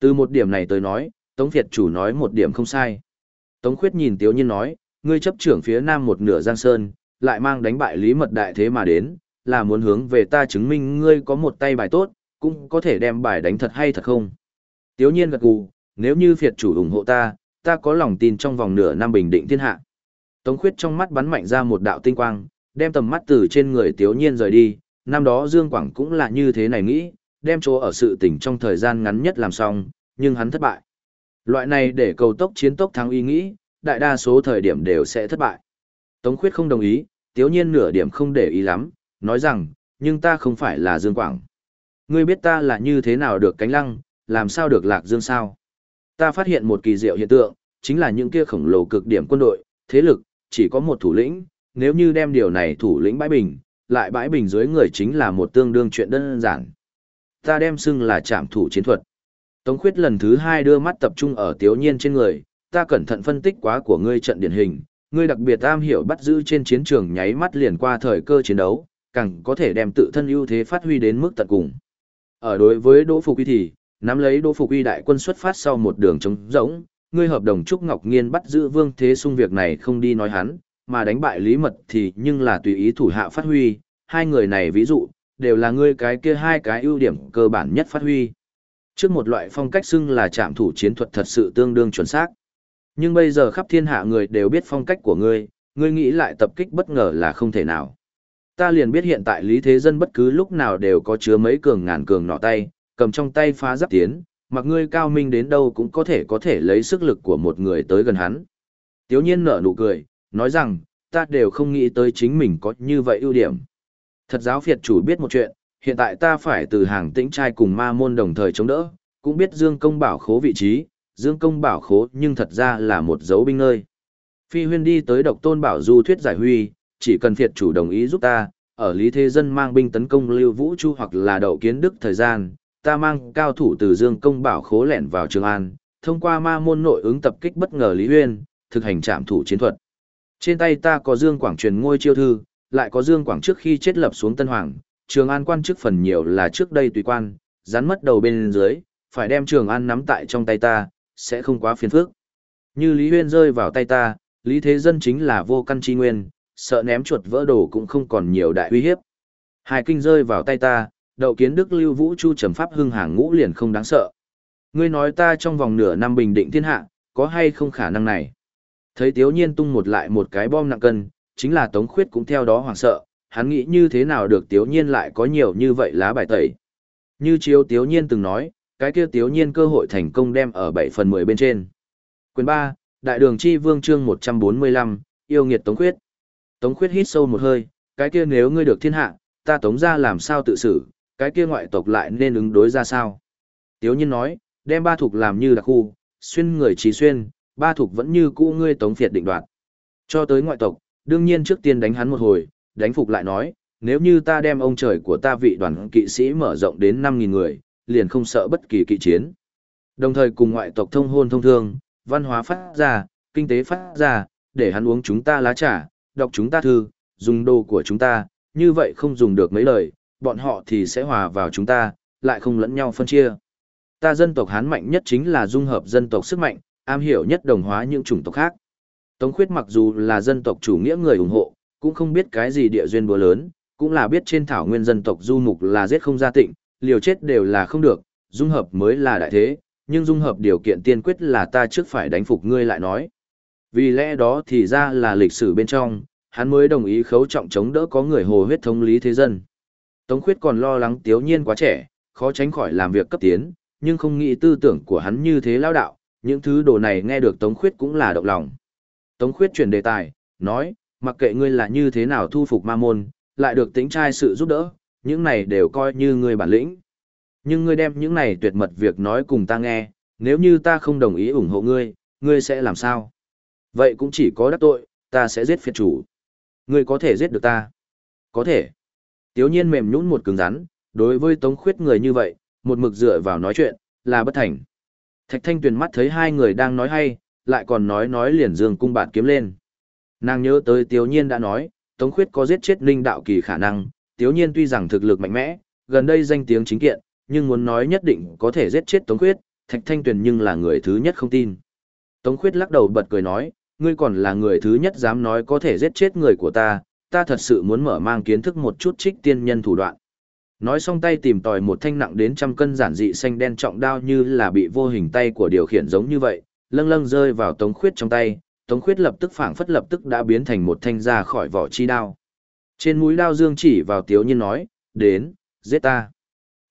Từ một điểm này tới nói, Tống Việt chủ nói một điểm không sai. Tống Khuyết nhìn Tiếu Nhiên nói, ngươi chấp trưởng phía nam một nửa Giang Sơn, lại mang đánh bại Lý Mật Đại thế mà đến, là muốn hướng về ta chứng minh ngươi có một tay bài tốt, cũng có thể đem bài đánh thật hay thật không. Tiếu Nhiên gật gù, nếu như Việt chủ ủng hộ ta, ta có lòng tin trong vòng nửa năm bình định thiên hạ. Tống Khuyết trong mắt bắn mạnh ra một đạo tinh quang, đem tầm mắt từ trên người Tiếu Nhiên rời đi, năm đó Dương Quảng cũng là như thế này nghĩ, đem chỗ ở sự tỉnh trong thời gian ngắn nhất làm xong, nhưng hắn thất bại. Loại này để cầu tốc chiến tốc thắng ý nghĩ, đại đa số thời điểm đều sẽ thất bại. Tống Khuyết không đồng ý, Tiếu Nhiên nửa điểm không để ý lắm, nói rằng, nhưng ta không phải là Dương Quảng. Ngươi biết ta là như thế nào được cánh lăng, làm sao được lạc dương sao? Ta phát hiện một kỳ diệu hiện tượng, chính là những kia khổng lồ cực điểm quân đội, thế lực, chỉ có một thủ lĩnh, nếu như đem điều này thủ lĩnh bãi bình, lại bãi bình dưới người chính là một tương đương chuyện đơn giản. Ta đem xưng là trạm thủ chiến thuật. Tống khuyết lần thứ hai đưa mắt tập trung ở tiếu nhiên trên người, ta cẩn thận phân tích quá của ngươi trận điển hình, ngươi đặc biệt am hiểu bắt giữ trên chiến trường nháy mắt liền qua thời cơ chiến đấu, càng có thể đem tự thân ưu thế phát huy đến mức tận cùng. Ở đối với Đỗ Phục Uy thì, nắm lấy Đỗ Phục Uy đại quân xuất phát sau một đường trống rỗng, ngươi hợp đồng Trúc Ngọc Nghiên bắt giữ Vương Thế Sung việc này không đi nói hắn, mà đánh bại Lý Mật thì nhưng là tùy ý thủ hạ phát huy, hai người này ví dụ, đều là ngươi cái kia hai cái ưu điểm cơ bản nhất phát huy. Trước một loại phong cách xưng là trạm thủ chiến thuật thật sự tương đương chuẩn xác. Nhưng bây giờ khắp thiên hạ người đều biết phong cách của ngươi, ngươi nghĩ lại tập kích bất ngờ là không thể nào. Ta liền biết hiện tại Lý Thế Dân bất cứ lúc nào đều có chứa mấy cường ngàn cường nọ tay, cầm trong tay phá giáp tiến, mặc ngươi cao minh đến đâu cũng có thể có thể lấy sức lực của một người tới gần hắn. Tiếu nhiên nở nụ cười, nói rằng, ta đều không nghĩ tới chính mình có như vậy ưu điểm. Thật giáo phiệt chủ biết một chuyện, hiện tại ta phải từ hàng tĩnh trai cùng ma môn đồng thời chống đỡ, cũng biết Dương Công bảo khố vị trí, Dương Công bảo khố nhưng thật ra là một dấu binh nơi. Phi huyên đi tới độc tôn bảo du thuyết giải huy, chỉ cần phiệt chủ đồng ý giúp ta, ở Lý Thế Dân mang binh tấn công Lưu Vũ Chu hoặc là đậu kiến đức thời gian, ta mang cao thủ từ Dương Công bảo khố lẻn vào Trường An, thông qua ma môn nội ứng tập kích bất ngờ Lý Huyên, thực hành trạm thủ chiến thuật. Trên tay ta có Dương Quảng truyền ngôi chiêu thư, lại có Dương Quảng trước khi chết lập xuống Tân Hoàng, Trường An quan chức phần nhiều là trước đây tùy quan, rắn mất đầu bên dưới, phải đem Trường An nắm tại trong tay ta, sẽ không quá phiền phức. Như Lý Huyên rơi vào tay ta, Lý Thế Dân chính là vô căn chi nguyên, sợ ném chuột vỡ đồ cũng không còn nhiều đại uy hiếp. Hai kinh rơi vào tay ta, đậu kiến đức lưu vũ chu trầm pháp hưng hàng ngũ liền không đáng sợ. Ngươi nói ta trong vòng nửa năm bình định thiên hạ, có hay không khả năng này? Thấy Tiếu Nhiên tung một lại một cái bom nặng cân, chính là Tống Khuyết cũng theo đó hoảng sợ, hắn nghĩ như thế nào được Tiếu Nhiên lại có nhiều như vậy lá bài tẩy. Như chiếu Tiếu Nhiên từng nói, cái kia Tiếu Nhiên cơ hội thành công đem ở 7 phần 10 bên trên. Quyền 3, Đại đường chi vương chương 145, yêu nghiệt Tống Khuyết. Tống Khuyết hít sâu một hơi, cái kia nếu ngươi được thiên hạ, ta tống ra làm sao tự xử, cái kia ngoại tộc lại nên ứng đối ra sao. Tiếu nhiên nói, đem ba thuộc làm như đặc khu, xuyên người trí xuyên, ba thuộc vẫn như cũ ngươi tống phiệt định đoạt. Cho tới ngoại tộc, đương nhiên trước tiên đánh hắn một hồi, đánh phục lại nói, nếu như ta đem ông trời của ta vị đoàn kỵ sĩ mở rộng đến 5.000 người, liền không sợ bất kỳ kỵ chiến. Đồng thời cùng ngoại tộc thông hôn thông thương, văn hóa phát ra, kinh tế phát ra, để hắn uống chúng ta lá trà, đọc chúng ta thư, dùng đồ của chúng ta, như vậy không dùng được mấy lời, bọn họ thì sẽ hòa vào chúng ta, lại không lẫn nhau phân chia. Ta dân tộc Hán mạnh nhất chính là dung hợp dân tộc sức mạnh, am hiểu nhất đồng hóa những chủng tộc khác. Tống khuyết mặc dù là dân tộc chủ nghĩa người ủng hộ, cũng không biết cái gì địa duyên búa lớn, cũng là biết trên thảo nguyên dân tộc du mục là giết không ra tịnh, liều chết đều là không được, dung hợp mới là đại thế, nhưng dung hợp điều kiện tiên quyết là ta trước phải đánh phục ngươi lại nói. Vì lẽ đó thì ra là lịch sử bên trong, hắn mới đồng ý khấu trọng chống đỡ có người hồ huyết thống lý thế dân. Tống khuyết còn lo lắng tiếu nhiên quá trẻ, khó tránh khỏi làm việc cấp tiến, nhưng không nghĩ tư tưởng của hắn như thế lao đạo, những thứ đồ này nghe được Tống khuyết cũng là động lòng. Tống khuyết chuyển đề tài, nói, mặc kệ ngươi là như thế nào thu phục ma môn, lại được tính trai sự giúp đỡ, những này đều coi như ngươi bản lĩnh. Nhưng ngươi đem những này tuyệt mật việc nói cùng ta nghe, nếu như ta không đồng ý ủng hộ ngươi, ngươi sẽ làm sao? Vậy cũng chỉ có đắc tội, ta sẽ giết phiệt chủ. Ngươi có thể giết được ta. Có thể. Tiếu nhiên mềm nhũn một cứng rắn, đối với tống khuyết người như vậy, một mực dựa vào nói chuyện, là bất thành. Thạch thanh tuyền mắt thấy hai người đang nói hay, lại còn nói nói liền dương cung bạt kiếm lên. Nàng nhớ tới tiếu nhiên đã nói, tống khuyết có giết chết linh đạo kỳ khả năng, tiếu nhiên tuy rằng thực lực mạnh mẽ, gần đây danh tiếng chính kiện, nhưng muốn nói nhất định có thể giết chết tống khuyết, Thạch Thanh Tuyền nhưng là người thứ nhất không tin. Tống Khuyết lắc đầu bật cười nói, ngươi còn là người thứ nhất dám nói có thể giết chết người của ta, ta thật sự muốn mở mang kiến thức một chút trích tiên nhân thủ đoạn. Nói xong tay tìm tòi một thanh nặng đến trăm cân giản dị xanh đen trọng đao như là bị vô hình tay của điều khiển giống như vậy, lâng lâng rơi vào Tống Khuyết trong tay, Tống Khuyết lập tức phảng phất lập tức đã biến thành một thanh ra khỏi vỏ chi đao. Trên mũi đao dương chỉ vào Tiếu Nhiên nói, đến, giết ta.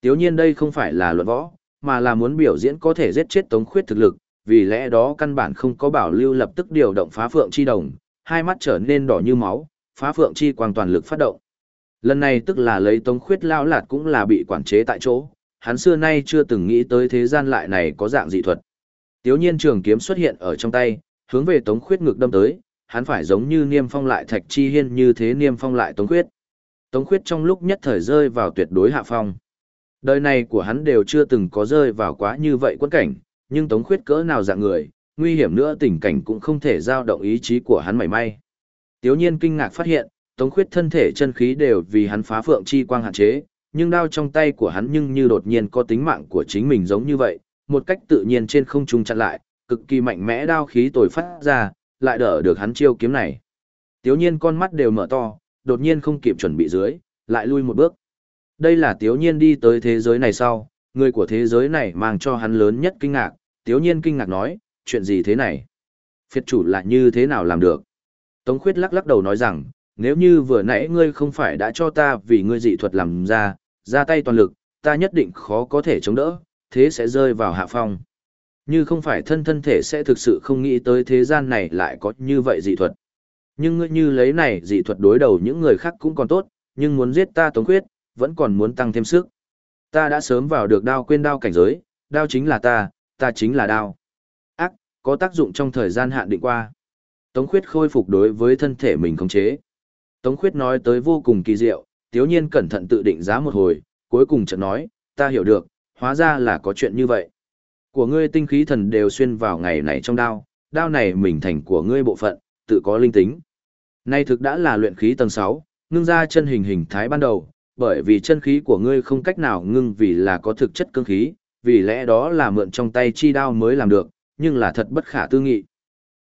Tiếu Nhiên đây không phải là luận võ, mà là muốn biểu diễn có thể giết chết Tống Khuyết thực lực, vì lẽ đó căn bản không có bảo lưu lập tức điều động phá phượng chi đồng, hai mắt trở nên đỏ như máu, phá phượng chi quang toàn lực phát động. Lần này tức là lấy Tống Khuyết lao lạt cũng là bị quản chế tại chỗ, hắn xưa nay chưa từng nghĩ tới thế gian lại này có dạng dị thuật. Tiếu nhiên trường kiếm xuất hiện ở trong tay, hướng về Tống Khuyết ngực đâm tới, hắn phải giống như niêm phong lại thạch chi hiên như thế niêm phong lại Tống Khuyết. Tống Khuyết trong lúc nhất thời rơi vào tuyệt đối hạ phong. Đời này của hắn đều chưa từng có rơi vào quá như vậy quân cảnh, nhưng Tống Khuyết cỡ nào dạng người, nguy hiểm nữa tình cảnh cũng không thể giao động ý chí của hắn mảy may. Tiếu nhiên kinh ngạc phát hiện, Tống Khuyết thân thể chân khí đều vì hắn phá phượng chi quang hạn chế, nhưng đao trong tay của hắn nhưng như đột nhiên có tính mạng của chính mình giống như vậy, một cách tự nhiên trên không trung chặn lại, cực kỳ mạnh mẽ đao khí tồi phát ra, lại đỡ được hắn chiêu kiếm này. Tiếu nhiên con mắt đều mở to, đột nhiên không kịp chuẩn bị dưới, lại lui một bước. Đây là tiếu nhiên đi tới thế giới này sau, người của thế giới này mang cho hắn lớn nhất kinh ngạc, tiếu nhiên kinh ngạc nói, chuyện gì thế này? Phiệt chủ là như thế nào làm được? Tống khuyết lắc lắc đầu nói rằng, nếu như vừa nãy ngươi không phải đã cho ta vì ngươi dị thuật làm ra, ra tay toàn lực, ta nhất định khó có thể chống đỡ, thế sẽ rơi vào hạ phong. Như không phải thân thân thể sẽ thực sự không nghĩ tới thế gian này lại có như vậy dị thuật. Nhưng ngươi như lấy này dị thuật đối đầu những người khác cũng còn tốt, nhưng muốn giết ta tống khuyết, vẫn còn muốn tăng thêm sức. Ta đã sớm vào được đao quên đao cảnh giới, đao chính là ta, ta chính là đao. Ác, có tác dụng trong thời gian hạn định qua. Tống khuyết khôi phục đối với thân thể mình khống chế. Tống khuyết nói tới vô cùng kỳ diệu, tiếu nhiên cẩn thận tự định giá một hồi, cuối cùng chợt nói, ta hiểu được, hóa ra là có chuyện như vậy. Của ngươi tinh khí thần đều xuyên vào ngày này trong đao, đao này mình thành của ngươi bộ phận, tự có linh tính. Nay thực đã là luyện khí tầng 6, ngưng ra chân hình hình thái ban đầu, bởi vì chân khí của ngươi không cách nào ngưng vì là có thực chất cương khí, vì lẽ đó là mượn trong tay chi đao mới làm được, nhưng là thật bất khả tư nghị.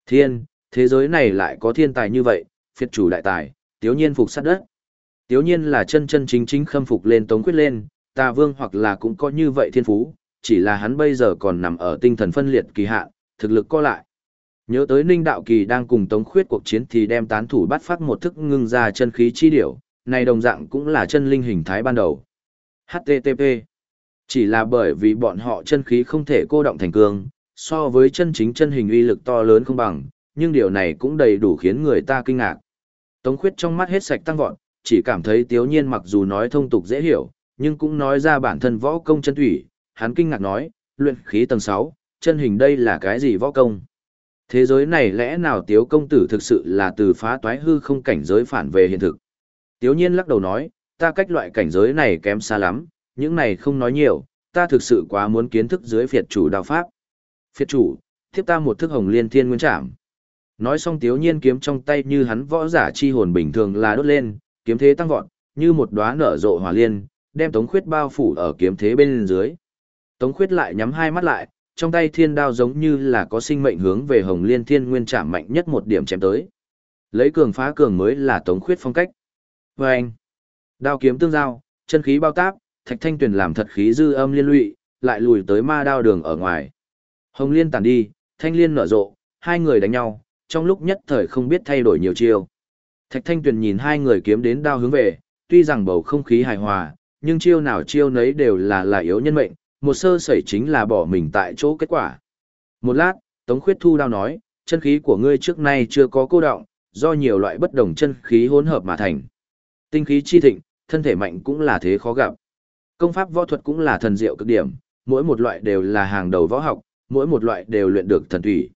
Thiên, thế giới này lại có thiên tài như vậy, phiệt chủ đại tài, tiếu nhiên phục sát đất. Tiếu nhiên là chân chân chính chính khâm phục lên tống quyết lên, tà vương hoặc là cũng có như vậy thiên phú, chỉ là hắn bây giờ còn nằm ở tinh thần phân liệt kỳ hạn, thực lực co lại. Nhớ tới Ninh Đạo Kỳ đang cùng Tống Khuyết cuộc chiến thì đem tán thủ bắt phát một thức ngưng ra chân khí chi điểu, này đồng dạng cũng là chân linh hình thái ban đầu. HTTP Chỉ là bởi vì bọn họ chân khí không thể cô động thành cương, so với chân chính chân hình uy lực to lớn không bằng, nhưng điều này cũng đầy đủ khiến người ta kinh ngạc. Tống khuyết trong mắt hết sạch tăng vọt, chỉ cảm thấy tiếu nhiên mặc dù nói thông tục dễ hiểu, nhưng cũng nói ra bản thân võ công chân thủy, hắn kinh ngạc nói, luyện khí tầng 6, chân hình đây là cái gì võ công? Thế giới này lẽ nào tiếu công tử thực sự là từ phá toái hư không cảnh giới phản về hiện thực? Tiếu nhiên lắc đầu nói, ta cách loại cảnh giới này kém xa lắm, những này không nói nhiều, ta thực sự quá muốn kiến thức dưới phiệt chủ đạo pháp. Phiệt chủ, thiếp ta một thức hồng liên thiên nguyên trảm. Nói xong tiếu nhiên kiếm trong tay như hắn võ giả chi hồn bình thường là đốt lên, kiếm thế tăng vọt, như một đóa nở rộ hỏa liên, đem Tống Khuyết bao phủ ở kiếm thế bên dưới. Tống Khuyết lại nhắm hai mắt lại, trong tay thiên đao giống như là có sinh mệnh hướng về Hồng Liên Thiên Nguyên chạm mạnh nhất một điểm chém tới. Lấy cường phá cường mới là Tống Khuyết phong cách. Và anh, đao kiếm tương giao, chân khí bao táp, thạch thanh tuyển làm thật khí dư âm liên lụy, lại lùi tới ma đao đường ở ngoài. Hồng Liên tàn đi, thanh liên nở rộ, hai người đánh nhau, trong lúc nhất thời không biết thay đổi nhiều chiêu. Thạch Thanh Tuyền nhìn hai người kiếm đến đao hướng về, tuy rằng bầu không khí hài hòa, nhưng chiêu nào chiêu nấy đều là là yếu nhân mệnh, một sơ sẩy chính là bỏ mình tại chỗ kết quả. Một lát, Tống Khuyết Thu đao nói, chân khí của ngươi trước nay chưa có cô động, do nhiều loại bất đồng chân khí hỗn hợp mà thành. Tinh khí chi thịnh, thân thể mạnh cũng là thế khó gặp. Công pháp võ thuật cũng là thần diệu cực điểm, mỗi một loại đều là hàng đầu võ học, mỗi một loại đều luyện được thần thủy.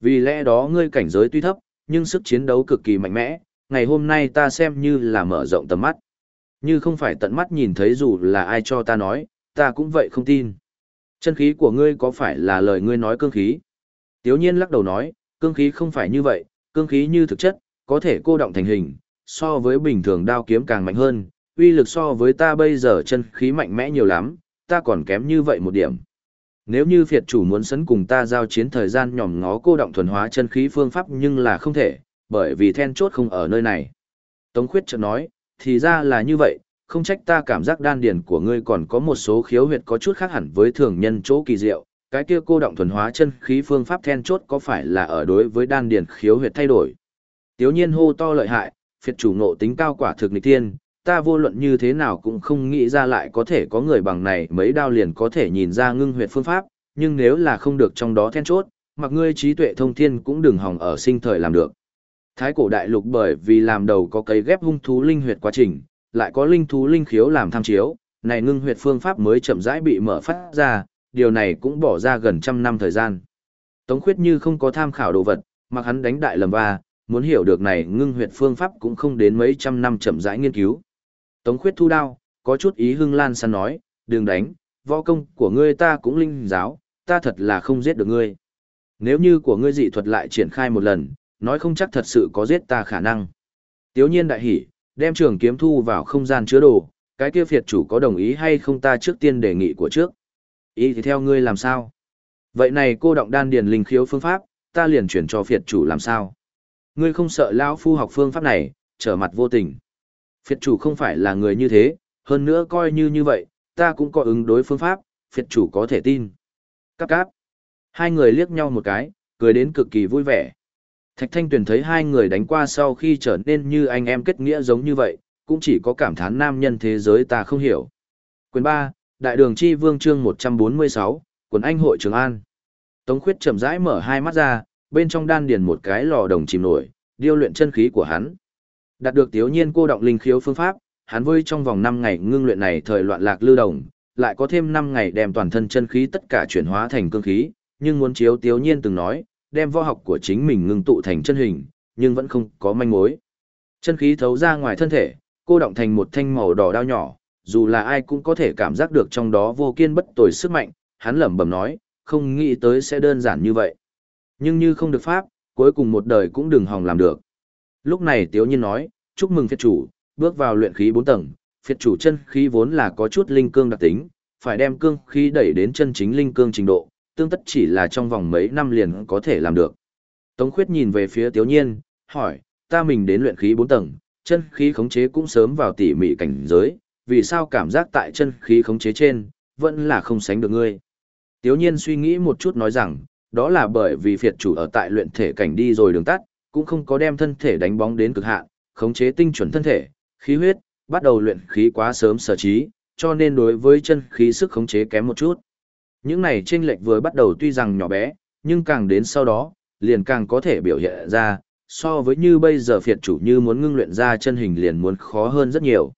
Vì lẽ đó ngươi cảnh giới tuy thấp, nhưng sức chiến đấu cực kỳ mạnh mẽ, ngày hôm nay ta xem như là mở rộng tầm mắt. Như không phải tận mắt nhìn thấy dù là ai cho ta nói, ta cũng vậy không tin. Chân khí của ngươi có phải là lời ngươi nói cương khí? Tiếu nhiên lắc đầu nói, cương khí không phải như vậy, cương khí như thực chất, có thể cô động thành hình, so với bình thường đao kiếm càng mạnh hơn, uy lực so với ta bây giờ chân khí mạnh mẽ nhiều lắm, ta còn kém như vậy một điểm. Nếu như phiệt chủ muốn sấn cùng ta giao chiến thời gian nhòm ngó cô động thuần hóa chân khí phương pháp nhưng là không thể, bởi vì then chốt không ở nơi này. Tống khuyết chợt nói, thì ra là như vậy, không trách ta cảm giác đan điền của ngươi còn có một số khiếu huyệt có chút khác hẳn với thường nhân chỗ kỳ diệu, cái kia cô động thuần hóa chân khí phương pháp then chốt có phải là ở đối với đan điền khiếu huyệt thay đổi. Tiếu nhiên hô to lợi hại, phiệt chủ nộ tính cao quả thực nghịch tiên, ta vô luận như thế nào cũng không nghĩ ra lại có thể có người bằng này mấy đao liền có thể nhìn ra ngưng huyệt phương pháp, nhưng nếu là không được trong đó then chốt, mặc ngươi trí tuệ thông thiên cũng đừng hòng ở sinh thời làm được. Thái cổ đại lục bởi vì làm đầu có cấy ghép hung thú linh huyệt quá trình, lại có linh thú linh khiếu làm tham chiếu, này ngưng huyệt phương pháp mới chậm rãi bị mở phát ra, điều này cũng bỏ ra gần trăm năm thời gian. Tống khuyết như không có tham khảo đồ vật, mặc hắn đánh đại lầm va, muốn hiểu được này ngưng huyệt phương pháp cũng không đến mấy trăm năm chậm rãi nghiên cứu. Tống khuyết thu đao, có chút ý hưng lan săn nói, đừng đánh, võ công của ngươi ta cũng linh giáo, ta thật là không giết được ngươi. Nếu như của ngươi dị thuật lại triển khai một lần, nói không chắc thật sự có giết ta khả năng. Tiếu nhiên đại hỉ, đem trường kiếm thu vào không gian chứa đồ, cái kia phiệt chủ có đồng ý hay không ta trước tiên đề nghị của trước. Ý thì theo ngươi làm sao? Vậy này cô động đan điền linh khiếu phương pháp, ta liền chuyển cho phiệt chủ làm sao? Ngươi không sợ lão phu học phương pháp này, trở mặt vô tình. Phiệt chủ không phải là người như thế, hơn nữa coi như như vậy, ta cũng có ứng đối phương pháp, phiệt chủ có thể tin. Cáp cáp. Hai người liếc nhau một cái, cười đến cực kỳ vui vẻ. Thạch Thanh Tuyền thấy hai người đánh qua sau khi trở nên như anh em kết nghĩa giống như vậy, cũng chỉ có cảm thán nam nhân thế giới ta không hiểu. Quyền 3, Đại đường chi vương chương 146, quần anh hội Trường An. Tống khuyết chậm rãi mở hai mắt ra, bên trong đan điền một cái lò đồng chìm nổi, điêu luyện chân khí của hắn. Đạt được tiếu nhiên cô động linh khiếu phương pháp, hắn vui trong vòng 5 ngày ngưng luyện này thời loạn lạc lưu đồng, lại có thêm 5 ngày đem toàn thân chân khí tất cả chuyển hóa thành cương khí, nhưng muốn chiếu tiếu nhiên từng nói, đem võ học của chính mình ngưng tụ thành chân hình, nhưng vẫn không có manh mối. Chân khí thấu ra ngoài thân thể, cô động thành một thanh màu đỏ đao nhỏ, dù là ai cũng có thể cảm giác được trong đó vô kiên bất tồi sức mạnh, hắn lẩm bẩm nói, không nghĩ tới sẽ đơn giản như vậy. Nhưng như không được pháp, cuối cùng một đời cũng đừng hòng làm được. Lúc này Tiếu Nhiên nói, chúc mừng phiệt chủ, bước vào luyện khí 4 tầng, phiệt chủ chân khí vốn là có chút linh cương đặc tính, phải đem cương khí đẩy đến chân chính linh cương trình độ, tương tất chỉ là trong vòng mấy năm liền có thể làm được. Tống khuyết nhìn về phía Tiếu Nhiên, hỏi, ta mình đến luyện khí 4 tầng, chân khí khống chế cũng sớm vào tỉ mỉ cảnh giới, vì sao cảm giác tại chân khí khống chế trên, vẫn là không sánh được ngươi. Tiếu Nhiên suy nghĩ một chút nói rằng, đó là bởi vì phiệt chủ ở tại luyện thể cảnh đi rồi đường tắt, cũng không có đem thân thể đánh bóng đến cực hạn, khống chế tinh chuẩn thân thể, khí huyết, bắt đầu luyện khí quá sớm sở trí, cho nên đối với chân khí sức khống chế kém một chút. Những này chênh lệch vừa bắt đầu tuy rằng nhỏ bé, nhưng càng đến sau đó, liền càng có thể biểu hiện ra, so với như bây giờ phiệt chủ như muốn ngưng luyện ra chân hình liền muốn khó hơn rất nhiều.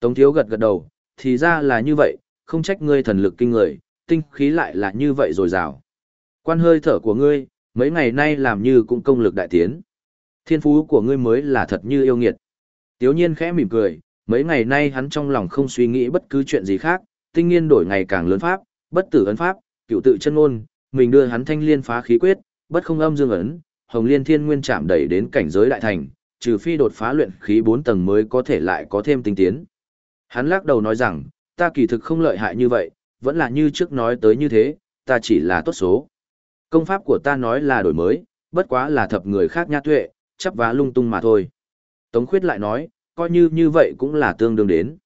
Tống thiếu gật gật đầu, thì ra là như vậy, không trách ngươi thần lực kinh người, tinh khí lại là như vậy rồi rào. Quan hơi thở của ngươi, mấy ngày nay làm như cũng công lực đại tiến. Thiên phú của ngươi mới là thật như yêu nghiệt. Tiếu nhiên khẽ mỉm cười, mấy ngày nay hắn trong lòng không suy nghĩ bất cứ chuyện gì khác, tinh nghiên đổi ngày càng lớn pháp, bất tử ấn pháp, cựu tự chân ngôn, mình đưa hắn thanh liên phá khí quyết, bất không âm dương ấn, hồng liên thiên nguyên chạm đẩy đến cảnh giới đại thành, trừ phi đột phá luyện khí 4 tầng mới có thể lại có thêm tinh tiến. Hắn lắc đầu nói rằng, ta kỳ thực không lợi hại như vậy, vẫn là như trước nói tới như thế, ta chỉ là tốt số. Công pháp của ta nói là đổi mới, bất quá là thập người khác nha tuệ, chấp vá lung tung mà thôi. Tống khuyết lại nói, coi như như vậy cũng là tương đương đến.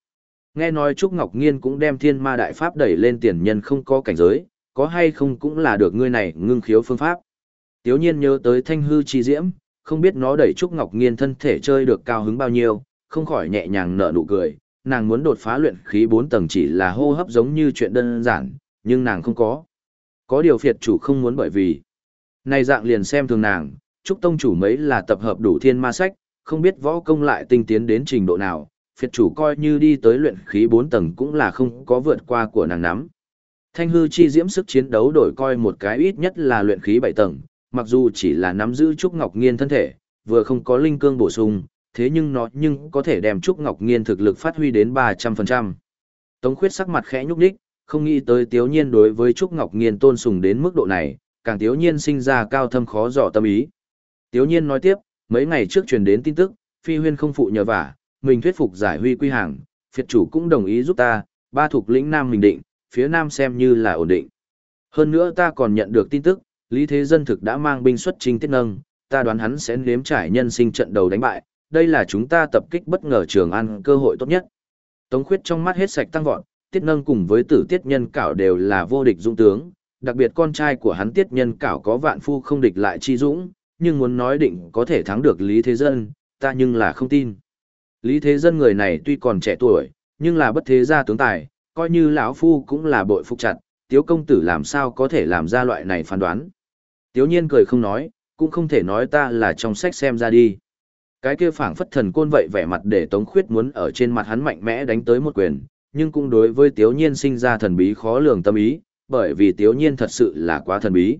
Nghe nói Trúc Ngọc Nghiên cũng đem thiên ma đại pháp đẩy lên tiền nhân không có cảnh giới, có hay không cũng là được ngươi này ngưng khiếu phương pháp. Tiếu nhiên nhớ tới thanh hư chi diễm, không biết nó đẩy Trúc Ngọc Nghiên thân thể chơi được cao hứng bao nhiêu, không khỏi nhẹ nhàng nở nụ cười, nàng muốn đột phá luyện khí 4 tầng chỉ là hô hấp giống như chuyện đơn giản, nhưng nàng không có. Có điều phiệt chủ không muốn bởi vì. Này dạng liền xem thường nàng, Trúc Tông chủ mấy là tập hợp đủ thiên ma sách, không biết võ công lại tinh tiến đến trình độ nào, phiệt chủ coi như đi tới luyện khí 4 tầng cũng là không có vượt qua của nàng nắm. Thanh hư chi diễm sức chiến đấu đổi coi một cái ít nhất là luyện khí 7 tầng, mặc dù chỉ là nắm giữ Trúc Ngọc Nghiên thân thể, vừa không có linh cương bổ sung, thế nhưng nó nhưng có thể đem Trúc Ngọc Nghiên thực lực phát huy đến 300%. Tống khuyết sắc mặt khẽ nhúc đích, không nghĩ tới tiếu nhiên đối với Trúc Ngọc Nghiên tôn sùng đến mức độ này, càng tiếu nhiên sinh ra cao thâm khó dò tâm ý. Tiếu nhiên nói tiếp, mấy ngày trước truyền đến tin tức, phi huyên không phụ nhờ vả, mình thuyết phục giải huy quy hàng, phiệt chủ cũng đồng ý giúp ta, ba thuộc lĩnh Nam mình định, phía Nam xem như là ổn định. Hơn nữa ta còn nhận được tin tức, Lý Thế Dân thực đã mang binh xuất chinh tiết nâng, ta đoán hắn sẽ nếm trải nhân sinh trận đầu đánh bại, đây là chúng ta tập kích bất ngờ trường ăn cơ hội tốt nhất. Tống khuyết trong mắt hết sạch tăng vọt, tiết nâng cùng với tử tiết nhân cảo đều là vô địch dung tướng, đặc biệt con trai của hắn tiết nhân cảo có vạn phu không địch lại chi dũng, nhưng muốn nói định có thể thắng được Lý Thế Dân, ta nhưng là không tin. Lý Thế Dân người này tuy còn trẻ tuổi, nhưng là bất thế gia tướng tài, coi như lão phu cũng là bội phục chặt, tiếu công tử làm sao có thể làm ra loại này phán đoán. Tiếu nhiên cười không nói, cũng không thể nói ta là trong sách xem ra đi. Cái kia phảng phất thần côn vậy vẻ mặt để Tống Khuyết muốn ở trên mặt hắn mạnh mẽ đánh tới một quyền, nhưng cũng đối với Tiếu Nhiên sinh ra thần bí khó lường tâm ý, bởi vì Tiếu Nhiên thật sự là quá thần bí.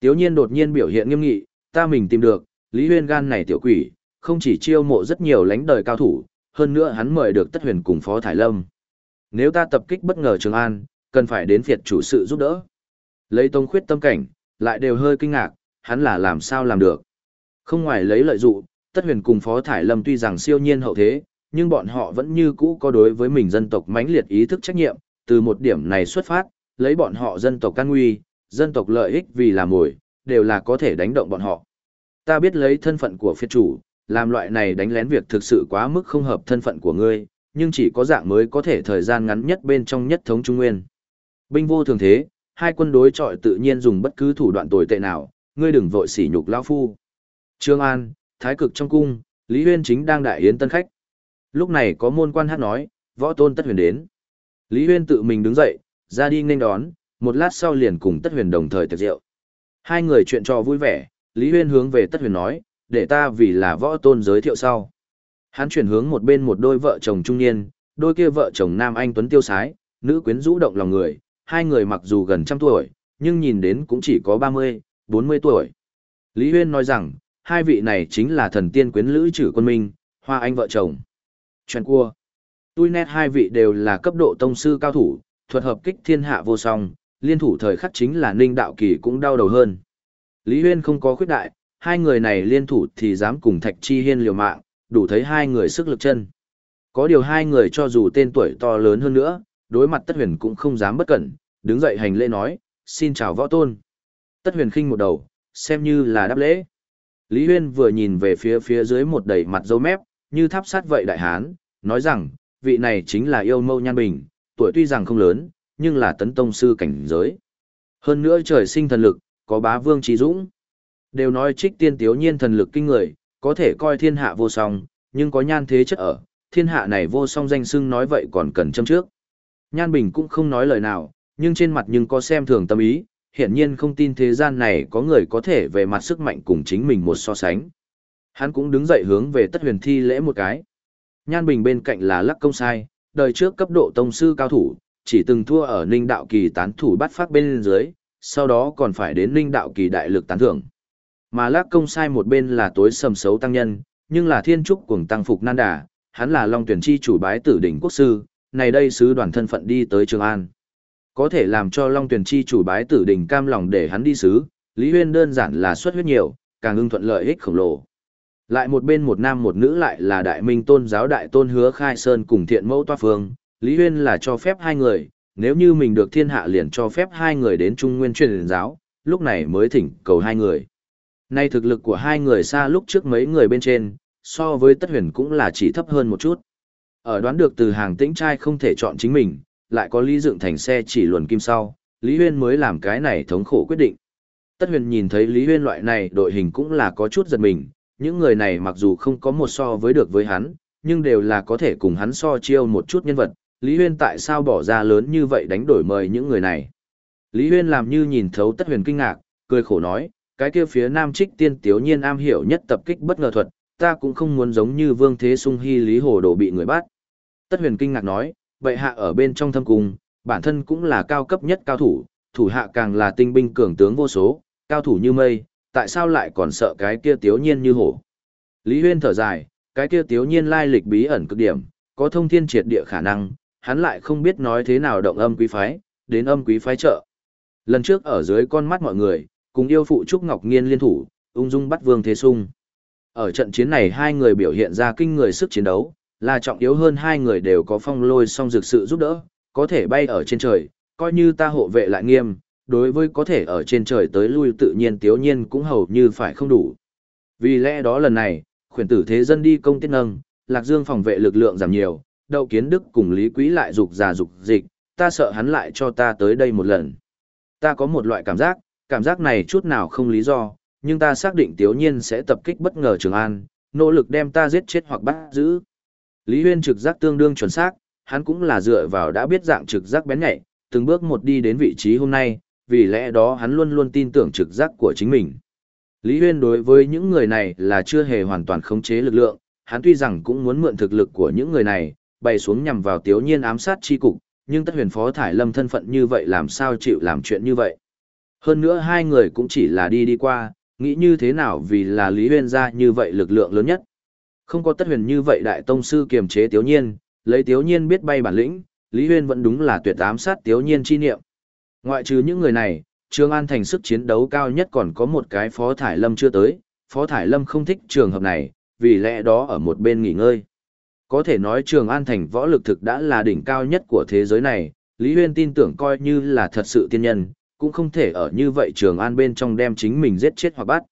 Tiếu Nhiên đột nhiên biểu hiện nghiêm nghị, ta mình tìm được, Lý Huyên gan này tiểu quỷ, không chỉ chiêu mộ rất nhiều lãnh đời cao thủ, hơn nữa hắn mời được Tất Huyền cùng Phó Thải Lâm. Nếu ta tập kích bất ngờ Trường An, cần phải đến phiệt chủ sự giúp đỡ. Lấy tông Khuyết tâm cảnh, lại đều hơi kinh ngạc, hắn là làm sao làm được. Không ngoài lấy lợi dụng, Tất Huyền cùng Phó Thải Lâm tuy rằng siêu nhiên hậu thế, nhưng bọn họ vẫn như cũ có đối với mình dân tộc mãnh liệt ý thức trách nhiệm, từ một điểm này xuất phát, lấy bọn họ dân tộc can nguy, dân tộc lợi ích vì là mồi, đều là có thể đánh động bọn họ. Ta biết lấy thân phận của phiệt chủ, làm loại này đánh lén việc thực sự quá mức không hợp thân phận của ngươi, nhưng chỉ có dạng mới có thể thời gian ngắn nhất bên trong nhất thống trung nguyên. Binh vô thường thế, hai quân đối chọi tự nhiên dùng bất cứ thủ đoạn tồi tệ nào, ngươi đừng vội sỉ nhục lão phu. Trương An, thái cực trong cung, Lý Huyên chính đang đại yến tân khách. Lúc này có môn quan hát nói, võ tôn tất huyền đến. Lý Huyên tự mình đứng dậy, ra đi nên đón, một lát sau liền cùng tất huyền đồng thời tiệc rượu. Hai người chuyện trò vui vẻ, Lý Huyên hướng về tất huyền nói, để ta vì là võ tôn giới thiệu sau. Hắn chuyển hướng một bên một đôi vợ chồng trung niên, đôi kia vợ chồng nam anh tuấn tiêu sái, nữ quyến rũ động lòng người, hai người mặc dù gần trăm tuổi, nhưng nhìn đến cũng chỉ có 30, 40 tuổi. Lý Huyên nói rằng, hai vị này chính là thần tiên quyến lữ trữ quân minh, hoa anh vợ chồng. Chuyện cua. Tôi nét hai vị đều là cấp độ tông sư cao thủ, thuật hợp kích thiên hạ vô song, liên thủ thời khắc chính là ninh đạo kỳ cũng đau đầu hơn. Lý Huyên không có khuyết đại, hai người này liên thủ thì dám cùng Thạch Chi Hiên liều mạng, đủ thấy hai người sức lực chân. Có điều hai người cho dù tên tuổi to lớn hơn nữa, đối mặt Tất Huyền cũng không dám bất cẩn, đứng dậy hành lễ nói, xin chào võ tôn. Tất Huyền khinh một đầu, xem như là đáp lễ. Lý Huyên vừa nhìn về phía phía dưới một đầy mặt dâu mép, như tháp sát vậy đại hán, nói rằng, vị này chính là yêu mâu nhan bình, tuổi tuy rằng không lớn, nhưng là tấn tông sư cảnh giới. Hơn nữa trời sinh thần lực, có bá vương trí dũng. Đều nói trích tiên tiếu nhiên thần lực kinh người, có thể coi thiên hạ vô song, nhưng có nhan thế chất ở, thiên hạ này vô song danh sưng nói vậy còn cần châm trước. Nhan Bình cũng không nói lời nào, nhưng trên mặt nhưng có xem thường tâm ý, hiển nhiên không tin thế gian này có người có thể về mặt sức mạnh cùng chính mình một so sánh. Hắn cũng đứng dậy hướng về tất huyền thi lễ một cái. Nhan Bình bên cạnh là lắc công sai, đời trước cấp độ tông sư cao thủ, chỉ từng thua ở ninh đạo kỳ tán thủ bắt phát bên dưới, sau đó còn phải đến ninh đạo kỳ đại lực tán thưởng. Mà lác công sai một bên là tối sầm xấu tăng nhân, nhưng là thiên trúc cùng tăng phục nan đà, hắn là long tuyển chi chủ bái tử đỉnh quốc sư, này đây sứ đoàn thân phận đi tới Trường An. Có thể làm cho long tuyển chi chủ bái tử đỉnh cam lòng để hắn đi sứ, Lý Huyên đơn giản là xuất huyết nhiều, càng ưng thuận lợi ích khổng lồ. Lại một bên một nam một nữ lại là đại minh tôn giáo đại tôn hứa khai sơn cùng thiện mẫu toa phương, Lý Huyên là cho phép hai người, nếu như mình được thiên hạ liền cho phép hai người đến trung nguyên truyền giáo, lúc này mới thỉnh cầu hai người. Nay thực lực của hai người xa lúc trước mấy người bên trên, so với tất huyền cũng là chỉ thấp hơn một chút. Ở đoán được từ hàng tĩnh trai không thể chọn chính mình, lại có lý dựng thành xe chỉ luồn kim sau, Lý Huyên mới làm cái này thống khổ quyết định. Tất huyền nhìn thấy Lý Huyên loại này đội hình cũng là có chút giật mình, những người này mặc dù không có một so với được với hắn, nhưng đều là có thể cùng hắn so chiêu một chút nhân vật. Lý Huyên tại sao bỏ ra lớn như vậy đánh đổi mời những người này? Lý Huyên làm như nhìn thấu tất huyền kinh ngạc, cười khổ nói, cái kia phía nam trích tiên tiểu nhiên am hiểu nhất tập kích bất ngờ thuật, ta cũng không muốn giống như vương thế sung hy lý hồ đồ bị người bắt. Tất huyền kinh ngạc nói, vậy hạ ở bên trong thâm cung, bản thân cũng là cao cấp nhất cao thủ, thủ hạ càng là tinh binh cường tướng vô số, cao thủ như mây, tại sao lại còn sợ cái kia tiểu nhiên như hổ. Lý Huyên thở dài, cái kia tiểu nhiên lai lịch bí ẩn cực điểm, có thông thiên triệt địa khả năng, hắn lại không biết nói thế nào động âm quý phái, đến âm quý phái trợ. Lần trước ở dưới con mắt mọi người, cùng yêu phụ Trúc Ngọc Nghiên liên thủ, ung dung bắt Vương Thế Sung. Ở trận chiến này hai người biểu hiện ra kinh người sức chiến đấu, là trọng yếu hơn hai người đều có phong lôi song dược sự giúp đỡ, có thể bay ở trên trời, coi như ta hộ vệ lại nghiêm, đối với có thể ở trên trời tới lui tự nhiên tiếu nhiên cũng hầu như phải không đủ. Vì lẽ đó lần này, khuyển tử thế dân đi công tiết nâng, Lạc Dương phòng vệ lực lượng giảm nhiều, đậu kiến đức cùng Lý Quý lại dục già dục dịch, ta sợ hắn lại cho ta tới đây một lần. Ta có một loại cảm giác, cảm giác này chút nào không lý do, nhưng ta xác định tiếu nhiên sẽ tập kích bất ngờ Trường An, nỗ lực đem ta giết chết hoặc bắt giữ. Lý Huyên trực giác tương đương chuẩn xác, hắn cũng là dựa vào đã biết dạng trực giác bén nhạy, từng bước một đi đến vị trí hôm nay, vì lẽ đó hắn luôn luôn tin tưởng trực giác của chính mình. Lý Huyên đối với những người này là chưa hề hoàn toàn khống chế lực lượng, hắn tuy rằng cũng muốn mượn thực lực của những người này, bày xuống nhằm vào tiếu nhiên ám sát chi cục, nhưng tất huyền phó thải lâm thân phận như vậy làm sao chịu làm chuyện như vậy. Hơn nữa hai người cũng chỉ là đi đi qua, nghĩ như thế nào vì là Lý Huyên ra như vậy lực lượng lớn nhất. Không có tất huyền như vậy đại tông sư kiềm chế tiếu nhiên, lấy tiếu nhiên biết bay bản lĩnh, Lý Huyên vẫn đúng là tuyệt ám sát tiếu nhiên chi niệm. Ngoại trừ những người này, Trương An thành sức chiến đấu cao nhất còn có một cái Phó Thải Lâm chưa tới, Phó Thải Lâm không thích trường hợp này, vì lẽ đó ở một bên nghỉ ngơi. Có thể nói Trường An thành võ lực thực đã là đỉnh cao nhất của thế giới này, Lý Huyên tin tưởng coi như là thật sự tiên nhân, cũng không thể ở như vậy Trường An bên trong đem chính mình giết chết hoặc bắt.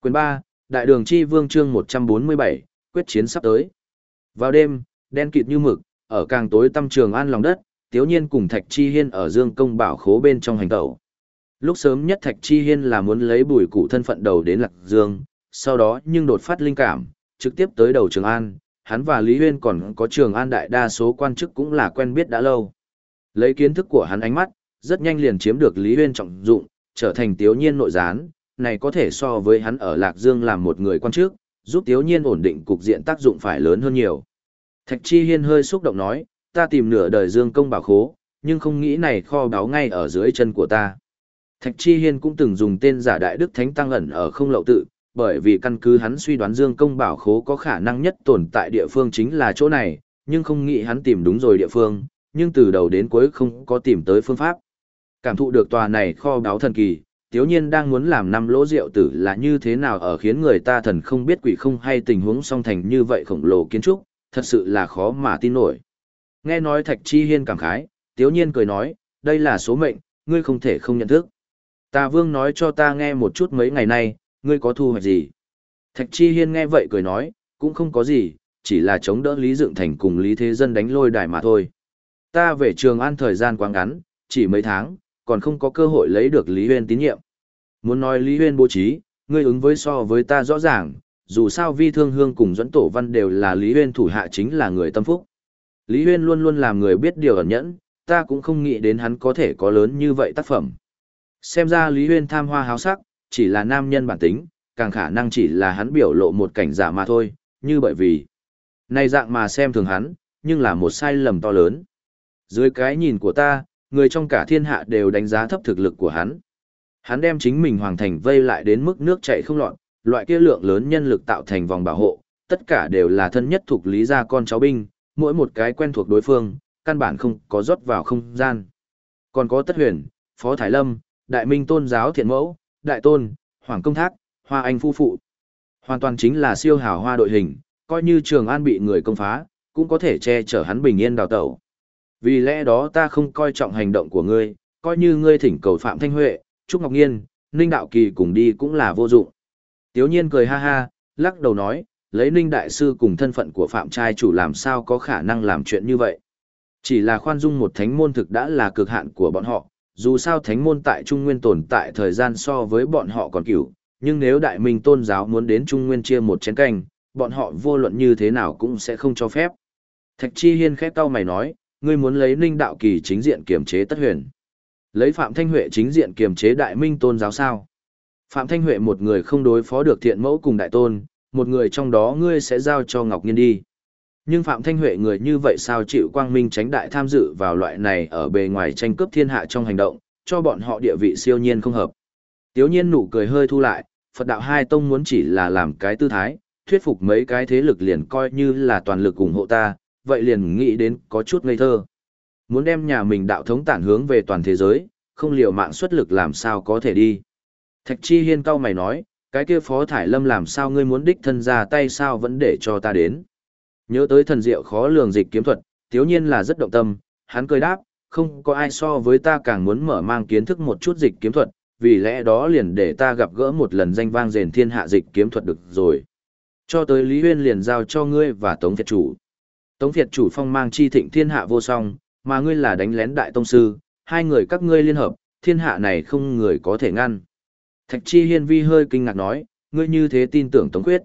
Quyền 3, Đại đường chi vương chương 147, quyết chiến sắp tới. Vào đêm, đen kịt như mực, ở càng tối tăm Trường An lòng đất, Tiếu Nhiên cùng Thạch Chi Hiên ở Dương Công Bảo Khố bên trong hành tẩu. Lúc sớm nhất Thạch Chi Hiên là muốn lấy bùi cụ thân phận đầu đến Lạc Dương, sau đó nhưng đột phát linh cảm, trực tiếp tới đầu Trường An, hắn và Lý Huyên còn có Trường An đại đa số quan chức cũng là quen biết đã lâu. Lấy kiến thức của hắn ánh mắt, rất nhanh liền chiếm được Lý Huyên trọng dụng, trở thành Tiếu Nhiên nội gián, này có thể so với hắn ở Lạc Dương làm một người quan chức, giúp Tiếu Nhiên ổn định cục diện tác dụng phải lớn hơn nhiều. Thạch Chi Hiên hơi xúc động nói, ta tìm nửa đời Dương công bảo khố, nhưng không nghĩ này kho báu ngay ở dưới chân của ta. Thạch Chi Hiên cũng từng dùng tên giả đại đức thánh tăng ẩn ở không lậu tự, bởi vì căn cứ hắn suy đoán Dương công bảo khố có khả năng nhất tồn tại địa phương chính là chỗ này, nhưng không nghĩ hắn tìm đúng rồi địa phương, nhưng từ đầu đến cuối không có tìm tới phương pháp. Cảm thụ được tòa này kho báu thần kỳ, Tiếu Nhiên đang muốn làm năm lỗ rượu tử là như thế nào ở khiến người ta thần không biết quỷ không hay tình huống song thành như vậy khổng lồ kiến trúc, thật sự là khó mà tin nổi. Nghe nói Thạch Chi Hiên cảm khái, Tiếu Nhiên cười nói, đây là số mệnh, ngươi không thể không nhận thức. Tà Vương nói cho ta nghe một chút mấy ngày nay, ngươi có thu hoạch gì? Thạch Chi Hiên nghe vậy cười nói, cũng không có gì, chỉ là chống đỡ Lý Dựng Thành cùng Lý Thế Dân đánh lôi đài mà thôi. Ta về Trường An thời gian quá ngắn, chỉ mấy tháng, còn không có cơ hội lấy được Lý Huyên tín nhiệm. Muốn nói Lý Huyên bố trí, ngươi ứng với so với ta rõ ràng, dù sao vi thương hương cùng dẫn tổ văn đều là Lý Huyên thủ hạ chính là người tâm phúc. Lý Huyên luôn luôn làm người biết điều ẩn nhẫn, ta cũng không nghĩ đến hắn có thể có lớn như vậy tác phẩm. Xem ra Lý Huyên tham hoa háo sắc, chỉ là nam nhân bản tính, càng khả năng chỉ là hắn biểu lộ một cảnh giả mà thôi, như bởi vì này dạng mà xem thường hắn, nhưng là một sai lầm to lớn. Dưới cái nhìn của ta, người trong cả thiên hạ đều đánh giá thấp thực lực của hắn. Hắn đem chính mình hoàng thành vây lại đến mức nước chảy không lọt, loại kia lượng lớn nhân lực tạo thành vòng bảo hộ, tất cả đều là thân nhất thuộc lý gia con cháu binh, mỗi một cái quen thuộc đối phương, căn bản không có rót vào không gian. Còn có Tất Huyền, Phó Thái Lâm, Đại Minh Tôn giáo thiện mẫu, Đại Tôn, Hoàng Công Thác, Hoa Anh Phu Phụ. Hoàn toàn chính là siêu hào hoa đội hình, coi như Trường An bị người công phá, cũng có thể che chở hắn bình yên đào tẩu. Vì lẽ đó ta không coi trọng hành động của ngươi, coi như ngươi thỉnh cầu Phạm Thanh Huệ, Trúc Ngọc Nghiên, Ninh Đạo Kỳ cùng đi cũng là vô dụng. Tiếu nhiên cười ha ha, lắc đầu nói, lấy Ninh Đại Sư cùng thân phận của Phạm Trai chủ làm sao có khả năng làm chuyện như vậy. Chỉ là khoan dung một thánh môn thực đã là cực hạn của bọn họ, dù sao thánh môn tại Trung Nguyên tồn tại thời gian so với bọn họ còn cửu, nhưng nếu Đại Minh tôn giáo muốn đến Trung Nguyên chia một chén canh, bọn họ vô luận như thế nào cũng sẽ không cho phép. Thạch Chi Hiên khép tao mày nói, ngươi muốn lấy Ninh Đạo Kỳ chính diện kiềm chế Tất Huyền. Lấy Phạm Thanh Huệ chính diện kiềm chế Đại Minh tôn giáo sao? Phạm Thanh Huệ một người không đối phó được thiện mẫu cùng đại tôn, một người trong đó ngươi sẽ giao cho Ngọc Nhiên đi. Nhưng Phạm Thanh Huệ người như vậy sao chịu quang minh tránh đại tham dự vào loại này ở bề ngoài tranh cướp thiên hạ trong hành động, cho bọn họ địa vị siêu nhiên không hợp. Tiếu nhiên nụ cười hơi thu lại, Phật đạo hai tông muốn chỉ là làm cái tư thái, thuyết phục mấy cái thế lực liền coi như là toàn lực ủng hộ ta, vậy liền nghĩ đến có chút ngây thơ. Muốn đem nhà mình đạo thống tản hướng về toàn thế giới, không liều mạng xuất lực làm sao có thể đi. Thạch Chi Hiên cao mày nói, cái kia Phó Thải Lâm làm sao ngươi muốn đích thân ra tay sao vẫn để cho ta đến. Nhớ tới thần diệu khó lường dịch kiếm thuật, thiếu nhiên là rất động tâm, hắn cười đáp, không có ai so với ta càng muốn mở mang kiến thức một chút dịch kiếm thuật, vì lẽ đó liền để ta gặp gỡ một lần danh vang rền thiên hạ dịch kiếm thuật được rồi. Cho tới Lý Huyên liền giao cho ngươi và Tống Việt chủ. Tống Việt chủ phong mang chi thịnh thiên hạ vô song, mà ngươi là đánh lén đại tông sư, hai người các ngươi liên hợp, thiên hạ này không người có thể ngăn. Thạch Chi Hiên vi hơi kinh ngạc nói, ngươi như thế tin tưởng Tống Quyết.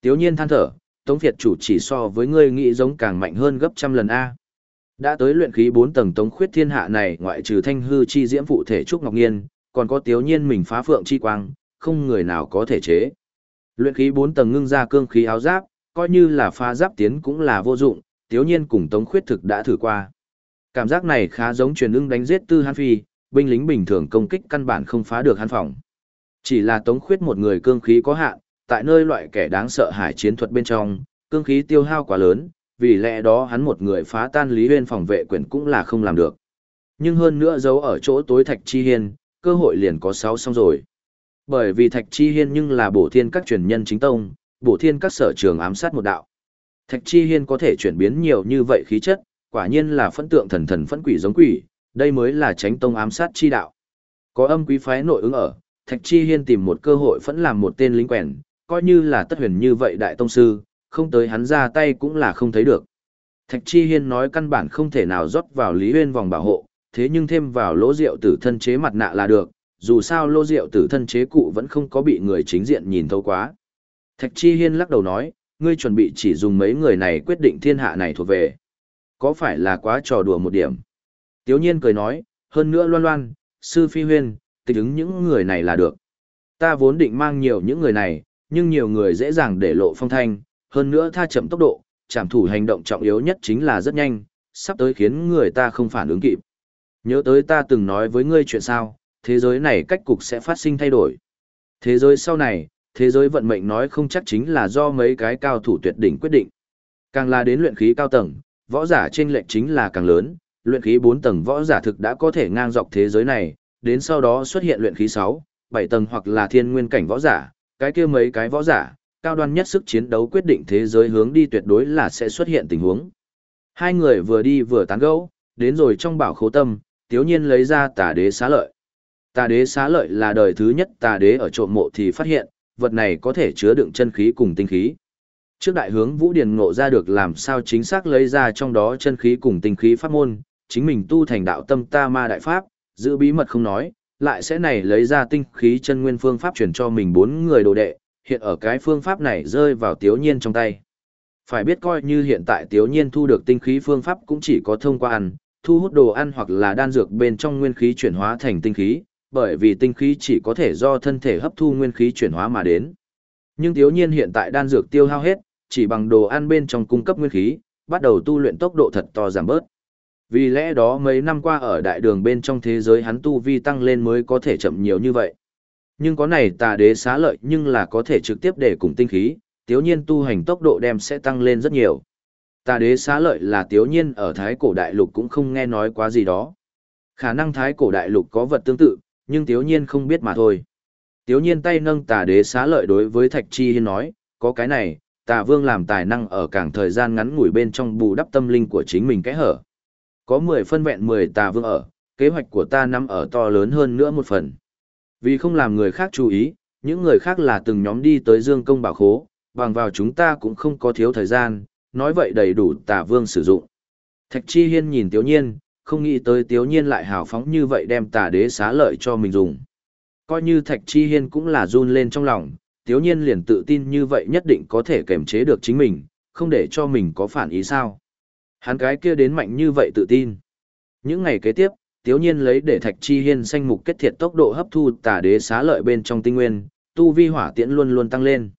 Tiếu nhiên than thở, Tống Việt chủ chỉ so với ngươi nghĩ giống càng mạnh hơn gấp trăm lần A. Đã tới luyện khí 4 tầng Tống Khuyết thiên hạ này ngoại trừ thanh hư chi diễm phụ thể Trúc Ngọc Nghiên, còn có tiếu nhiên mình phá phượng chi quang, không người nào có thể chế. Luyện khí 4 tầng ngưng ra cương khí áo giáp, coi như là phá giáp tiến cũng là vô dụng, tiếu nhiên cùng Tống Khuyết thực đã thử qua. Cảm giác này khá giống truyền ưng đánh giết tư hán phi, binh lính bình thường công kích căn bản không phá được hán phòng. Chỉ là Tống Khuyết một người cương khí có hạn, tại nơi loại kẻ đáng sợ hải chiến thuật bên trong, cương khí tiêu hao quá lớn, vì lẽ đó hắn một người phá tan Lý Huyên phòng vệ quyền cũng là không làm được. Nhưng hơn nữa giấu ở chỗ tối Thạch Chi Hiên, cơ hội liền có sáu xong rồi. Bởi vì Thạch Chi Hiên nhưng là bổ thiên các truyền nhân chính tông, bổ thiên các sở trường ám sát một đạo. Thạch Chi Hiên có thể chuyển biến nhiều như vậy khí chất, quả nhiên là phân tượng thần thần phẫn quỷ giống quỷ, đây mới là tránh tông ám sát chi đạo. Có âm quý phái nội ứng ở, Thạch Chi Hiên tìm một cơ hội phẫn làm một tên lính quèn, coi như là tất huyền như vậy đại tông sư, không tới hắn ra tay cũng là không thấy được. Thạch Chi Hiên nói căn bản không thể nào rót vào Lý Huyên vòng bảo hộ, thế nhưng thêm vào lỗ rượu tử thân chế mặt nạ là được, dù sao lỗ rượu tử thân chế cụ vẫn không có bị người chính diện nhìn thấu quá. Thạch Chi Hiên lắc đầu nói, ngươi chuẩn bị chỉ dùng mấy người này quyết định thiên hạ này thuộc về. Có phải là quá trò đùa một điểm? Tiếu nhiên cười nói, hơn nữa loan loan, sư phi huyên, tịch ứng những người này là được. Ta vốn định mang nhiều những người này, nhưng nhiều người dễ dàng để lộ phong thanh, hơn nữa tha chậm tốc độ, trảm thủ hành động trọng yếu nhất chính là rất nhanh, sắp tới khiến người ta không phản ứng kịp. Nhớ tới ta từng nói với ngươi chuyện sao, thế giới này cách cục sẽ phát sinh thay đổi. Thế giới sau này, thế giới vận mệnh nói không chắc chính là do mấy cái cao thủ tuyệt đỉnh quyết định. Càng là đến luyện khí cao tầng, võ giả trên lệnh chính là càng lớn, luyện khí 4 tầng võ giả thực đã có thể ngang dọc thế giới này, đến sau đó xuất hiện luyện khí 6, 7 tầng hoặc là thiên nguyên cảnh võ giả, cái kia mấy cái võ giả, cao đoan nhất sức chiến đấu quyết định thế giới hướng đi tuyệt đối là sẽ xuất hiện tình huống. Hai người vừa đi vừa tán gẫu, đến rồi trong bảo khố tâm, tiếu nhiên lấy ra tà đế xá lợi. Tà đế xá lợi là đời thứ nhất tà đế ở trộm mộ thì phát hiện, vật này có thể chứa đựng chân khí cùng tinh khí. Trước đại hướng Vũ Điền ngộ ra được làm sao chính xác lấy ra trong đó chân khí cùng tinh khí pháp môn, chính mình tu thành đạo tâm ta ma đại pháp, giữ bí mật không nói, lại sẽ này lấy ra tinh khí chân nguyên phương pháp truyền cho mình bốn người đồ đệ, hiện ở cái phương pháp này rơi vào tiếu nhiên trong tay. Phải biết coi như hiện tại tiếu nhiên thu được tinh khí phương pháp cũng chỉ có thông qua ăn, thu hút đồ ăn hoặc là đan dược bên trong nguyên khí chuyển hóa thành tinh khí, bởi vì tinh khí chỉ có thể do thân thể hấp thu nguyên khí chuyển hóa mà đến. Nhưng thiếu nhiên hiện tại đan dược tiêu hao hết, chỉ bằng đồ ăn bên trong cung cấp nguyên khí, bắt đầu tu luyện tốc độ thật to giảm bớt. Vì lẽ đó mấy năm qua ở đại đường bên trong thế giới hắn tu vi tăng lên mới có thể chậm nhiều như vậy. Nhưng có này tà đế xá lợi nhưng là có thể trực tiếp để cùng tinh khí, tiếu nhiên tu hành tốc độ đem sẽ tăng lên rất nhiều. Tà đế xá lợi là tiếu nhiên ở thái cổ đại lục cũng không nghe nói quá gì đó. Khả năng thái cổ đại lục có vật tương tự, nhưng tiếu nhiên không biết mà thôi. Tiếu nhiên tay nâng tà đế xá lợi đối với thạch chi hiên nói, có cái này, tà vương làm tài năng ở càng thời gian ngắn ngủi bên trong bù đắp tâm linh của chính mình cái hở. Có 10 phân vẹn 10 tà vương ở, kế hoạch của ta nằm ở to lớn hơn nữa một phần. Vì không làm người khác chú ý, những người khác là từng nhóm đi tới dương công bảo khố, bằng vào chúng ta cũng không có thiếu thời gian, nói vậy đầy đủ tà vương sử dụng. Thạch Chi Hiên nhìn Tiếu Nhiên, không nghĩ tới Tiếu Nhiên lại hào phóng như vậy đem tà đế xá lợi cho mình dùng. Coi như Thạch Chi Hiên cũng là run lên trong lòng, Tiếu Nhiên liền tự tin như vậy nhất định có thể kềm chế được chính mình, không để cho mình có phản ý sao. Hắn cái kia đến mạnh như vậy tự tin. Những ngày kế tiếp, Tiếu Nhiên lấy để Thạch Chi Hiên sanh mục kết thiệt tốc độ hấp thu tà đế xá lợi bên trong tinh nguyên, tu vi hỏa tiễn luôn luôn tăng lên.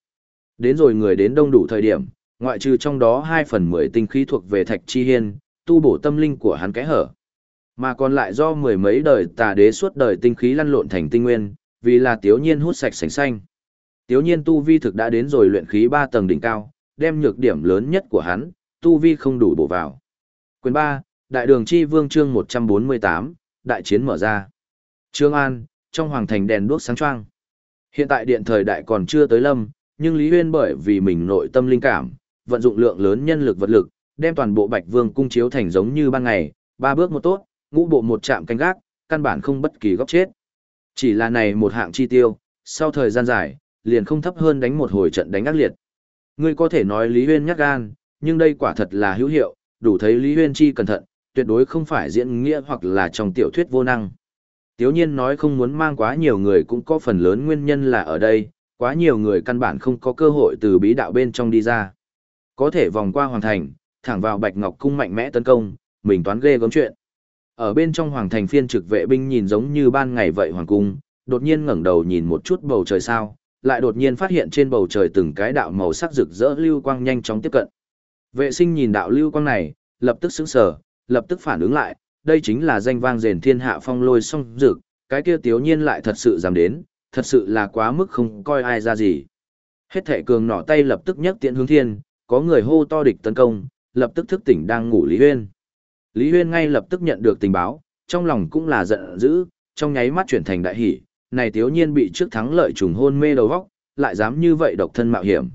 Đến rồi người đến đông đủ thời điểm, ngoại trừ trong đó 2 phần 10 tinh khí thuộc về Thạch Chi Hiên, tu bổ tâm linh của hắn cái hở. Mà còn lại do mười mấy đời tà đế suốt đời tinh khí lăn lộn thành tinh nguyên, vì là Tiếu Nhiên hút sạch sành xanh. Tiếu Nhiên tu vi thực đã đến rồi luyện khí 3 tầng đỉnh cao, đem nhược điểm lớn nhất của hắn, tu vi không đủ bổ vào. Quyền 3, Đại đường chi vương chương 148, đại chiến mở ra. Trương An, trong hoàng thành đèn đuốc sáng choang. Hiện tại điện thời đại còn chưa tới lâm, nhưng Lý Huyên bởi vì mình nội tâm linh cảm, vận dụng lượng lớn nhân lực vật lực, đem toàn bộ Bạch Vương cung chiếu thành giống như ban ngày, ba bước một tốt, ngũ bộ một trạm canh gác, căn bản không bất kỳ góc chết. Chỉ là này một hạng chi tiêu, sau thời gian dài, liền không thấp hơn đánh một hồi trận đánh ác liệt. Ngươi có thể nói Lý Huyên nhát gan, nhưng đây quả thật là hữu hiệu, đủ thấy Lý Huyên chi cẩn thận, tuyệt đối không phải diễn nghĩa hoặc là trong tiểu thuyết vô năng. Tiếu nhiên nói không muốn mang quá nhiều người cũng có phần lớn nguyên nhân là ở đây, quá nhiều người căn bản không có cơ hội từ bí đạo bên trong đi ra. Có thể vòng qua hoàn thành, thẳng vào Bạch Ngọc cung mạnh mẽ tấn công, mình toán ghê gớm chuyện. Ở bên trong hoàng thành phiên trực vệ binh nhìn giống như ban ngày vậy hoàng cung, đột nhiên ngẩng đầu nhìn một chút bầu trời sao, lại đột nhiên phát hiện trên bầu trời từng cái đạo màu sắc rực rỡ lưu quang nhanh chóng tiếp cận. Vệ sinh nhìn đạo lưu quang này, lập tức sững sờ, lập tức phản ứng lại, đây chính là danh vang rền thiên hạ phong lôi song rực, cái kia tiếu nhiên lại thật sự dám đến, thật sự là quá mức không coi ai ra gì. Hết thệ cường nỏ tay lập tức nhấc tiện hướng thiên, có người hô to địch tấn công, lập tức thức tỉnh đang ngủ Lý Huyên. Lý Huyên ngay lập tức nhận được tình báo, trong lòng cũng là giận dữ, trong nháy mắt chuyển thành đại hỷ, này thiếu nhiên bị trước thắng lợi trùng hôn mê đầu vóc, lại dám như vậy độc thân mạo hiểm.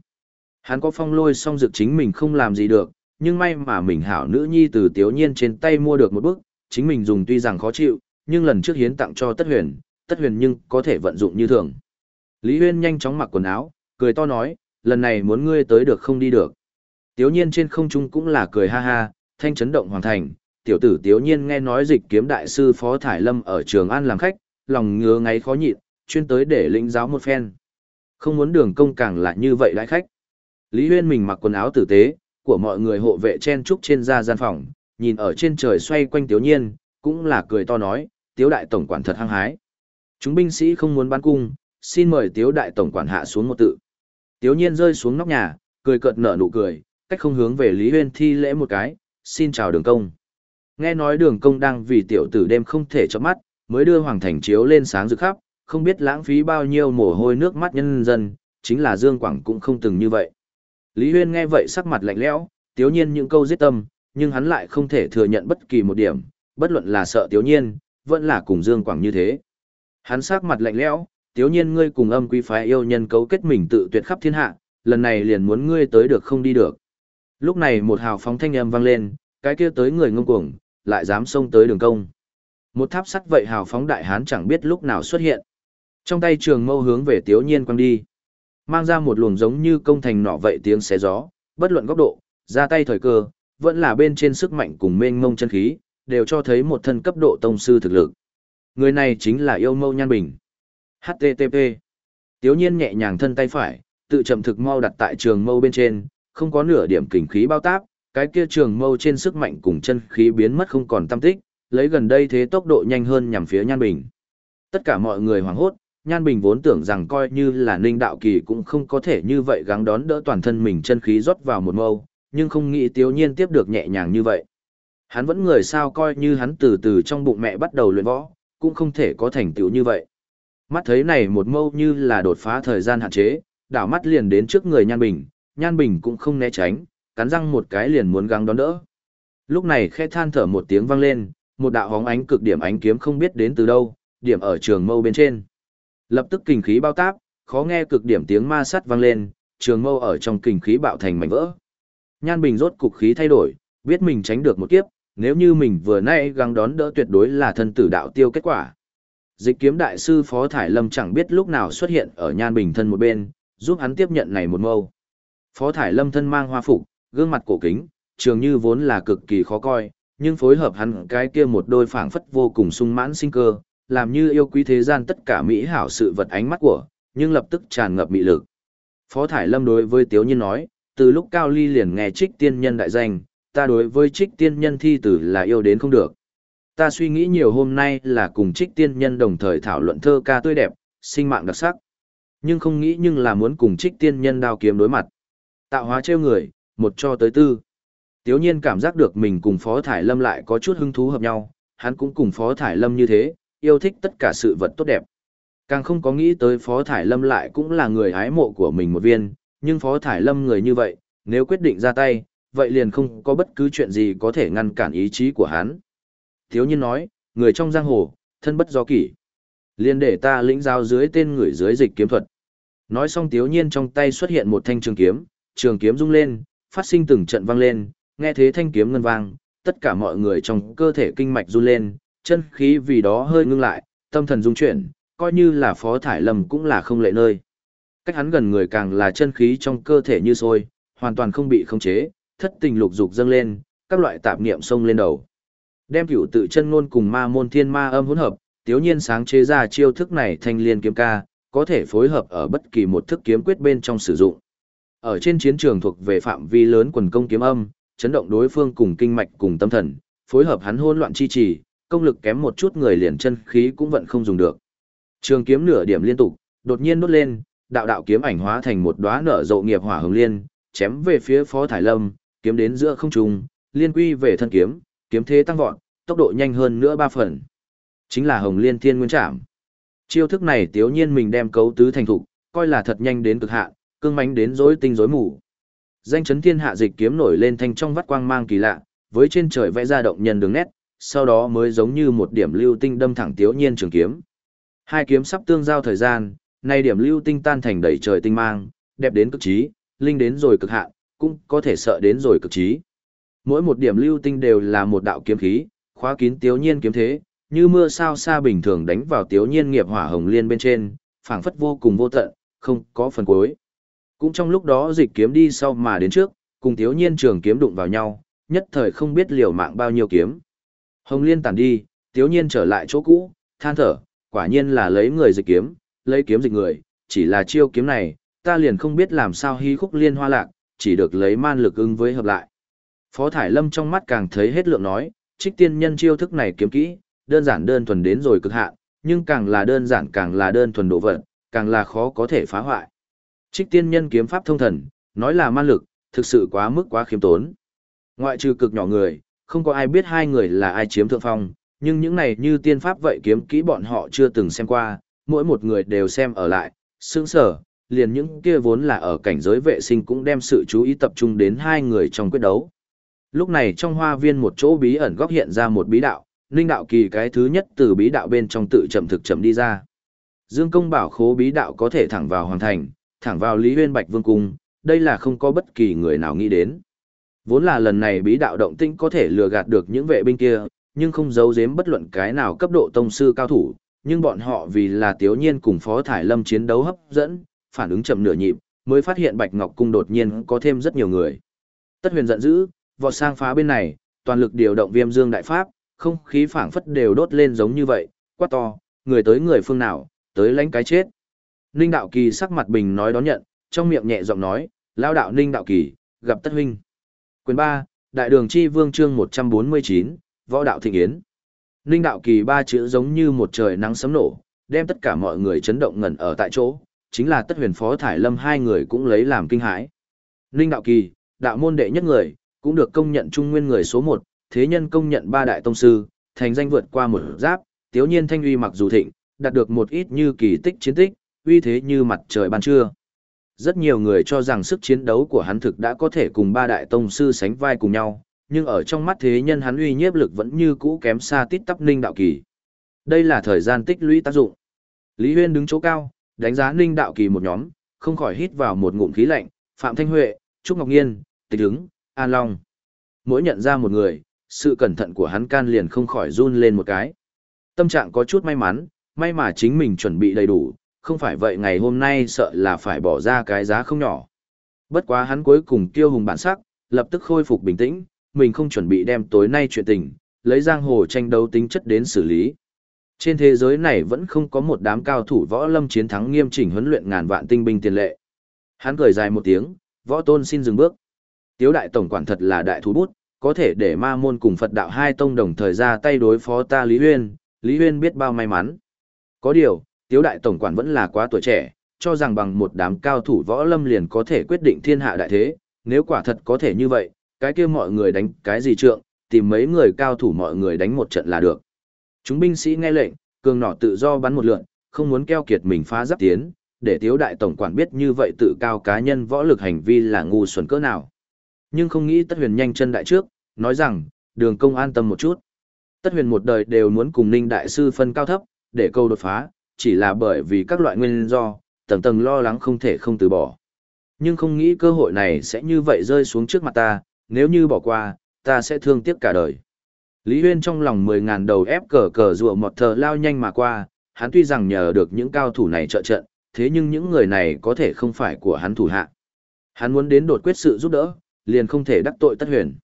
Hắn có phong lôi song dược chính mình không làm gì được, nhưng may mà mình hảo nữ nhi từ thiếu nhiên trên tay mua được một bức, chính mình dùng tuy rằng khó chịu, nhưng lần trước hiến tặng cho tất huyền, tất huyền nhưng có thể vận dụng như thường. Lý Huyên nhanh chóng mặc quần áo, cười to nói, lần này muốn ngươi tới được không đi được. Tiếu nhiên trên không trung cũng là cười ha ha, thanh chấn động hoàn thành, tiểu tử tiếu nhiên nghe nói dịch kiếm đại sư Phó Thải Lâm ở Trường An làm khách, lòng ngứa ngáy khó nhịn, chuyên tới để lĩnh giáo một phen. Không muốn đường công càng lại như vậy đãi khách. Lý Huyên mình mặc quần áo tử tế, của mọi người hộ vệ chen trúc trên da gian phòng, nhìn ở trên trời xoay quanh tiếu nhiên, cũng là cười to nói, tiếu đại tổng quản thật hăng hái. Chúng binh sĩ không muốn bắn cung, xin mời tiếu đại tổng quản hạ xuống một tự. Tiếu nhiên rơi xuống nóc nhà, cười cợt nở nụ cười, cách không hướng về Lý Huyên thi lễ một cái, xin chào đường công. Nghe nói đường công đang vì tiểu tử đêm không thể chớp mắt, mới đưa hoàng thành chiếu lên sáng rực khắp, không biết lãng phí bao nhiêu mồ hôi nước mắt nhân dân, chính là Dương Quảng cũng không từng như vậy. Lý Huyên nghe vậy sắc mặt lạnh lẽo, tiếu nhiên những câu giết tâm, nhưng hắn lại không thể thừa nhận bất kỳ một điểm, bất luận là sợ tiếu nhiên, vẫn là cùng Dương Quảng như thế. Hắn sắc mặt lạnh lẽo, tiếu nhiên ngươi cùng âm quý phái yêu nhân cấu kết mình tự tuyệt khắp thiên hạ, lần này liền muốn ngươi tới được không đi được. Lúc này một hào phóng thanh âm vang lên, cái kia tới người ngông cuồng, lại dám xông tới đường công. Một tháp sắt vậy hào phóng đại hán chẳng biết lúc nào xuất hiện. Trong tay trường mâu hướng về tiếu nhiên quăng đi. Mang ra một luồng giống như công thành nọ vậy tiếng xé gió, bất luận góc độ, ra tay thời cơ, vẫn là bên trên sức mạnh cùng mênh mông chân khí, đều cho thấy một thân cấp độ tông sư thực lực. Người này chính là yêu mâu nhan bình. HTTP. Tiếu nhiên nhẹ nhàng thân tay phải, tự chậm thực mau đặt tại trường mâu bên trên, không có nửa điểm kình khí bao táp, cái kia trường mâu trên sức mạnh cùng chân khí biến mất không còn tâm tích, lấy gần đây thế tốc độ nhanh hơn nhằm phía Nhan Bình. Tất cả mọi người hoảng hốt, Nhan Bình vốn tưởng rằng coi như là Ninh Đạo Kỳ cũng không có thể như vậy gắng đón đỡ toàn thân mình chân khí rót vào một mâu, nhưng không nghĩ Tiếu Nhiên tiếp được nhẹ nhàng như vậy. Hắn vẫn người sao coi như hắn từ từ trong bụng mẹ bắt đầu luyện võ, cũng không thể có thành tựu như vậy. Mắt thấy này một mâu như là đột phá thời gian hạn chế, đảo mắt liền đến trước người Nhan Bình, Nhan Bình cũng không né tránh, cắn răng một cái liền muốn gắng đón đỡ. Lúc này khẽ than thở một tiếng vang lên, một đạo hóng ánh cực điểm ánh kiếm không biết đến từ đâu, điểm ở trường mâu bên trên. Lập tức kình khí bao táp, khó nghe cực điểm tiếng ma sắt vang lên, trường mâu ở trong kình khí bạo thành mảnh vỡ. Nhan Bình rốt cục khí thay đổi, biết mình tránh được một kiếp, nếu như mình vừa nay gắng đón đỡ tuyệt đối là thân tử đạo tiêu kết quả. Dịch kiếm đại sư Phó Thải Lâm chẳng biết lúc nào xuất hiện ở Nhan Bình thân một bên, giúp hắn tiếp nhận này một mâu. Phó Thải Lâm thân mang hoa phục, gương mặt cổ kính, trường như vốn là cực kỳ khó coi, nhưng phối hợp hắn cái kia một đôi phảng phất vô cùng sung mãn sinh cơ, làm như yêu quý thế gian tất cả mỹ hảo sự vật ánh mắt của, nhưng lập tức tràn ngập mị lực. Phó Thải Lâm đối với Tiếu Nhiên nói, từ lúc Cao Ly liền nghe trích tiên nhân đại danh, ta đối với trích tiên nhân thi tử là yêu đến không được. Ta suy nghĩ nhiều hôm nay là cùng trích tiên nhân đồng thời thảo luận thơ ca tươi đẹp, sinh mạng đặc sắc. Nhưng không nghĩ nhưng là muốn cùng trích tiên nhân đao kiếm đối mặt. Tạo hóa trêu người, một cho tới tư. Tiếu nhiên cảm giác được mình cùng Phó Thải Lâm lại có chút hứng thú hợp nhau, hắn cũng cùng Phó Thải Lâm như thế, yêu thích tất cả sự vật tốt đẹp. Càng không có nghĩ tới Phó Thải Lâm lại cũng là người ái mộ của mình một viên, nhưng Phó Thải Lâm người như vậy, nếu quyết định ra tay, vậy liền không có bất cứ chuyện gì có thể ngăn cản ý chí của hắn. Thiếu nhiên nói, người trong giang hồ, thân bất do kỷ. Liền để ta lĩnh giao dưới tên người dưới dịch kiếm thuật. Nói xong thiếu nhiên trong tay xuất hiện một thanh trường kiếm, trường kiếm rung lên, phát sinh từng trận vang lên, nghe thế thanh kiếm ngân vang, tất cả mọi người trong cơ thể kinh mạch run lên, chân khí vì đó hơi ngưng lại, tâm thần rung chuyển, coi như là Phó Thải Lâm cũng là không lệ nơi. Cách hắn gần người càng là chân khí trong cơ thể như sôi, hoàn toàn không bị khống chế, thất tình lục dục dâng lên, các loại tạp niệm xông lên đầu. Đem cửu tự chân ngôn cùng ma môn thiên ma âm hỗn hợp, tiếu nhiên sáng chế ra chiêu thức này thanh liên kiếm ca, có thể phối hợp ở bất kỳ một thức kiếm quyết bên trong sử dụng. Ở trên chiến trường thuộc về phạm vi lớn quần công kiếm âm, chấn động đối phương cùng kinh mạch cùng tâm thần, phối hợp hắn hỗn loạn chi trì, công lực kém một chút người liền chân khí cũng vẫn không dùng được. Trường kiếm nửa điểm liên tục, đột nhiên nốt lên, đạo đạo kiếm ảnh hóa thành một đóa nở rộ nghiệp hỏa hồng liên, chém về phía Phó Thải Lâm, kiếm đến giữa không trung, liên quy về thân kiếm, kiếm thế tăng vọt, tốc độ nhanh hơn nữa ba phần. Chính là Hồng Liên Thiên Nguyên Trảm. Chiêu thức này tiếu nhiên mình đem cấu tứ thành thục, coi là thật nhanh đến cực hạn, cương mánh đến rối tinh rối mù. Danh chấn thiên hạ dịch kiếm nổi lên thanh trong vắt quang mang kỳ lạ, với trên trời vẽ ra động nhân đường nét, sau đó mới giống như một điểm lưu tinh đâm thẳng tiếu nhiên trường kiếm. Hai kiếm sắp tương giao thời gian, nay điểm lưu tinh tan thành đầy trời tinh mang, đẹp đến cực trí, linh đến rồi cực hạn, cũng có thể sợ đến rồi cực trí. Mỗi một điểm lưu tinh đều là một đạo kiếm khí, khóa kín tiếu nhiên kiếm thế, như mưa sao xa bình thường đánh vào tiếu nhiên nghiệp hỏa hồng liên bên trên, phảng phất vô cùng vô tận, không có phần cuối. Cũng trong lúc đó dịch kiếm đi sau mà đến trước, cùng thiếu nhiên trường kiếm đụng vào nhau, nhất thời không biết liều mạng bao nhiêu kiếm. Hồng liên tản đi, thiếu nhiên trở lại chỗ cũ, than thở, quả nhiên là lấy người dịch kiếm, lấy kiếm dịch người, chỉ là chiêu kiếm này, ta liền không biết làm sao hy khúc liên hoa lạc, chỉ được lấy man lực ứng với hợp lại. Phó Thải Lâm trong mắt càng thấy hết lượng nói, trích tiên nhân chiêu thức này kiếm kỹ, đơn giản đơn thuần đến rồi cực hạn, nhưng càng là đơn giản càng là đơn thuần độ vật, càng là khó có thể phá hoại. Trích tiên nhân kiếm pháp thông thần, nói là man lực, thực sự quá mức quá khiêm tốn. Ngoại trừ cực nhỏ người, không có ai biết hai người là ai chiếm thượng phong, nhưng những này như tiên pháp vậy kiếm kỹ bọn họ chưa từng xem qua, mỗi một người đều xem ở lại, sướng sở, liền những kia vốn là ở cảnh giới vệ sinh cũng đem sự chú ý tập trung đến hai người trong quyết đấu. Lúc này trong hoa viên một chỗ bí ẩn góc hiện ra một bí đạo, linh đạo kỳ cái thứ nhất từ bí đạo bên trong tự chậm thực chậm đi ra. Dương công bảo khố bí đạo có thể thẳng vào hoàng thành, thẳng vào Lý Huyên Bạch Vương Cung, đây là không có bất kỳ người nào nghĩ đến. Vốn là lần này bí đạo động tĩnh có thể lừa gạt được những vệ binh kia, nhưng không giấu giếm bất luận cái nào cấp độ tông sư cao thủ, nhưng bọn họ vì là Tiếu Nhiên cùng Phó Thải Lâm chiến đấu hấp dẫn, phản ứng chậm nửa nhịp, mới phát hiện Bạch Ngọc Cung đột nhiên có thêm rất nhiều người. Tất huyền giận dữ, vọt sang phá bên này, toàn lực điều động viêm dương đại pháp, không khí phảng phất đều đốt lên giống như vậy, quát to, người tới người phương nào, tới lãnh cái chết. Ninh Đạo Kỳ sắc mặt bình nói đón nhận, trong miệng nhẹ giọng nói, lao đạo Ninh Đạo Kỳ, gặp tất huynh. Quyền 3, Đại đường chi vương chương 149, võ đạo thịnh yến. Ninh Đạo Kỳ ba chữ giống như một trời nắng sấm nổ, đem tất cả mọi người chấn động ngẩn ở tại chỗ, chính là tất huyền phó thải lâm hai người cũng lấy làm kinh hãi. Ninh Đạo Kỳ, đạo môn đệ nhất người, cũng được công nhận trung nguyên người số một, thế nhân công nhận ba đại tông sư, thành danh vượt qua một giáp, tiếu nhiên thanh uy mặc dù thịnh, đạt được một ít như kỳ tích chiến tích, uy thế như mặt trời ban trưa. Rất nhiều người cho rằng sức chiến đấu của hắn thực đã có thể cùng ba đại tông sư sánh vai cùng nhau, nhưng ở trong mắt thế nhân hắn uy nhiếp lực vẫn như cũ kém xa tít tắp ninh đạo kỳ. Đây là thời gian tích lũy tác dụng. Lý Huyên đứng chỗ cao, đánh giá ninh đạo kỳ một nhóm, không khỏi hít vào một ngụm khí lạnh, Phạm Thanh Huệ, Trúc Ngọc Nghiên, Tịch Hứng, An Long. Mỗi nhận ra một người, sự cẩn thận của hắn can liền không khỏi run lên một cái. Tâm trạng có chút may mắn, may mà chính mình chuẩn bị đầy đủ, không phải vậy ngày hôm nay sợ là phải bỏ ra cái giá không nhỏ. Bất quá hắn cuối cùng tiêu hùng bản sắc, lập tức khôi phục bình tĩnh, mình không chuẩn bị đem tối nay chuyện tình, lấy giang hồ tranh đấu tính chất đến xử lý. Trên thế giới này vẫn không có một đám cao thủ võ lâm chiến thắng nghiêm chỉnh huấn luyện ngàn vạn tinh binh tiền lệ. Hắn cười dài một tiếng, võ tôn xin dừng bước. Tiếu đại tổng quản thật là đại thú bút, có thể để ma môn cùng Phật đạo hai tông đồng thời ra tay đối phó ta Lý Huyên, Lý Huyên biết bao may mắn. Có điều, Tiếu đại tổng quản vẫn là quá tuổi trẻ, cho rằng bằng một đám cao thủ võ lâm liền có thể quyết định thiên hạ đại thế, nếu quả thật có thể như vậy, cái kia mọi người đánh cái gì trượng, tìm mấy người cao thủ mọi người đánh một trận là được. Chúng binh sĩ nghe lệnh, cường nỏ tự do bắn một lượn, không muốn keo kiệt mình phá giáp tiến, để tiếu đại tổng quản biết như vậy tự cao cá nhân võ lực hành vi là ngu xuẩn cỡ nào. Nhưng không nghĩ Tất Huyền nhanh chân đại trước, nói rằng, đường công an tâm một chút. Tất Huyền một đời đều muốn cùng Ninh Đại Sư phân cao thấp, để câu đột phá, chỉ là bởi vì các loại nguyên do, tầng tầng lo lắng không thể không từ bỏ. Nhưng không nghĩ cơ hội này sẽ như vậy rơi xuống trước mặt ta, nếu như bỏ qua, ta sẽ thương tiếc cả đời. Lý Huyên trong lòng 10.000 đầu ép cờ cờ rùa một thờ lao nhanh mà qua, hắn tuy rằng nhờ được những cao thủ này trợ trận, thế nhưng những người này có thể không phải của hắn thủ hạ. Hắn muốn đến đột quyết sự giúp đỡ, liền không thể đắc tội tất huyền.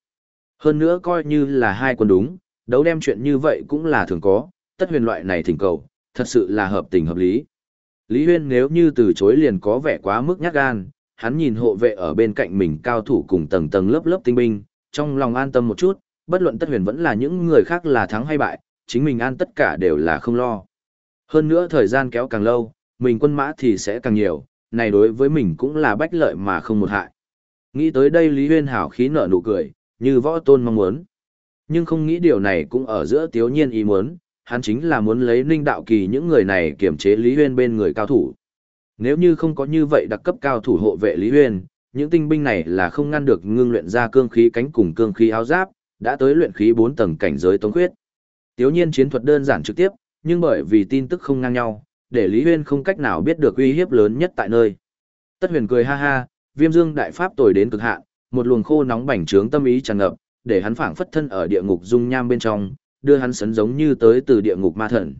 Hơn nữa coi như là hai quân đúng, đấu đem chuyện như vậy cũng là thường có, tất huyền loại này thỉnh cầu, thật sự là hợp tình hợp lý. Lý Huyên nếu như từ chối liền có vẻ quá mức nhát gan, hắn nhìn hộ vệ ở bên cạnh mình cao thủ cùng tầng tầng lớp lớp tinh binh, trong lòng an tâm một chút, bất luận tất huyền vẫn là những người khác là thắng hay bại, chính mình an tất cả đều là không lo. Hơn nữa thời gian kéo càng lâu, mình quân mã thì sẽ càng nhiều, này đối với mình cũng là bách lợi mà không một hại. Nghĩ tới đây Lý Huyên hảo khí nở nụ cười, như võ tôn mong muốn. Nhưng không nghĩ điều này cũng ở giữa tiếu nhiên ý muốn, hắn chính là muốn lấy ninh đạo kỳ những người này kiểm chế Lý Huyên bên người cao thủ. Nếu như không có như vậy đặc cấp cao thủ hộ vệ Lý Huyên, những tinh binh này là không ngăn được ngưng luyện ra cương khí cánh cùng cương khí áo giáp, đã tới luyện khí 4 tầng cảnh giới tống khuyết. Tiếu nhiên chiến thuật đơn giản trực tiếp, nhưng bởi vì tin tức không ngang nhau, để Lý Huyên không cách nào biết được uy hiếp lớn nhất tại nơi. Tất huyền cười ha ha, viêm dương đại pháp tồi đến cực hạn, một luồng khô nóng bành trướng tâm ý tràn ngập, để hắn phảng phất thân ở địa ngục dung nham bên trong, đưa hắn sấn giống như tới từ địa ngục ma thần.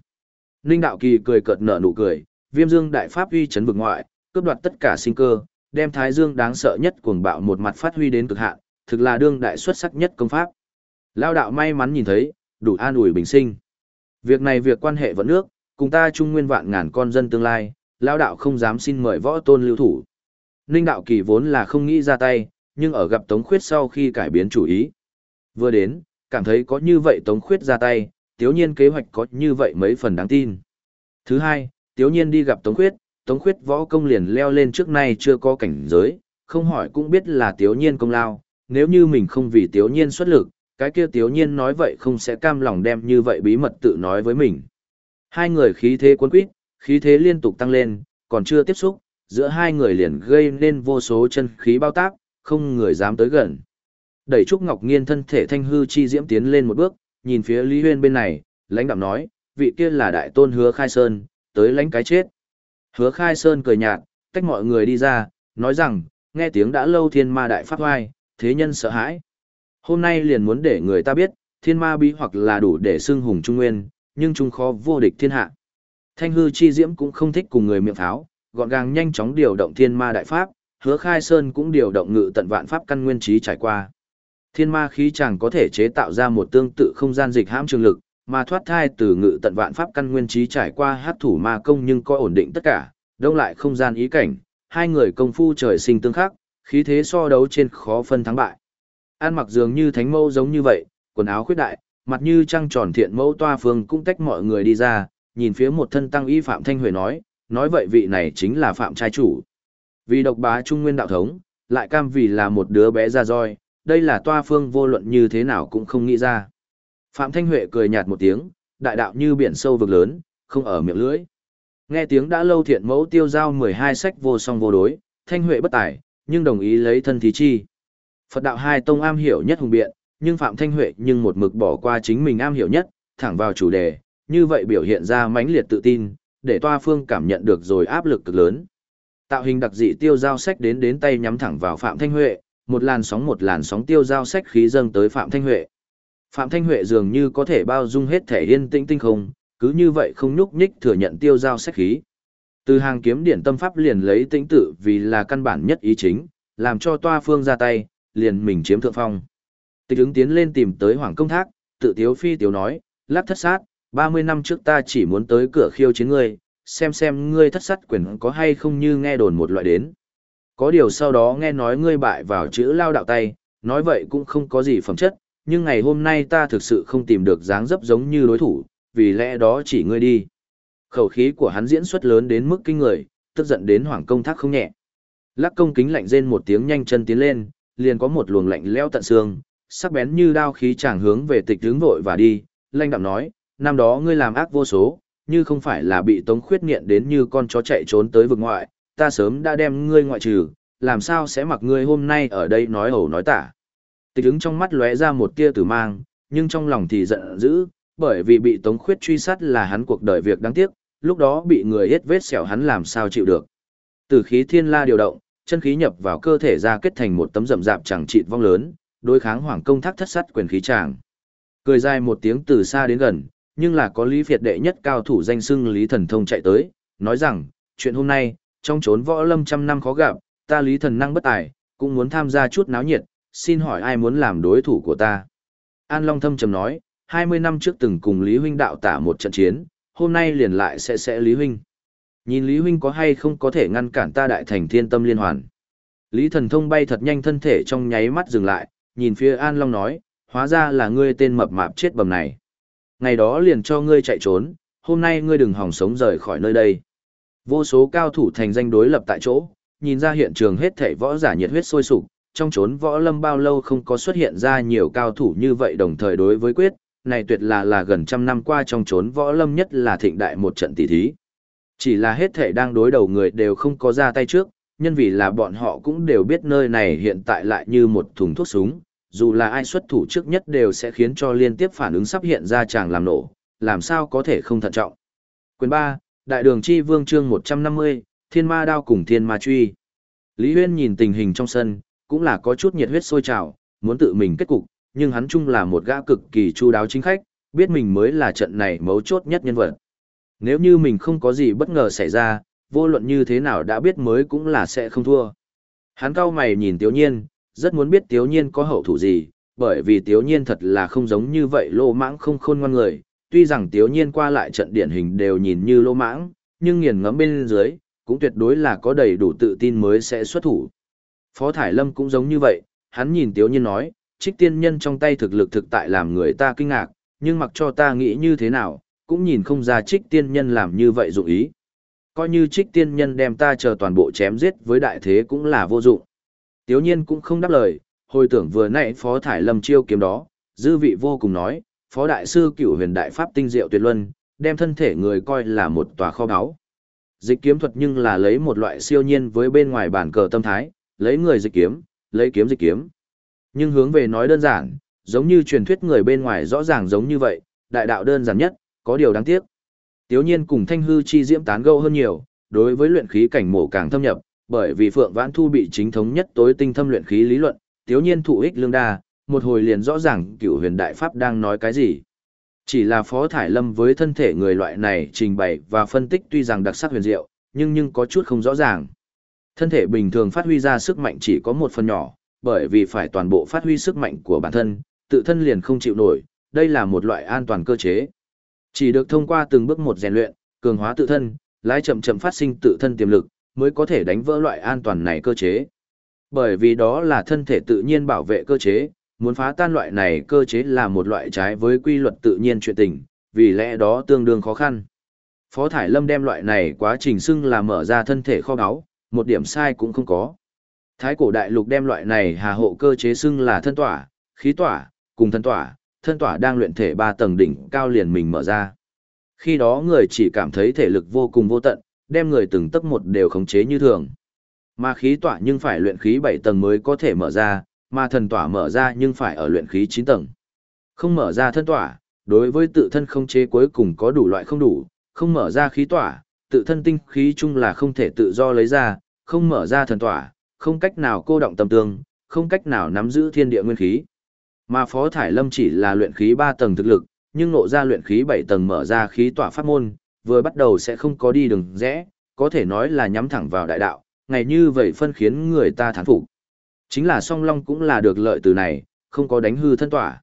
Ninh đạo kỳ cười cợt nở nụ cười, viêm dương đại pháp uy chấn vực ngoại, cướp đoạt tất cả sinh cơ, đem thái dương đáng sợ nhất cuồng bạo một mặt phát huy đến cực hạn, thực là đương đại xuất sắc nhất công pháp. Lao đạo may mắn nhìn thấy, đủ an ủi bình sinh. Việc này việc quan hệ vận nước, cùng ta chung nguyên vạn ngàn con dân tương lai, lao đạo không dám xin mời võ tôn lưu thủ. Ninh đạo kỳ vốn là không nghĩ ra tay, nhưng ở gặp Tống Khuyết sau khi cải biến chủ ý. Vừa đến, cảm thấy có như vậy Tống Khuyết ra tay, tiếu nhiên kế hoạch có như vậy mấy phần đáng tin. Thứ hai, tiếu nhiên đi gặp Tống Khuyết, Tống Khuyết võ công liền leo lên trước nay chưa có cảnh giới, không hỏi cũng biết là tiếu nhiên công lao, nếu như mình không vì tiếu nhiên xuất lực, cái kia tiếu nhiên nói vậy không sẽ cam lòng đem như vậy bí mật tự nói với mình. Hai người khí thế cuốn quýt, khí thế liên tục tăng lên, còn chưa tiếp xúc, giữa hai người liền gây nên vô số chân khí bao tác, không người dám tới gần. Đẩy Trúc Ngọc Nghiên thân thể thanh hư chi diễm tiến lên một bước, nhìn phía Lý Huyên bên này, lãnh đạm nói, vị kia là đại tôn hứa khai sơn, tới lãnh cái chết. Hứa khai sơn cười nhạt, tách mọi người đi ra, nói rằng, nghe tiếng đã lâu thiên ma đại pháp hoai, thế nhân sợ hãi. Hôm nay liền muốn để người ta biết, thiên ma bí hoặc là đủ để xưng hùng trung nguyên, nhưng trung khó vô địch thiên hạ. Thanh hư chi diễm cũng không thích cùng người miệng pháo, gọn gàng nhanh chóng điều động thiên ma đại pháp, hứa khai sơn cũng điều động ngự tận vạn pháp căn nguyên trí trải qua. Thiên ma khí chàng có thể chế tạo ra một tương tự không gian dịch hãm trường lực, mà thoát thai từ ngự tận vạn pháp căn nguyên trí trải qua hát thủ ma công nhưng có ổn định tất cả, đông lại không gian ý cảnh, hai người công phu trời sinh tương khắc, khí thế so đấu trên khó phân thắng bại. An mặc dường như thánh mâu giống như vậy, quần áo khuyết đại, mặt như trăng tròn thiện mẫu toa phương cũng tách mọi người đi ra, nhìn phía một thân tăng y Phạm Thanh Huệ nói, nói vậy vị này chính là Phạm trai chủ. Vì độc bá trung nguyên đạo thống, lại cam vì là một đứa bé ra roi, đây là toa phương vô luận như thế nào cũng không nghĩ ra. Phạm Thanh Huệ cười nhạt một tiếng, đại đạo như biển sâu vực lớn, không ở miệng lưỡi. Nghe tiếng đã lâu thiện mẫu tiêu giao 12 sách vô song vô đối, Thanh Huệ bất tài, nhưng đồng ý lấy thân thí chi. Phật đạo hai tông am hiểu nhất hùng biện, nhưng Phạm Thanh Huệ nhưng một mực bỏ qua chính mình am hiểu nhất, thẳng vào chủ đề, như vậy biểu hiện ra mãnh liệt tự tin, để toa phương cảm nhận được rồi áp lực cực lớn. Tạo hình đặc dị tiêu giao sách đến đến tay nhắm thẳng vào Phạm Thanh Huệ, một làn sóng một làn sóng tiêu giao sách khí dâng tới Phạm Thanh Huệ. Phạm Thanh Huệ dường như có thể bao dung hết thể yên tĩnh tinh không, cứ như vậy không nhúc nhích thừa nhận tiêu giao sách khí. Từ hàng kiếm điển tâm pháp liền lấy tĩnh tự vì là căn bản nhất ý chính, làm cho toa phương ra tay, liền mình chiếm thượng phong. Tịch ứng tiến lên tìm tới Hoàng Công Thác, tự tiếu phi tiếu nói, lát thất sát, 30 năm trước ta chỉ muốn tới cửa khiêu chiến ngươi, xem xem ngươi thất sát quyền có hay không như nghe đồn một loại đến. Có điều sau đó nghe nói ngươi bại vào chữ lao đạo tay, nói vậy cũng không có gì phẩm chất, nhưng ngày hôm nay ta thực sự không tìm được dáng dấp giống như đối thủ, vì lẽ đó chỉ ngươi đi. Khẩu khí của hắn diễn xuất lớn đến mức kinh người, tức giận đến Hoàng Công Thác không nhẹ. Lắc công kính lạnh rên một tiếng nhanh chân tiến lên, liền có một luồng lạnh leo tận xương, sắc bén như đao khí chàng hướng về tịch hướng vội và đi, lanh đạm nói, năm đó ngươi làm ác vô số, như không phải là bị tống khuyết nghiện đến như con chó chạy trốn tới vực ngoại, ta sớm đã đem ngươi ngoại trừ, làm sao sẽ mặc ngươi hôm nay ở đây nói ẩu nói tả. Tịch ứng trong mắt lóe ra một tia tử mang, nhưng trong lòng thì giận dữ, bởi vì bị tống khuyết truy sát là hắn cuộc đời việc đáng tiếc, lúc đó bị người hết vết xẻo hắn làm sao chịu được. Tử khí thiên la điều động, chân khí nhập vào cơ thể ra kết thành một tấm rậm rạp chẳng trị vong lớn, đối kháng hoàng công thác thất sát quyền khí tràng. Cười dài một tiếng từ xa đến gần, nhưng là có Lý Việt đệ nhất cao thủ danh xưng Lý Thần Thông chạy tới, nói rằng, chuyện hôm nay, trong chốn võ lâm trăm năm khó gặp, ta Lý Thần năng bất tài, cũng muốn tham gia chút náo nhiệt, xin hỏi ai muốn làm đối thủ của ta. An Long thâm trầm nói, 20 năm trước từng cùng Lý Huynh đạo tả một trận chiến, hôm nay liền lại sẽ sẽ Lý Huynh. Nhìn Lý Huynh có hay không có thể ngăn cản ta đại thành thiên tâm liên hoàn. Lý thần thông bay thật nhanh thân thể trong nháy mắt dừng lại, nhìn phía An Long nói, hóa ra là ngươi tên mập mạp chết bầm này. Ngày đó liền cho ngươi chạy trốn, hôm nay ngươi đừng hòng sống rời khỏi nơi đây. Vô số cao thủ thành danh đối lập tại chỗ, nhìn ra hiện trường hết thảy võ giả nhiệt huyết sôi sục, trong chốn võ lâm bao lâu không có xuất hiện ra nhiều cao thủ như vậy đồng thời đối với quyết, này tuyệt là là gần trăm năm qua trong chốn võ lâm nhất là thịnh đại một trận tỷ thí. Chỉ là hết thảy đang đối đầu người đều không có ra tay trước, nhân vì là bọn họ cũng đều biết nơi này hiện tại lại như một thùng thuốc súng, dù là ai xuất thủ trước nhất đều sẽ khiến cho liên tiếp phản ứng sắp hiện ra chàng làm nổ, làm sao có thể không thận trọng. Quyền 3, Đại đường chi vương chương 150, Thiên ma đao cùng Thiên ma truy. Lý Huyên nhìn tình hình trong sân, cũng là có chút nhiệt huyết sôi trào, muốn tự mình kết cục, nhưng hắn chung là một gã cực kỳ chu đáo chính khách, biết mình mới là trận này mấu chốt nhất nhân vật. Nếu như mình không có gì bất ngờ xảy ra, vô luận như thế nào đã biết mới cũng là sẽ không thua. Hắn cao mày nhìn Tiếu Nhiên, rất muốn biết Tiếu Nhiên có hậu thủ gì, bởi vì Tiếu Nhiên thật là không giống như vậy lô mãng không khôn ngoan người, tuy rằng Tiếu Nhiên qua lại trận điển hình đều nhìn như lô mãng, nhưng nghiền ngẫm bên dưới, cũng tuyệt đối là có đầy đủ tự tin mới sẽ xuất thủ. Phó Thải Lâm cũng giống như vậy, hắn nhìn Tiếu Nhiên nói, trích tiên nhân trong tay thực lực thực tại làm người ta kinh ngạc, nhưng mặc cho ta nghĩ như thế nào, cũng nhìn không ra trích tiên nhân làm như vậy dụng ý. Coi như trích tiên nhân đem ta chờ toàn bộ chém giết với đại thế cũng là vô dụng. Tiếu nhiên cũng không đáp lời, hồi tưởng vừa nãy Phó Thải Lâm chiêu kiếm đó, dư vị vô cùng nói, Phó Đại sư cửu huyền đại pháp tinh diệu tuyệt luân, đem thân thể người coi là một tòa kho báu. Dịch kiếm thuật nhưng là lấy một loại siêu nhiên với bên ngoài bản cờ tâm thái, lấy người dịch kiếm, lấy kiếm dịch kiếm. Nhưng hướng về nói đơn giản, giống như truyền thuyết người bên ngoài rõ ràng giống như vậy, đại đạo đơn giản nhất, có điều đáng tiếc. Tiếu nhiên cùng thanh hư chi diễm tán gẫu hơn nhiều, đối với luyện khí cảnh mổ càng thâm nhập, bởi vì Phượng Vãn Thu bị chính thống nhất tối tinh thâm luyện khí lý luận, tiếu nhiên thụ ích lương đa, một hồi liền rõ ràng cựu huyền đại pháp đang nói cái gì. Chỉ là Phó Thải Lâm với thân thể người loại này trình bày và phân tích tuy rằng đặc sắc huyền diệu, nhưng nhưng có chút không rõ ràng. Thân thể bình thường phát huy ra sức mạnh chỉ có một phần nhỏ, bởi vì phải toàn bộ phát huy sức mạnh của bản thân, tự thân liền không chịu nổi, đây là một loại an toàn cơ chế. Chỉ được thông qua từng bước một rèn luyện, cường hóa tự thân, lái chậm chậm phát sinh tự thân tiềm lực, mới có thể đánh vỡ loại an toàn này cơ chế. Bởi vì đó là thân thể tự nhiên bảo vệ cơ chế, muốn phá tan loại này cơ chế là một loại trái với quy luật tự nhiên chuyện tình, vì lẽ đó tương đương khó khăn. Phó Thải Lâm đem loại này quá trình xưng là mở ra thân thể kho báu, một điểm sai cũng không có. Thái cổ đại lục đem loại này hà hộ cơ chế xưng là thân tỏa, khí tỏa, cùng thân tỏa, thân tỏa đang luyện thể ba tầng đỉnh cao liền mình mở ra. Khi đó người chỉ cảm thấy thể lực vô cùng vô tận, đem người từng tấc một đều khống chế như thường. Mà khí tỏa nhưng phải luyện khí 7 tầng mới có thể mở ra, mà thần tỏa mở ra nhưng phải ở luyện khí 9 tầng. Không mở ra thân tỏa, đối với tự thân không chế cuối cùng có đủ loại không đủ, không mở ra khí tỏa, tự thân tinh khí chung là không thể tự do lấy ra, không mở ra thần tỏa, không cách nào cô động tâm tương, không cách nào nắm giữ thiên địa nguyên khí. Mà Phó Thải Lâm chỉ là luyện khí 3 tầng thực lực, nhưng nộ ra luyện khí 7 tầng mở ra khí tỏa pháp môn, vừa bắt đầu sẽ không có đi đường rẽ, có thể nói là nhắm thẳng vào đại đạo, ngày như vậy phân khiến người ta thán phục. Chính là song long cũng là được lợi từ này, không có đánh hư thân tỏa.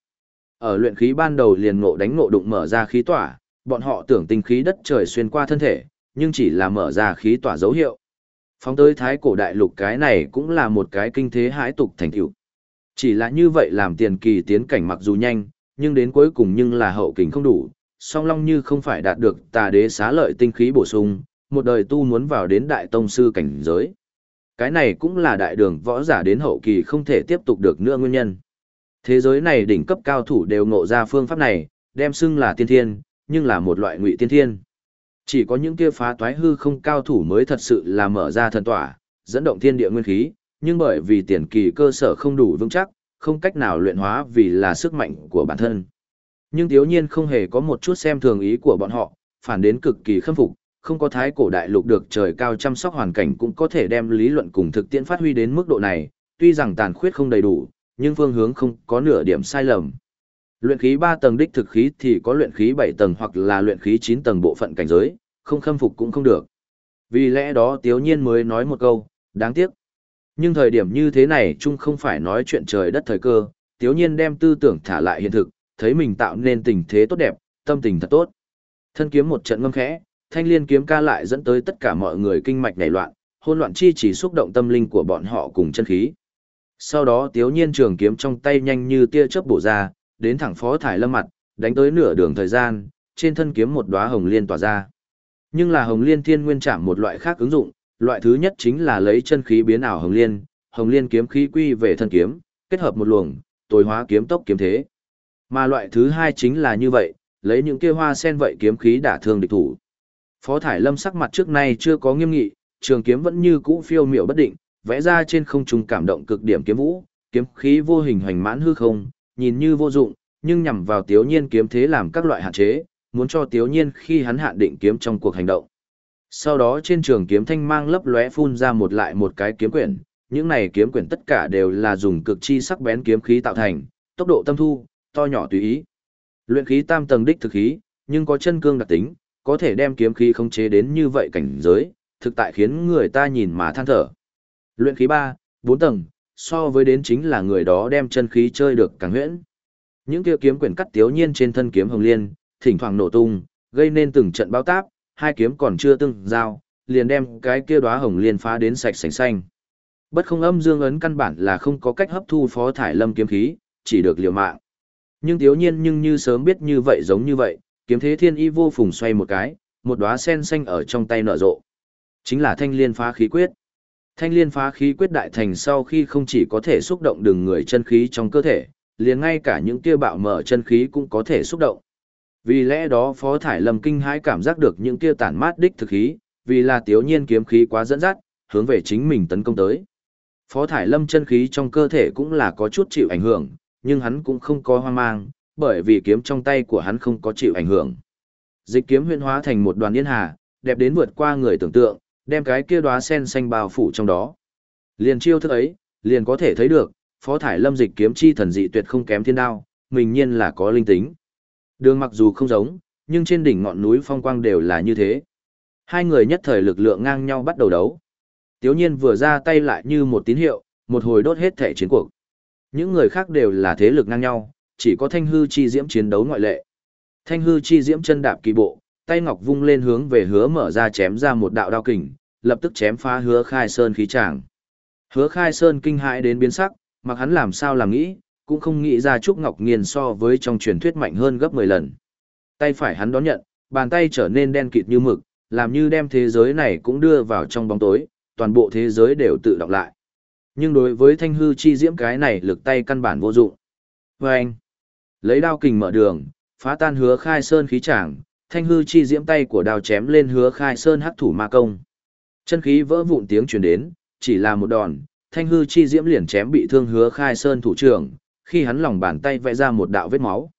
Ở luyện khí ban đầu liền ngộ đánh ngộ đụng mở ra khí tỏa, bọn họ tưởng tinh khí đất trời xuyên qua thân thể, nhưng chỉ là mở ra khí tỏa dấu hiệu. Phóng tới thái cổ đại lục cái này cũng là một cái kinh thế hãi tục thành tựu. Chỉ là như vậy làm tiền kỳ tiến cảnh mặc dù nhanh, nhưng đến cuối cùng nhưng là hậu kình không đủ, song long như không phải đạt được tà đế xá lợi tinh khí bổ sung, một đời tu muốn vào đến đại tông sư cảnh giới. Cái này cũng là đại đường võ giả đến hậu kỳ không thể tiếp tục được nữa nguyên nhân. Thế giới này đỉnh cấp cao thủ đều ngộ ra phương pháp này, đem xưng là tiên thiên, nhưng là một loại ngụy tiên thiên. Chỉ có những kia phá toái hư không cao thủ mới thật sự là mở ra thần tỏa, dẫn động thiên địa nguyên khí, nhưng bởi vì tiền kỳ cơ sở không đủ vững chắc, không cách nào luyện hóa vì là sức mạnh của bản thân. Nhưng thiếu nhiên không hề có một chút xem thường ý của bọn họ, phản đến cực kỳ khâm phục, không có thái cổ đại lục được trời cao chăm sóc hoàn cảnh cũng có thể đem lý luận cùng thực tiễn phát huy đến mức độ này, tuy rằng tàn khuyết không đầy đủ, nhưng phương hướng không có nửa điểm sai lầm. Luyện khí 3 tầng đích thực khí thì có luyện khí 7 tầng hoặc là luyện khí 9 tầng bộ phận cảnh giới, không khâm phục cũng không được. Vì lẽ đó Tiếu Nhiên mới nói một câu, đáng tiếc. Nhưng thời điểm như thế này chung không phải nói chuyện trời đất thời cơ, Tiếu Nhiên đem tư tưởng thả lại hiện thực, thấy mình tạo nên tình thế tốt đẹp, tâm tình thật tốt. Thân kiếm một trận ngâm khẽ, thanh liên kiếm ca lại dẫn tới tất cả mọi người kinh mạch nảy loạn, hôn loạn chi chỉ xúc động tâm linh của bọn họ cùng chân khí. Sau đó Tiếu Nhiên trường kiếm trong tay nhanh như tia chớp bổ ra, đến thẳng Phó Thải Lâm mặt, đánh tới nửa đường thời gian, trên thân kiếm một đóa hồng liên tỏa ra. Nhưng là hồng liên thiên nguyên chạm một loại khác ứng dụng, loại thứ nhất chính là lấy chân khí biến ảo hồng liên, hồng liên kiếm khí quy về thân kiếm, kết hợp một luồng, tối hóa kiếm tốc kiếm thế. Mà loại thứ hai chính là như vậy, lấy những kia hoa sen vậy kiếm khí đả thương địch thủ. Phó Thải Lâm sắc mặt trước nay chưa có nghiêm nghị, trường kiếm vẫn như cũ phiêu miểu bất định, vẽ ra trên không trung cảm động cực điểm kiếm vũ, kiếm khí vô hình hoành mãn hư không, nhìn như vô dụng, nhưng nhằm vào Tiếu Nhiên kiếm thế làm các loại hạn chế, muốn cho Tiếu Nhiên khi hắn hạn định kiếm trong cuộc hành động. Sau đó trên trường kiếm thanh mang lấp lóe phun ra một lại một cái kiếm quyển, những này kiếm quyển tất cả đều là dùng cực chi sắc bén kiếm khí tạo thành, tốc độ tâm thu, to nhỏ tùy ý. Luyện khí tam tầng đích thực khí, nhưng có chân cương đặc tính, có thể đem kiếm khí khống chế đến như vậy cảnh giới, thực tại khiến người ta nhìn mà than thở. Luyện khí 3, 4 tầng, so với đến chính là người đó đem chân khí chơi được càng huyễn. Những kia kiếm quyển cắt tiếu nhiên trên thân kiếm hồng liên, thỉnh thoảng nổ tung, gây nên từng trận bao táp, hai kiếm còn chưa từng giao, liền đem cái kia đóa hồng liên phá đến sạch sành xanh. Bất không âm dương ấn căn bản là không có cách hấp thu phó thải lâm kiếm khí, chỉ được liều mạng. Nhưng tiếu nhiên nhưng như sớm biết như vậy giống như vậy, kiếm thế thiên y vô phùng xoay một cái, một đóa sen xanh ở trong tay nở rộ. Chính là thanh liên phá khí quyết. Thanh liên phá khí quyết đại thành sau khi không chỉ có thể xúc động đường người chân khí trong cơ thể, liền ngay cả những kia bạo mở chân khí cũng có thể xúc động. Vì lẽ đó Phó Thải Lâm kinh hãi cảm giác được những kia tản mát đích thực khí, vì là tiểu nhiên kiếm khí quá dẫn dắt, hướng về chính mình tấn công tới. Phó Thải Lâm chân khí trong cơ thể cũng là có chút chịu ảnh hưởng, nhưng hắn cũng không có hoang mang, bởi vì kiếm trong tay của hắn không có chịu ảnh hưởng. Dịch kiếm huyễn hóa thành một đoàn yên hà, đẹp đến vượt qua người tưởng tượng, đem cái kia đóa sen xanh bao phủ trong đó. Liền chiêu thức ấy, liền có thể thấy được, Phó Thải Lâm dịch kiếm chi thần dị tuyệt không kém thiên đao, mình nhiên là có linh tính. Đường mặc dù không giống, nhưng trên đỉnh ngọn núi phong quang đều là như thế. Hai người nhất thời lực lượng ngang nhau bắt đầu đấu. Tiếu nhiên vừa ra tay lại như một tín hiệu, một hồi đốt hết thể chiến cuộc. Những người khác đều là thế lực ngang nhau, chỉ có thanh hư chi diễm chiến đấu ngoại lệ. Thanh hư chi diễm chân đạp kỳ bộ, tay ngọc vung lên hướng về hứa mở ra chém ra một đạo đao kình, lập tức chém phá hứa khai sơn khí tràng. Hứa khai sơn kinh hãi đến biến sắc, mặc hắn làm sao làm nghĩ, cũng không nghĩ ra Trúc Ngọc Nghiên so với trong truyền thuyết mạnh hơn gấp 10 lần. Tay phải hắn đón nhận, bàn tay trở nên đen kịt như mực, làm như đem thế giới này cũng đưa vào trong bóng tối, toàn bộ thế giới đều tự động lại. Nhưng đối với thanh hư chi diễm cái này lực tay căn bản vô dụng. Và anh, lấy đao kình mở đường, phá tan hứa khai sơn khí tràng, thanh hư chi diễm tay của đao chém lên hứa khai sơn hắc thủ ma công. Chân khí vỡ vụn tiếng truyền đến, chỉ là một đòn, thanh hư chi diễm liền chém bị thương hứa khai sơn thủ trưởng, khi hắn lòng bàn tay vẽ ra một đạo vết máu.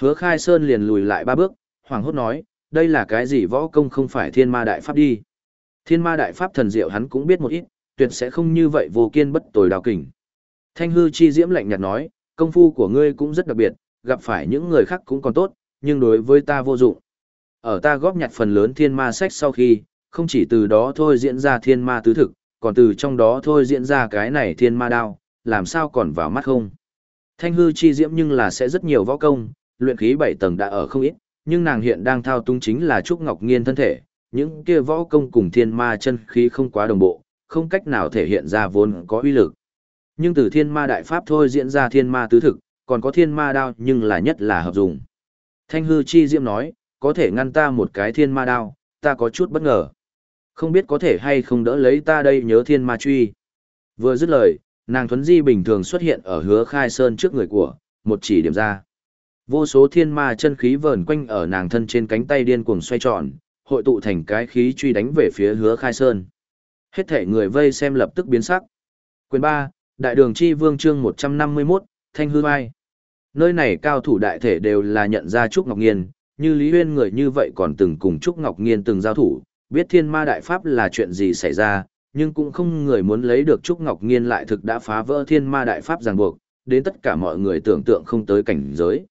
Hứa khai sơn liền lùi lại ba bước, hoàng hốt nói, đây là cái gì võ công không phải thiên ma đại pháp đi. Thiên ma đại pháp thần diệu hắn cũng biết một ít, tuyệt sẽ không như vậy vô kiên bất tồi đào kình. Thanh hư chi diễm lạnh nhạt nói, công phu của ngươi cũng rất đặc biệt, gặp phải những người khác cũng còn tốt, nhưng đối với ta vô dụng. Ở ta góp nhặt phần lớn thiên ma sách sau khi, không chỉ từ đó thôi diễn ra thiên ma tứ thực, còn từ trong đó thôi diễn ra cái này thiên ma đao, làm sao còn vào mắt không. Thanh hư chi diễm nhưng là sẽ rất nhiều võ công, luyện khí bảy tầng đã ở không ít, nhưng nàng hiện đang thao túng chính là Trúc Ngọc Nghiên thân thể, những kia võ công cùng thiên ma chân khí không quá đồng bộ, không cách nào thể hiện ra vốn có uy lực. Nhưng từ thiên ma đại pháp thôi diễn ra thiên ma tứ thực, còn có thiên ma đao nhưng là nhất là hợp dùng. Thanh hư chi diễm nói, có thể ngăn ta một cái thiên ma đao, ta có chút bất ngờ. Không biết có thể hay không đỡ lấy ta đây nhớ thiên ma truy. Vừa dứt lời, nàng thuấn di bình thường xuất hiện ở hứa khai sơn trước người của, một chỉ điểm ra. Vô số thiên ma chân khí vờn quanh ở nàng thân trên cánh tay điên cuồng xoay tròn, hội tụ thành cái khí truy đánh về phía hứa khai sơn. Hết thể người vây xem lập tức biến sắc. Quyền 3, Đại đường chi vương chương 151, Thanh hư vai. Nơi này cao thủ đại thể đều là nhận ra Trúc Ngọc Nghiên, như Lý Huyên người như vậy còn từng cùng Trúc Ngọc Nghiên từng giao thủ, biết thiên ma đại pháp là chuyện gì xảy ra, nhưng cũng không người muốn lấy được Trúc Ngọc Nghiên lại thực đã phá vỡ thiên ma đại pháp ràng buộc, đến tất cả mọi người tưởng tượng không tới cảnh giới.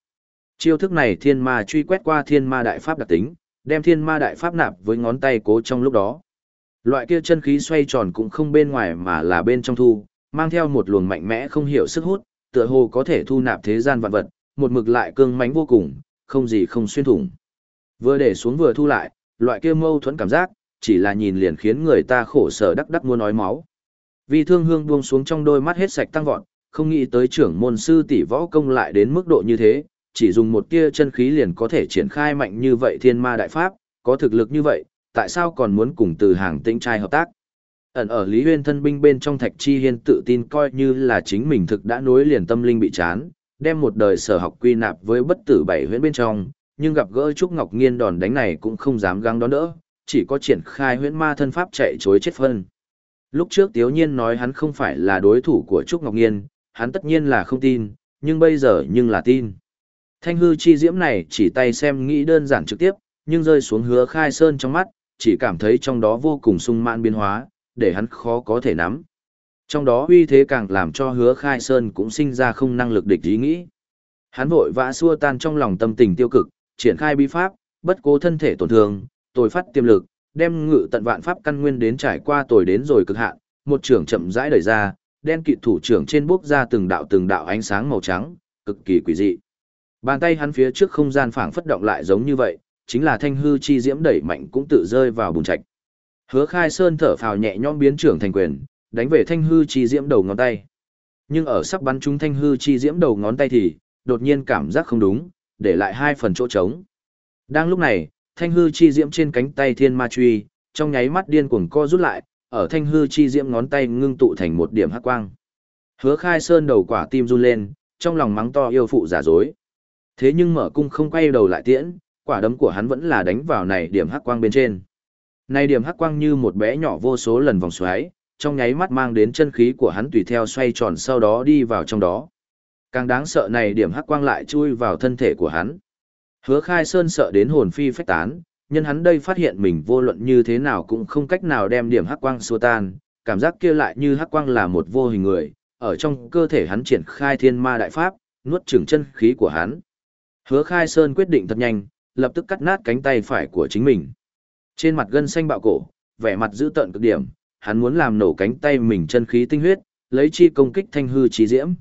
Chiêu thức này thiên ma truy quét qua thiên ma đại pháp đặc tính, đem thiên ma đại pháp nạp với ngón tay cố trong lúc đó. Loại kia chân khí xoay tròn cũng không bên ngoài mà là bên trong thu, mang theo một luồng mạnh mẽ không hiểu sức hút, tựa hồ có thể thu nạp thế gian vạn vật, một mực lại cương mãnh vô cùng, không gì không xuyên thủng. Vừa để xuống vừa thu lại, loại kia mâu thuẫn cảm giác, chỉ là nhìn liền khiến người ta khổ sở đắc đắc muốn nói máu. Vì thương hương buông xuống trong đôi mắt hết sạch tăng vọt, không nghĩ tới trưởng môn sư tỷ võ công lại đến mức độ như thế, chỉ dùng một tia chân khí liền có thể triển khai mạnh như vậy thiên ma đại pháp, có thực lực như vậy, tại sao còn muốn cùng từ hàng tĩnh trai hợp tác? Ẩn ở Lý Huyên thân binh bên trong Thạch Chi Hiên tự tin coi như là chính mình thực đã nối liền tâm linh bị chán, đem một đời sở học quy nạp với bất tử bảy huyễn bên trong, nhưng gặp gỡ Trúc Ngọc Nghiên đòn đánh này cũng không dám găng đón đỡ, chỉ có triển khai huyễn ma thân pháp chạy chối chết phân. Lúc trước Tiếu Nhiên nói hắn không phải là đối thủ của Trúc Ngọc Nghiên, hắn tất nhiên là không tin, nhưng bây giờ nhưng là tin. Thanh hư chi diễm này chỉ tay xem nghĩ đơn giản trực tiếp, nhưng rơi xuống hứa khai sơn trong mắt, chỉ cảm thấy trong đó vô cùng sung mãn biến hóa, để hắn khó có thể nắm. Trong đó uy thế càng làm cho hứa khai sơn cũng sinh ra không năng lực địch ý nghĩ. Hắn vội vã xua tan trong lòng tâm tình tiêu cực, triển khai bi pháp, bất cố thân thể tổn thương, tồi phát tiềm lực, đem ngự tận vạn pháp căn nguyên đến trải qua tồi đến rồi cực hạn, một trường chậm rãi đẩy ra, đen kịt thủ trưởng trên bước ra từng đạo từng đạo ánh sáng màu trắng, cực kỳ quỷ dị. Bàn tay hắn phía trước không gian phảng phất động lại giống như vậy, chính là thanh hư chi diễm đẩy mạnh cũng tự rơi vào bùn trạch. Hứa Khai Sơn thở phào nhẹ nhõm biến trưởng thành quyền, đánh về thanh hư chi diễm đầu ngón tay. Nhưng ở sắp bắn trúng thanh hư chi diễm đầu ngón tay thì, đột nhiên cảm giác không đúng, để lại hai phần chỗ trống. Đang lúc này, thanh hư chi diễm trên cánh tay thiên ma truy, trong nháy mắt điên cuồng co rút lại, ở thanh hư chi diễm ngón tay ngưng tụ thành một điểm hắc quang. Hứa Khai Sơn đầu quả tim run lên, trong lòng mắng to yêu phụ giả dối. Thế nhưng mở cung không quay đầu lại tiễn, quả đấm của hắn vẫn là đánh vào này điểm hắc quang bên trên. Này điểm hắc quang như một bé nhỏ vô số lần vòng xoáy, trong nháy mắt mang đến chân khí của hắn tùy theo xoay tròn sau đó đi vào trong đó. Càng đáng sợ này điểm hắc quang lại chui vào thân thể của hắn. Hứa khai sơn sợ đến hồn phi phách tán, nhân hắn đây phát hiện mình vô luận như thế nào cũng không cách nào đem điểm hắc quang xua tan, cảm giác kia lại như hắc quang là một vô hình người, ở trong cơ thể hắn triển khai thiên ma đại pháp, nuốt chửng chân khí của hắn. Hứa khai sơn quyết định thật nhanh, lập tức cắt nát cánh tay phải của chính mình. Trên mặt gân xanh bạo cổ, vẻ mặt dữ tợn cực điểm, hắn muốn làm nổ cánh tay mình chân khí tinh huyết, lấy chi công kích thanh hư trí diễm.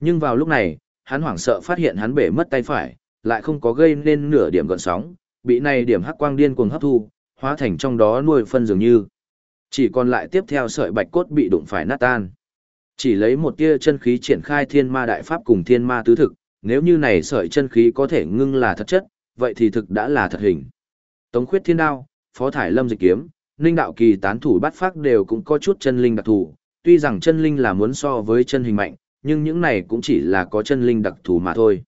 Nhưng vào lúc này, hắn hoảng sợ phát hiện hắn bể mất tay phải, lại không có gây nên nửa điểm gợn sóng, bị này điểm hắc quang điên cuồng hấp thu, hóa thành trong đó nuôi phân dường như. Chỉ còn lại tiếp theo sợi bạch cốt bị đụng phải nát tan. Chỉ lấy một tia chân khí triển khai thiên ma đại pháp cùng thiên ma tứ thực, nếu như này sợi chân khí có thể ngưng là thật chất, vậy thì thực đã là thật hình. Tống khuyết thiên đao, phó thải lâm dịch kiếm, ninh đạo kỳ tán thủ bắt phát đều cũng có chút chân linh đặc thù, tuy rằng chân linh là muốn so với chân hình mạnh, nhưng những này cũng chỉ là có chân linh đặc thù mà thôi.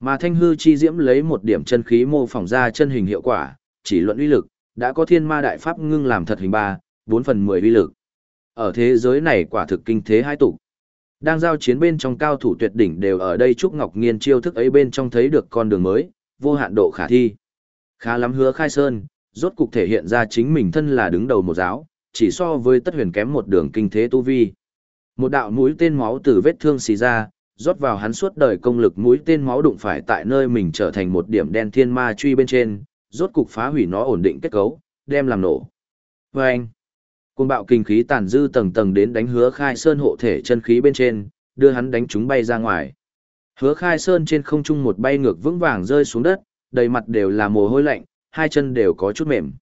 Mà thanh hư chi diễm lấy một điểm chân khí mô phỏng ra chân hình hiệu quả, chỉ luận uy lực, đã có thiên ma đại pháp ngưng làm thật hình ba, bốn phần mười uy lực. Ở thế giới này quả thực kinh thế hai tục. Đang giao chiến bên trong cao thủ tuyệt đỉnh đều ở đây Trúc Ngọc Nghiên chiêu thức ấy bên trong thấy được con đường mới, vô hạn độ khả thi. Khá lắm hứa khai sơn, rốt cục thể hiện ra chính mình thân là đứng đầu một giáo, chỉ so với tất huyền kém một đường kinh thế tu vi. Một đạo mũi tên máu từ vết thương xì ra, rót vào hắn suốt đời công lực mũi tên máu đụng phải tại nơi mình trở thành một điểm đen thiên ma truy bên trên, rốt cục phá hủy nó ổn định kết cấu, đem làm nổ. Và anh, cuồng bạo kinh khí tàn dư tầng tầng đến đánh hứa khai sơn hộ thể chân khí bên trên, đưa hắn đánh chúng bay ra ngoài. Hứa khai sơn trên không trung một bay ngược vững vàng rơi xuống đất, đầy mặt đều là mồ hôi lạnh, hai chân đều có chút mềm.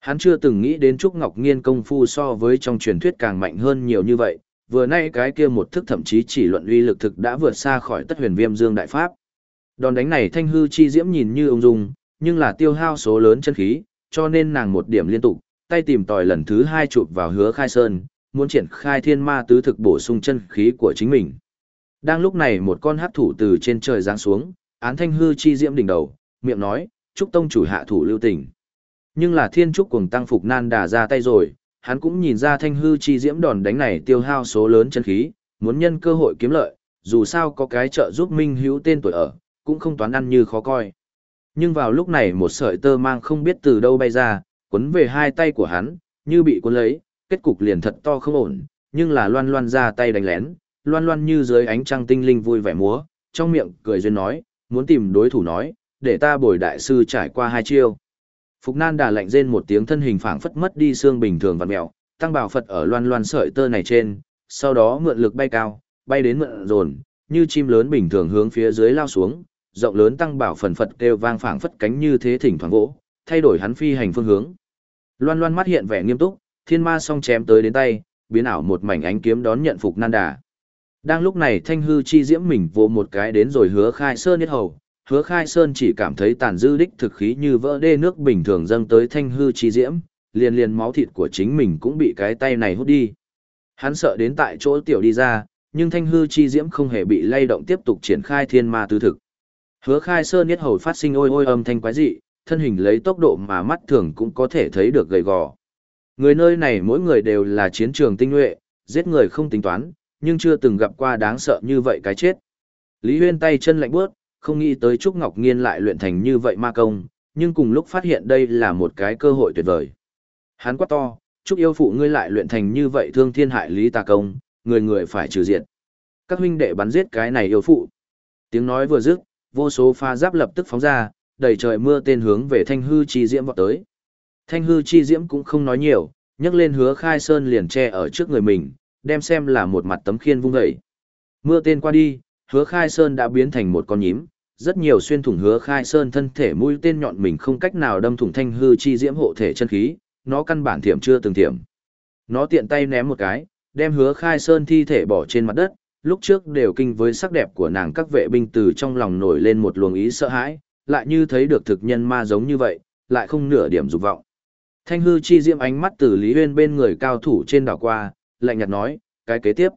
Hắn chưa từng nghĩ đến Trúc Ngọc Nghiên công phu so với trong truyền thuyết càng mạnh hơn nhiều như vậy, vừa nay cái kia một thức thậm chí chỉ luận uy lực thực đã vượt xa khỏi tất huyền viêm dương đại pháp. Đòn đánh này thanh hư chi diễm nhìn như ung dung, nhưng là tiêu hao số lớn chân khí, cho nên nàng một điểm liên tục, tay tìm tòi lần thứ hai chụp vào hứa khai sơn, muốn triển khai thiên ma tứ thực bổ sung chân khí của chính mình. Đang lúc này một con hắc thủ từ trên trời giáng xuống, án thanh hư chi diễm đỉnh đầu, miệng nói, Trúc tông chủ hạ thủ lưu tình. Nhưng là thiên trúc cùng tăng phục nan đà ra tay rồi, hắn cũng nhìn ra thanh hư chi diễm đòn đánh này tiêu hao số lớn chân khí, muốn nhân cơ hội kiếm lợi, dù sao có cái trợ giúp minh hữu tên tuổi ở, cũng không toán ăn như khó coi. Nhưng vào lúc này một sợi tơ mang không biết từ đâu bay ra, quấn về hai tay của hắn, như bị cuốn lấy, kết cục liền thật to không ổn, nhưng là loan loan ra tay đánh lén, loan loan như dưới ánh trăng tinh linh vui vẻ múa, trong miệng cười duyên nói, muốn tìm đối thủ nói, để ta bồi đại sư trải qua hai chiêu. Phục Nan đà lạnh rên một tiếng thân hình phảng phất mất đi xương bình thường vặn mèo, tăng bảo Phật ở loan loan sợi tơ này trên, sau đó mượn lực bay cao, bay đến mượn dồn, như chim lớn bình thường hướng phía dưới lao xuống, rộng lớn tăng bảo phần Phật kêu vang phảng phất cánh như thế thỉnh thoảng gỗ, thay đổi hắn phi hành phương hướng. Loan loan mắt hiện vẻ nghiêm túc, thiên ma song chém tới đến tay, biến ảo một mảnh ánh kiếm đón nhận Phục Nan đà. Đang lúc này thanh hư chi diễm mình vô một cái đến rồi hứa khai sơn nhất hầu, hứa khai sơn chỉ cảm thấy tàn dư đích thực khí như vỡ đê nước bình thường dâng tới thanh hư chi diễm, liền liền máu thịt của chính mình cũng bị cái tay này hút đi. Hắn sợ đến tại chỗ tiểu đi ra, nhưng thanh hư chi diễm không hề bị lay động tiếp tục triển khai thiên ma tứ thực. Hứa khai sơn nhất hầu phát sinh ôi ôi âm thanh quái dị, thân hình lấy tốc độ mà mắt thường cũng có thể thấy được gầy gò. Người nơi này mỗi người đều là chiến trường tinh nhuệ, giết người không tính toán, nhưng chưa từng gặp qua đáng sợ như vậy cái chết. Lý Huyên tay chân lạnh bước, không nghĩ tới Trúc Ngọc Nghiên lại luyện thành như vậy ma công, nhưng cùng lúc phát hiện đây là một cái cơ hội tuyệt vời. Hắn quát to, Trúc yêu phụ ngươi lại luyện thành như vậy thương thiên hại lý tà công, người người phải trừ diệt. Các huynh đệ bắn giết cái này yêu phụ. Tiếng nói vừa dứt, vô số pha giáp lập tức phóng ra, đầy trời mưa tên hướng về Thanh Hư Chi Diễm vọt tới. Thanh Hư Chi Diễm cũng không nói nhiều, nhấc lên hứa khai sơn liền che ở trước người mình, đem xem là một mặt tấm khiên vung dậy. Mưa tên qua đi, hứa khai sơn đã biến thành một con nhím, rất nhiều xuyên thủng hứa khai sơn thân thể mũi tên nhọn mình không cách nào đâm thủng thanh hư chi diễm hộ thể chân khí, nó căn bản thiểm chưa từng thiểm. Nó tiện tay ném một cái, đem hứa khai sơn thi thể bỏ trên mặt đất, lúc trước đều kinh với sắc đẹp của nàng các vệ binh từ trong lòng nổi lên một luồng ý sợ hãi, lại như thấy được thực nhân ma giống như vậy, lại không nửa điểm dục vọng. Thanh hư chi diễm ánh mắt từ Lý Huyên bên người cao thủ trên đảo qua, lạnh nhạt nói, cái kế tiếp.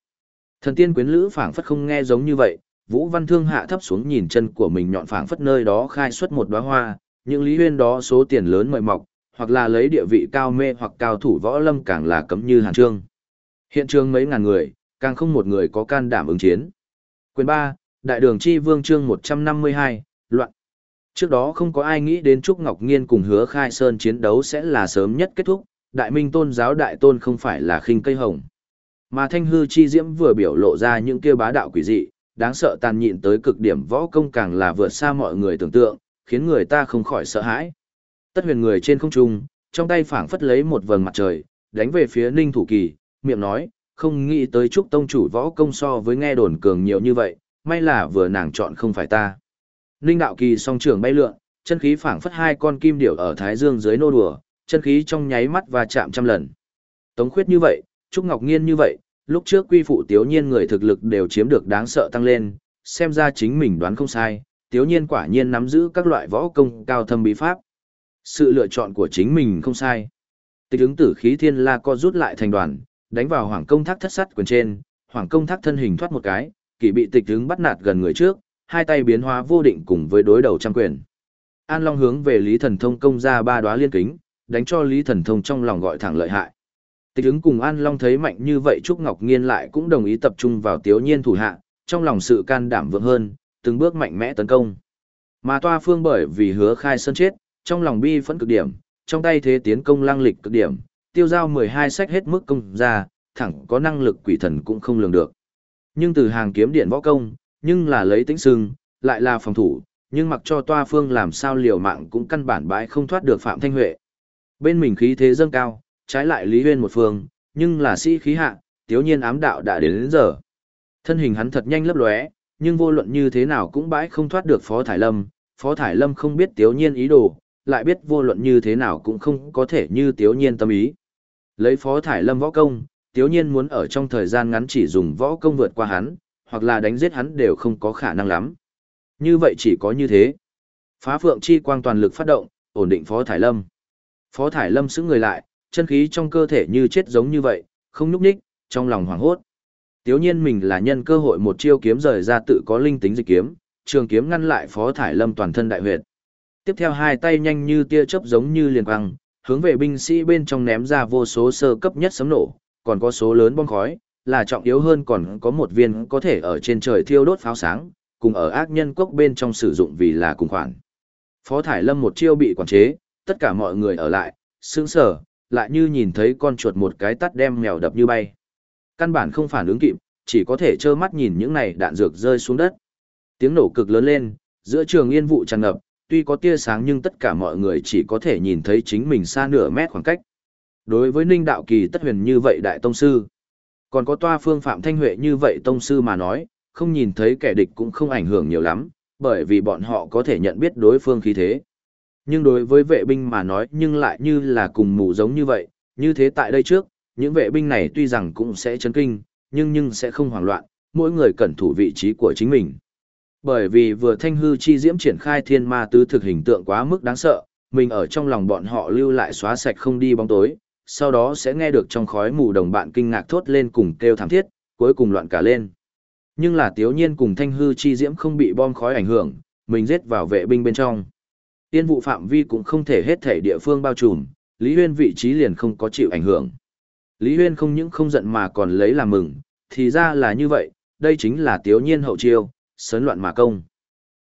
Thần tiên quyến lữ phảng phất không nghe giống như vậy, Vũ Văn Thương hạ thấp xuống nhìn chân của mình nhọn phảng phất nơi đó khai xuất một đóa hoa, những lý huyên đó số tiền lớn mời mọc, hoặc là lấy địa vị cao mê hoặc cao thủ võ lâm càng là cấm như hàn trương. Hiện trường mấy ngàn người, càng không một người có can đảm ứng chiến. Quyền 3, Đại đường chi vương chương 152, loạn. Trước đó không có ai nghĩ đến Trúc Ngọc Nghiên cùng hứa khai sơn chiến đấu sẽ là sớm nhất kết thúc, đại minh tôn giáo đại tôn không phải là khinh cây hồng. Mà thanh hư chi diễm vừa biểu lộ ra những kia bá đạo quỷ dị, đáng sợ tàn nhịn tới cực điểm võ công càng là vượt xa mọi người tưởng tượng, khiến người ta không khỏi sợ hãi. Tất huyền người trên không trung, trong tay phảng phất lấy một vầng mặt trời, đánh về phía Ninh Thủ Kỳ, miệng nói, không nghĩ tới trúc tông chủ võ công so với nghe đồn cường nhiều như vậy, may là vừa nàng chọn không phải ta. Ninh Đạo Kỳ song trường bay lượn, chân khí phảng phất hai con kim điểu ở thái dương dưới nô đùa, chân khí trong nháy mắt và chạm trăm lần. Tống khuyết như vậy, Trúc Ngọc Nghiên như vậy, lúc trước quy phụ tiếu nhiên người thực lực đều chiếm được đáng sợ tăng lên, xem ra chính mình đoán không sai, tiếu nhiên quả nhiên nắm giữ các loại võ công cao thâm bí pháp. Sự lựa chọn của chính mình không sai. Tịch ứng tử khí thiên la co rút lại thành đoàn, đánh vào hoàng công thác thất sắt quyền trên, hoàng công thác thân hình thoát một cái, kỳ bị tịch ứng bắt nạt gần người trước, hai tay biến hóa vô định cùng với đối đầu trăm quyền. An Long hướng về Lý Thần Thông công ra ba đóa liên kính, đánh cho Lý Thần Thông trong lòng gọi thẳng lợi hại. Tịch ứng cùng An Long thấy mạnh như vậy Trúc Ngọc Nghiên lại cũng đồng ý tập trung vào tiếu nhiên thủ hạ, trong lòng sự can đảm vượng hơn, từng bước mạnh mẽ tấn công. Mà toa phương bởi vì hứa khai sơn chết, trong lòng bi phẫn cực điểm, trong tay thế tiến công lăng lịch cực điểm, tiêu giao 12 sách hết mức công ra, thẳng có năng lực quỷ thần cũng không lường được. Nhưng từ hàng kiếm điện võ công, nhưng là lấy tính sưng, lại là phòng thủ, nhưng mặc cho toa phương làm sao liều mạng cũng căn bản bãi không thoát được Phạm Thanh Huệ. Bên mình khí thế dâng cao, trái lại Lý Huyên một phương, nhưng là sĩ khí hạ, tiếu nhiên ám đạo đã đến đến giờ. Thân hình hắn thật nhanh lấp lóe, nhưng vô luận như thế nào cũng bãi không thoát được Phó Thải Lâm, Phó Thải Lâm không biết tiếu nhiên ý đồ, lại biết vô luận như thế nào cũng không có thể như tiếu nhiên tâm ý. Lấy Phó Thải Lâm võ công, tiếu nhiên muốn ở trong thời gian ngắn chỉ dùng võ công vượt qua hắn, hoặc là đánh giết hắn đều không có khả năng lắm. Như vậy chỉ có như thế. Phá Phượng Chi quang toàn lực phát động, ổn định Phó Thải Lâm. Phó Thải Lâm xứng người lại, chân khí trong cơ thể như chết giống như vậy, không nhúc nhích, trong lòng hoảng hốt. Tiếu nhiên mình là nhân cơ hội một chiêu kiếm rời ra tự có linh tính dịch kiếm, trường kiếm ngăn lại Phó Thải Lâm toàn thân đại huyệt. Tiếp theo hai tay nhanh như tia chớp giống như liền quăng, hướng về binh sĩ bên trong ném ra vô số sơ cấp nhất sấm nổ, còn có số lớn bom khói, là trọng yếu hơn còn có một viên có thể ở trên trời thiêu đốt pháo sáng, cùng ở ác nhân quốc bên trong sử dụng vì là cùng khoản. Phó Thải Lâm một chiêu bị quản chế, tất cả mọi người ở lại, sững sờ, lại như nhìn thấy con chuột một cái tắt đem mèo đập như bay. Căn bản không phản ứng kịp, chỉ có thể trơ mắt nhìn những này đạn dược rơi xuống đất. Tiếng nổ cực lớn lên, giữa trường yên vụ tràn ngập, tuy có tia sáng nhưng tất cả mọi người chỉ có thể nhìn thấy chính mình xa nửa mét khoảng cách. Đối với Ninh Đạo Kỳ tất huyền như vậy đại tông sư, còn có toa phương Phạm Thanh Huệ như vậy tông sư mà nói, không nhìn thấy kẻ địch cũng không ảnh hưởng nhiều lắm, bởi vì bọn họ có thể nhận biết đối phương khí thế. Nhưng đối với vệ binh mà nói nhưng lại như là cùng mù giống như vậy, như thế tại đây trước, những vệ binh này tuy rằng cũng sẽ chấn kinh, nhưng nhưng sẽ không hoảng loạn, mỗi người cẩn thủ vị trí của chính mình. Bởi vì vừa thanh hư chi diễm triển khai thiên ma tứ thực hình tượng quá mức đáng sợ, mình ở trong lòng bọn họ lưu lại xóa sạch không đi bóng tối, sau đó sẽ nghe được trong khói mù đồng bạn kinh ngạc thốt lên cùng kêu thảm thiết, cuối cùng loạn cả lên. Nhưng là tiếu nhiên cùng thanh hư chi diễm không bị bom khói ảnh hưởng, mình giết vào vệ binh bên trong. Tiên vụ phạm vi cũng không thể hết thể địa phương bao trùm, Lý Huyên vị trí liền không có chịu ảnh hưởng. Lý Huyên không những không giận mà còn lấy làm mừng, thì ra là như vậy, đây chính là tiếu nhiên hậu chiêu, sấn loạn mà công.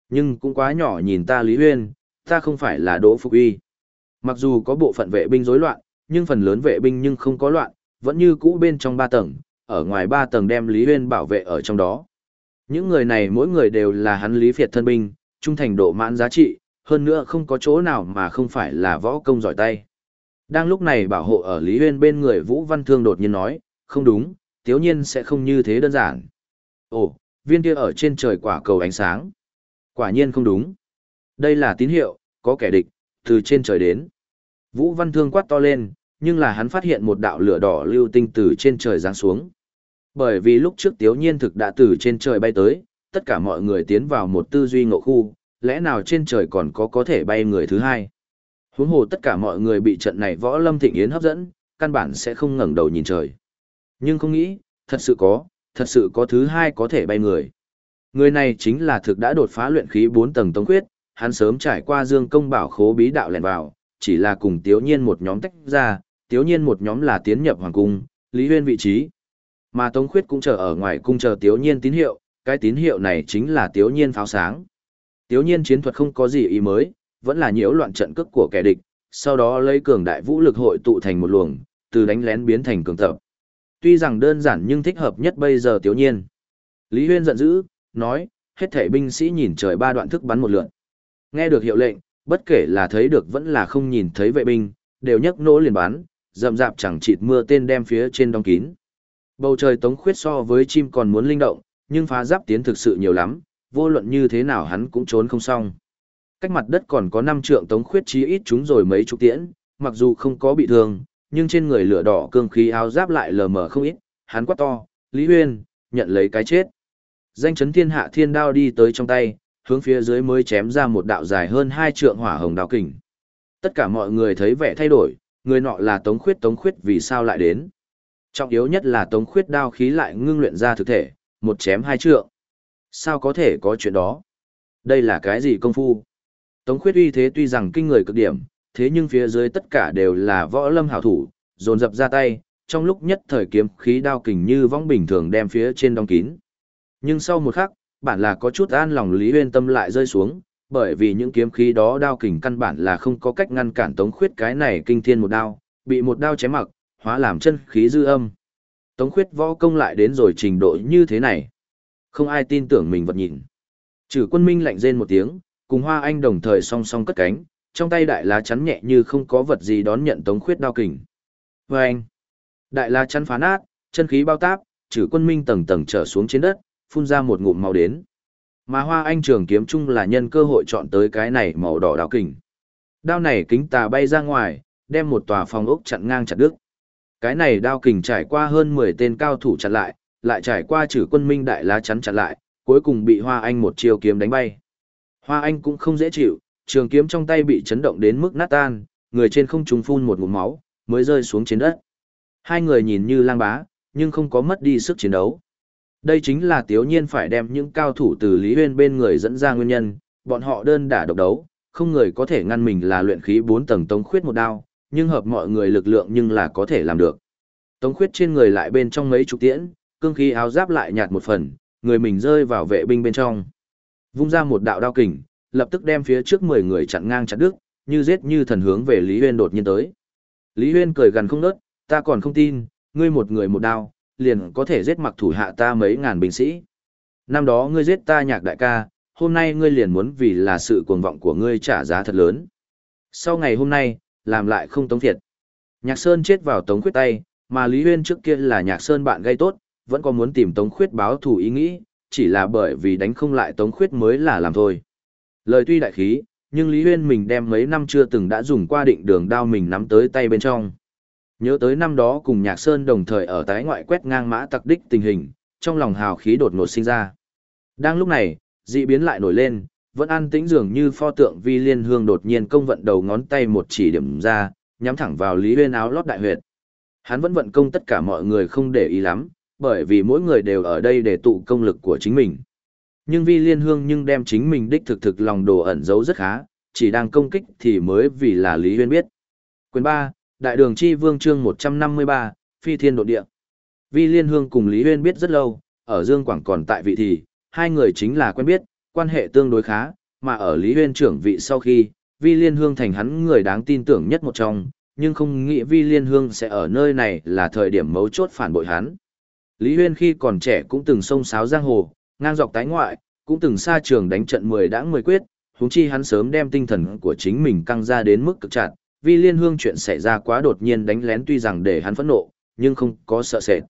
Nhưng cũng quá nhỏ nhìn ta Lý Huyên, ta không phải là Đỗ Phục Uy. Mặc dù có bộ phận vệ binh rối loạn, nhưng phần lớn vệ binh nhưng không có loạn, vẫn như cũ bên trong ba tầng, ở ngoài ba tầng đem Lý Huyên bảo vệ ở trong đó. Những người này mỗi người đều là hắn Lý Việt thân binh, trung thành độ mãn giá trị, hơn nữa không có chỗ nào mà không phải là võ công giỏi tay. Đang lúc này bảo hộ ở Lý Huyên bên người Vũ Văn Thương đột nhiên nói, không đúng, tiếu nhiên sẽ không như thế đơn giản. Ồ, viên kia ở trên trời quả cầu ánh sáng. Quả nhiên không đúng. Đây là tín hiệu, có kẻ địch, từ trên trời đến. Vũ Văn Thương quát to lên, nhưng là hắn phát hiện một đạo lửa đỏ lưu tinh từ trên trời giáng xuống. Bởi vì lúc trước Tiếu Nhiên thực đã từ trên trời bay tới, tất cả mọi người tiến vào một tư duy ngộ khu, lẽ nào trên trời còn có có thể bay người thứ hai. Huống hồ tất cả mọi người bị trận này võ lâm thịnh yến hấp dẫn, căn bản sẽ không ngẩng đầu nhìn trời. Nhưng không nghĩ, thật sự có, thật sự có thứ hai có thể bay người. Người này chính là thực đã đột phá luyện khí 4 tầng tông quyết, hắn sớm trải qua dương công bảo khố bí đạo lẻn vào, chỉ là cùng tiếu nhiên một nhóm tách ra, tiếu nhiên một nhóm là tiến nhập hoàng cung, lý huyên vị trí. Mà Tống Khuyết cũng chờ ở ngoài cung chờ tiếu nhiên tín hiệu, cái tín hiệu này chính là tiếu nhiên pháo sáng. Tiếu nhiên chiến thuật không có gì ý mới, vẫn là nhiễu loạn trận cước của kẻ địch, sau đó lấy cường đại vũ lực hội tụ thành một luồng, từ đánh lén biến thành cường tập. Tuy rằng đơn giản nhưng thích hợp nhất bây giờ tiếu nhiên. Lý Huyên giận dữ, nói, hết thảy binh sĩ nhìn trời ba đoạn thức bắn một lượn. Nghe được hiệu lệnh, bất kể là thấy được vẫn là không nhìn thấy vệ binh, đều nhấc nỗ liền bắn, rậm rạp chẳng chịt mưa tên đem phía trên đóng kín. Bầu trời tống khuyết so với chim còn muốn linh động, nhưng phá giáp tiến thực sự nhiều lắm, vô luận như thế nào hắn cũng trốn không xong. Cách mặt đất còn có năm trượng tống khuyết chí ít chúng rồi mấy chục tiễn, mặc dù không có bị thương, nhưng trên người lửa đỏ cương khí áo giáp lại lờ mờ không ít, hắn quát to, Lý Huyên, nhận lấy cái chết. Danh chấn thiên hạ thiên đao đi tới trong tay, hướng phía dưới mới chém ra một đạo dài hơn hai trượng hỏa hồng đao kình. Tất cả mọi người thấy vẻ thay đổi, người nọ là Tống Khuyết Tống Khuyết vì sao lại đến. Trọng yếu nhất là Tống Khuyết đao khí lại ngưng luyện ra thực thể, một chém hai trượng. Sao có thể có chuyện đó? Đây là cái gì công phu? Tống Khuyết uy thế tuy rằng kinh người cực điểm, thế nhưng phía dưới tất cả đều là võ lâm hảo thủ, dồn dập ra tay, trong lúc nhất thời kiếm khí đao kình như vong bình thường đem phía trên đóng kín. Nhưng sau một khắc, bản là có chút an lòng Lý Huyên tâm lại rơi xuống, bởi vì những kiếm khí đó đao kình căn bản là không có cách ngăn cản Tống Khuyết cái này kinh thiên một đao, bị một đao chém mặc, hóa làm chân khí dư âm. Tống Khuyết võ công lại đến rồi trình độ như thế này. Không ai tin tưởng mình vật nhìn. Trừ quân minh lạnh rên một tiếng, cùng Hoa Anh đồng thời song song cất cánh, trong tay đại lá chắn nhẹ như không có vật gì đón nhận Tống Khuyết đao kình. Và anh, đại lá chắn phá nát, chân khí bao táp, trừ quân minh tầng tầng trở xuống trên đất, phun ra một ngụm màu đến. Mà hoa anh trường kiếm chung là nhân cơ hội chọn tới cái này màu đỏ đao kình. Đao này kính tà bay ra ngoài, đem một tòa phòng ốc chặn ngang chặt đứt. Cái này đao kình trải qua hơn 10 tên cao thủ chặn lại, lại trải qua chử quân minh đại lá chắn chặn lại, cuối cùng bị Hoa Anh một chiêu kiếm đánh bay. Hoa Anh cũng không dễ chịu, trường kiếm trong tay bị chấn động đến mức nát tan, người trên không trùng phun một ngụm máu, mới rơi xuống trên đất. Hai người nhìn như lang bá, nhưng không có mất đi sức chiến đấu. Đây chính là Tiếu Nhiên phải đem những cao thủ từ Lý Huyên bên người dẫn ra nguyên nhân, bọn họ đơn đả độc đấu, không người có thể ngăn mình là luyện khí 4 tầng tống khuyết một đao, nhưng hợp mọi người lực lượng nhưng là có thể làm được. Tống khuyết trên người lại bên trong mấy chục tiễn, cương khí áo giáp lại nhạt một phần, người mình rơi vào vệ binh bên trong. Vung ra một đạo đao kình, lập tức đem phía trước 10 người chặn ngang chặn đứt, như giết như thần hướng về Lý Huyên đột nhiên tới. Lý Huyên cười gần không nớt, ta còn không tin, ngươi một người một đao, liền có thể giết mặc thủ hạ ta mấy ngàn binh sĩ. Năm đó ngươi giết ta nhạc đại ca, hôm nay ngươi liền muốn vì là sự cuồng vọng của ngươi trả giá thật lớn. Sau ngày hôm nay, làm lại không tống thiệt. Nhạc Sơn chết vào tống quyết tay, mà Lý Huyên trước kia là Nhạc Sơn bạn gây tốt, vẫn có muốn tìm tống khuyết báo thù ý nghĩ, chỉ là bởi vì đánh không lại tống khuyết mới là làm thôi. Lời tuy đại khí, nhưng Lý Huyên mình đem mấy năm chưa từng đã dùng qua định đường đao mình nắm tới tay bên trong. Nhớ tới năm đó cùng Nhạc Sơn đồng thời ở tái ngoại quét ngang mã tặc đích tình hình, trong lòng hào khí đột ngột sinh ra. Đang lúc này, dị biến lại nổi lên, vẫn an tĩnh dường như pho tượng vi liên hương đột nhiên công vận đầu ngón tay một chỉ điểm ra, nhắm thẳng vào Lý Huyên áo lót đại huyệt. Hắn vẫn vận công tất cả mọi người không để ý lắm, bởi vì mỗi người đều ở đây để tụ công lực của chính mình. Nhưng vi liên hương nhưng đem chính mình đích thực thực lòng đồ ẩn giấu rất khá, chỉ đang công kích thì mới vì là Lý Huyên biết. Quyền 3, Đại đường chi vương chương 153, Phi thiên độ địa. Vi liên hương cùng Lý Huyên biết rất lâu, ở Dương Quảng còn tại vị thì, hai người chính là quen biết, quan hệ tương đối khá, mà ở Lý Huyên trưởng vị sau khi, Vi Liên Hương thành hắn người đáng tin tưởng nhất một trong, nhưng không nghĩ Vi Liên Hương sẽ ở nơi này là thời điểm mấu chốt phản bội hắn. Lý Huyên khi còn trẻ cũng từng sông sáo giang hồ, ngang dọc tái ngoại, cũng từng xa trường đánh trận 10 đã 10 quyết, huống chi hắn sớm đem tinh thần của chính mình căng ra đến mức cực chặt, Vi Liên Hương chuyện xảy ra quá đột nhiên đánh lén tuy rằng để hắn phẫn nộ, nhưng không có sợ sệt.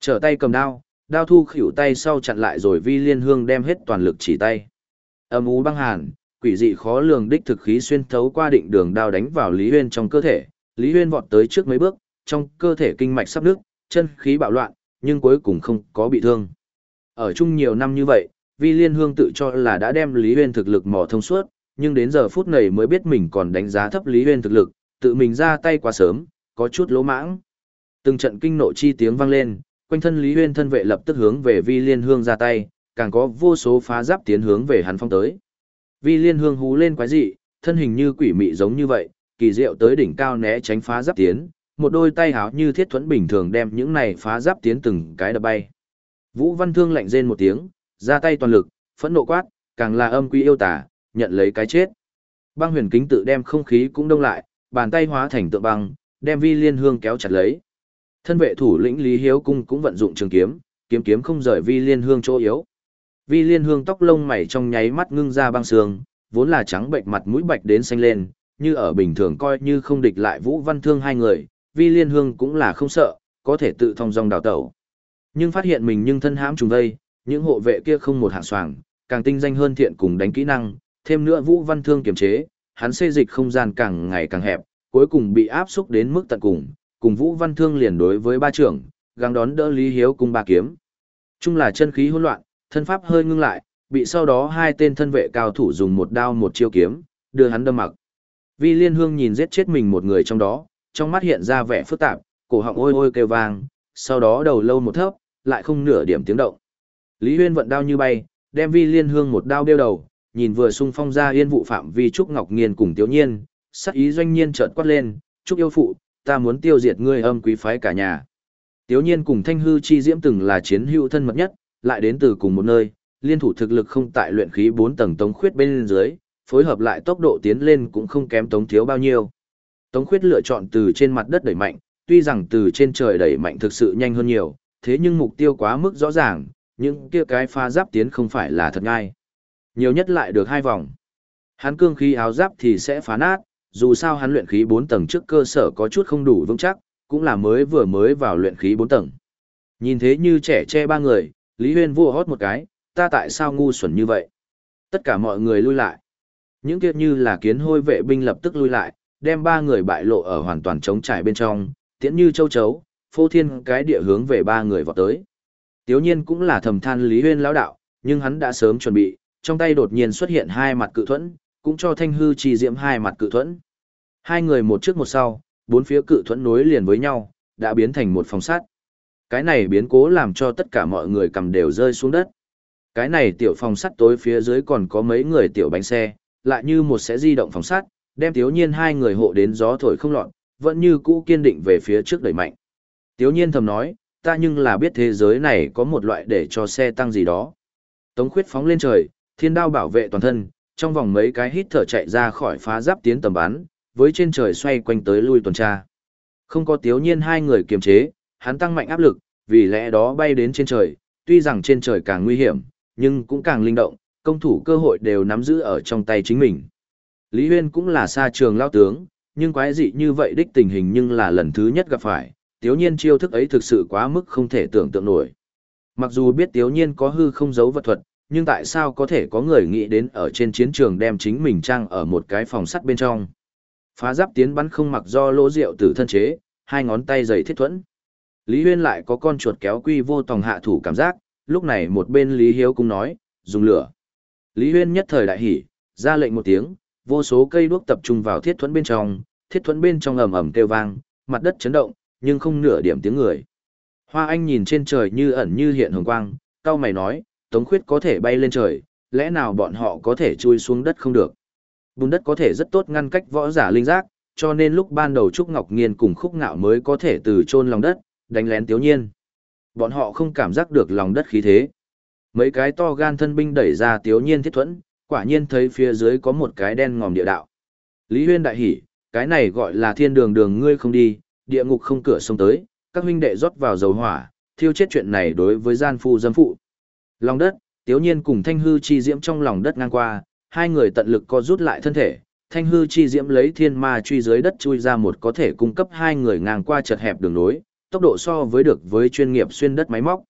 Trở tay cầm đao, đao thu khỉu tay sau chặn lại rồi Vi Liên Hương đem hết toàn lực chỉ tay. Âm ú băng hàn, quỷ dị khó lường đích thực khí xuyên thấu qua định đường đao đánh vào Lý Huyên trong cơ thể, Lý Huyên vọt tới trước mấy bước, trong cơ thể kinh mạch sắp nước, chân khí bạo loạn, nhưng cuối cùng không có bị thương. Ở chung nhiều năm như vậy, Vi Liên Hương tự cho là đã đem Lý Huyên thực lực mò thông suốt, nhưng đến giờ phút này mới biết mình còn đánh giá thấp Lý Huyên thực lực, tự mình ra tay quá sớm, có chút lỗ mãng. Từng trận kinh nộ chi tiếng vang lên, quanh thân Lý Huyên thân vệ lập tức hướng về Vi Liên Hương ra tay, càng có vô số phá giáp tiến hướng về hắn phong tới. Vi Liên Hương hú lên quái dị, thân hình như quỷ mị giống như vậy, kỳ diệu tới đỉnh cao né tránh phá giáp tiến, một đôi tay háo như thiết thuẫn bình thường đem những này phá giáp tiến từng cái đập bay. Vũ Văn Thương lạnh rên một tiếng, ra tay toàn lực, phẫn nộ quát, càng là âm quý yêu tả, nhận lấy cái chết. Băng huyền kính tự đem không khí cũng đông lại, bàn tay hóa thành tượng băng, đem Vi Liên Hương kéo chặt lấy. Thân vệ thủ lĩnh Lý Hiếu Cung cũng vận dụng trường kiếm, kiếm kiếm không rời Vi Liên Hương chỗ yếu. Vi Liên Hương tóc lông mày trong nháy mắt ngưng ra băng sương, vốn là trắng bệnh mặt mũi bạch đến xanh lên, như ở bình thường coi như không địch lại Vũ Văn Thương hai người, Vi Liên Hương cũng là không sợ, có thể tự thông dong đào tẩu. Nhưng phát hiện mình nhưng thân hãm trùng vây, những hộ vệ kia không một hạng soàng, càng tinh danh hơn thiện cùng đánh kỹ năng, thêm nữa Vũ Văn Thương kiềm chế, hắn xê dịch không gian càng ngày càng hẹp, cuối cùng bị áp xúc đến mức tận cùng, cùng Vũ Văn Thương liền đối với ba trưởng, gắng đón đỡ Lý Hiếu cùng ba kiếm. Chung là chân khí hỗn loạn, thân pháp hơi ngưng lại, bị sau đó hai tên thân vệ cao thủ dùng một đao một chiêu kiếm, đưa hắn đâm mặc. Vi Liên Hương nhìn giết chết mình một người trong đó, trong mắt hiện ra vẻ phức tạp, cổ họng ôi ôi kêu vang, sau đó đầu lâu một thấp, lại không nửa điểm tiếng động. Lý Huyên vận đao như bay, đem Vi Liên Hương một đao đeo đầu, nhìn vừa xung phong ra yên vụ phạm vi trúc ngọc nghiên cùng Tiểu Nhiên, sắc ý doanh nhiên chợt quát lên, "Trúc yêu phụ, ta muốn tiêu diệt ngươi âm quý phái cả nhà." Tiểu Nhiên cùng Thanh Hư Chi Diễm từng là chiến hữu thân mật nhất, lại đến từ cùng một nơi, liên thủ thực lực không tại luyện khí 4 tầng tống khuyết bên dưới, phối hợp lại tốc độ tiến lên cũng không kém tống thiếu bao nhiêu. Tống khuyết lựa chọn từ trên mặt đất đẩy mạnh, tuy rằng từ trên trời đẩy mạnh thực sự nhanh hơn nhiều, thế nhưng mục tiêu quá mức rõ ràng, những kia cái pha giáp tiến không phải là thật ngay. Nhiều nhất lại được hai vòng. Hắn cương khí áo giáp thì sẽ phá nát, dù sao hắn luyện khí 4 tầng trước cơ sở có chút không đủ vững chắc, cũng là mới vừa mới vào luyện khí 4 tầng. Nhìn thế như trẻ che ba người, Lý Huyên vua hót một cái, ta tại sao ngu xuẩn như vậy? Tất cả mọi người lui lại. Những kia như là kiến hôi vệ binh lập tức lui lại, đem ba người bại lộ ở hoàn toàn trống trải bên trong, tiễn như châu chấu, phô thiên cái địa hướng về ba người vọt tới. Tiếu nhiên cũng là thầm than Lý Huyên lão đạo, nhưng hắn đã sớm chuẩn bị, trong tay đột nhiên xuất hiện hai mặt cự thuẫn, cũng cho thanh hư trì diễm hai mặt cự thuẫn. Hai người một trước một sau, bốn phía cự thuẫn nối liền với nhau, đã biến thành một phòng sát. Cái này biến cố làm cho tất cả mọi người cầm đều rơi xuống đất. Cái này tiểu phòng sắt tối phía dưới còn có mấy người tiểu bánh xe, lại như một sẽ di động phòng sắt, đem thiếu nhiên hai người hộ đến gió thổi không lọt, vẫn như cũ kiên định về phía trước đẩy mạnh. Thiếu nhiên thầm nói, ta nhưng là biết thế giới này có một loại để cho xe tăng gì đó. Tống khuyết phóng lên trời, thiên đao bảo vệ toàn thân, trong vòng mấy cái hít thở chạy ra khỏi phá giáp tiến tầm bắn, với trên trời xoay quanh tới lui tuần tra. Không có tiếu nhiên hai người kiềm chế, hắn tăng mạnh áp lực, vì lẽ đó bay đến trên trời, tuy rằng trên trời càng nguy hiểm, nhưng cũng càng linh động, công thủ cơ hội đều nắm giữ ở trong tay chính mình. Lý Huyên cũng là xa trường lao tướng, nhưng quái dị như vậy đích tình hình nhưng là lần thứ nhất gặp phải, tiếu nhiên chiêu thức ấy thực sự quá mức không thể tưởng tượng nổi. Mặc dù biết tiếu nhiên có hư không giấu vật thuật, nhưng tại sao có thể có người nghĩ đến ở trên chiến trường đem chính mình trang ở một cái phòng sắt bên trong. Phá giáp tiến bắn không mặc do lỗ rượu tử thân chế, hai ngón tay dày thiết thuẫn. Lý Huyên lại có con chuột kéo quy vô tòng hạ thủ cảm giác, lúc này một bên Lý Hiếu cũng nói, dùng lửa. Lý Huyên nhất thời đại hỉ, ra lệnh một tiếng, vô số cây đuốc tập trung vào thiết thuẫn bên trong, thiết thuẫn bên trong ầm ầm kêu vang, mặt đất chấn động, nhưng không nửa điểm tiếng người. Hoa Anh nhìn trên trời như ẩn như hiện hồng quang, cao mày nói, Tống Khuyết có thể bay lên trời, lẽ nào bọn họ có thể chui xuống đất không được? Bùn đất có thể rất tốt ngăn cách võ giả linh giác, cho nên lúc ban đầu Trúc Ngọc Nghiên cùng Khúc Ngạo mới có thể từ chôn lòng đất, đánh lén Tiếu Nhiên. Bọn họ không cảm giác được lòng đất khí thế. Mấy cái to gan thân binh đẩy ra Tiếu Nhiên thiết thuẫn, quả nhiên thấy phía dưới có một cái đen ngòm địa đạo. Lý Huyên đại hỉ, cái này gọi là thiên đường đường ngươi không đi, địa ngục không cửa sông tới, các huynh đệ rót vào dầu hỏa, thiêu chết chuyện này đối với gian phu dâm phụ. Lòng đất, Tiếu Nhiên cùng Thanh Hư chi diễm trong lòng đất ngang qua, hai người tận lực co rút lại thân thể, Thanh Hư chi diễm lấy thiên ma truy dưới đất chui ra một có thể cung cấp hai người ngang qua chật hẹp đường nối, tốc độ so với được với chuyên nghiệp xuyên đất máy móc.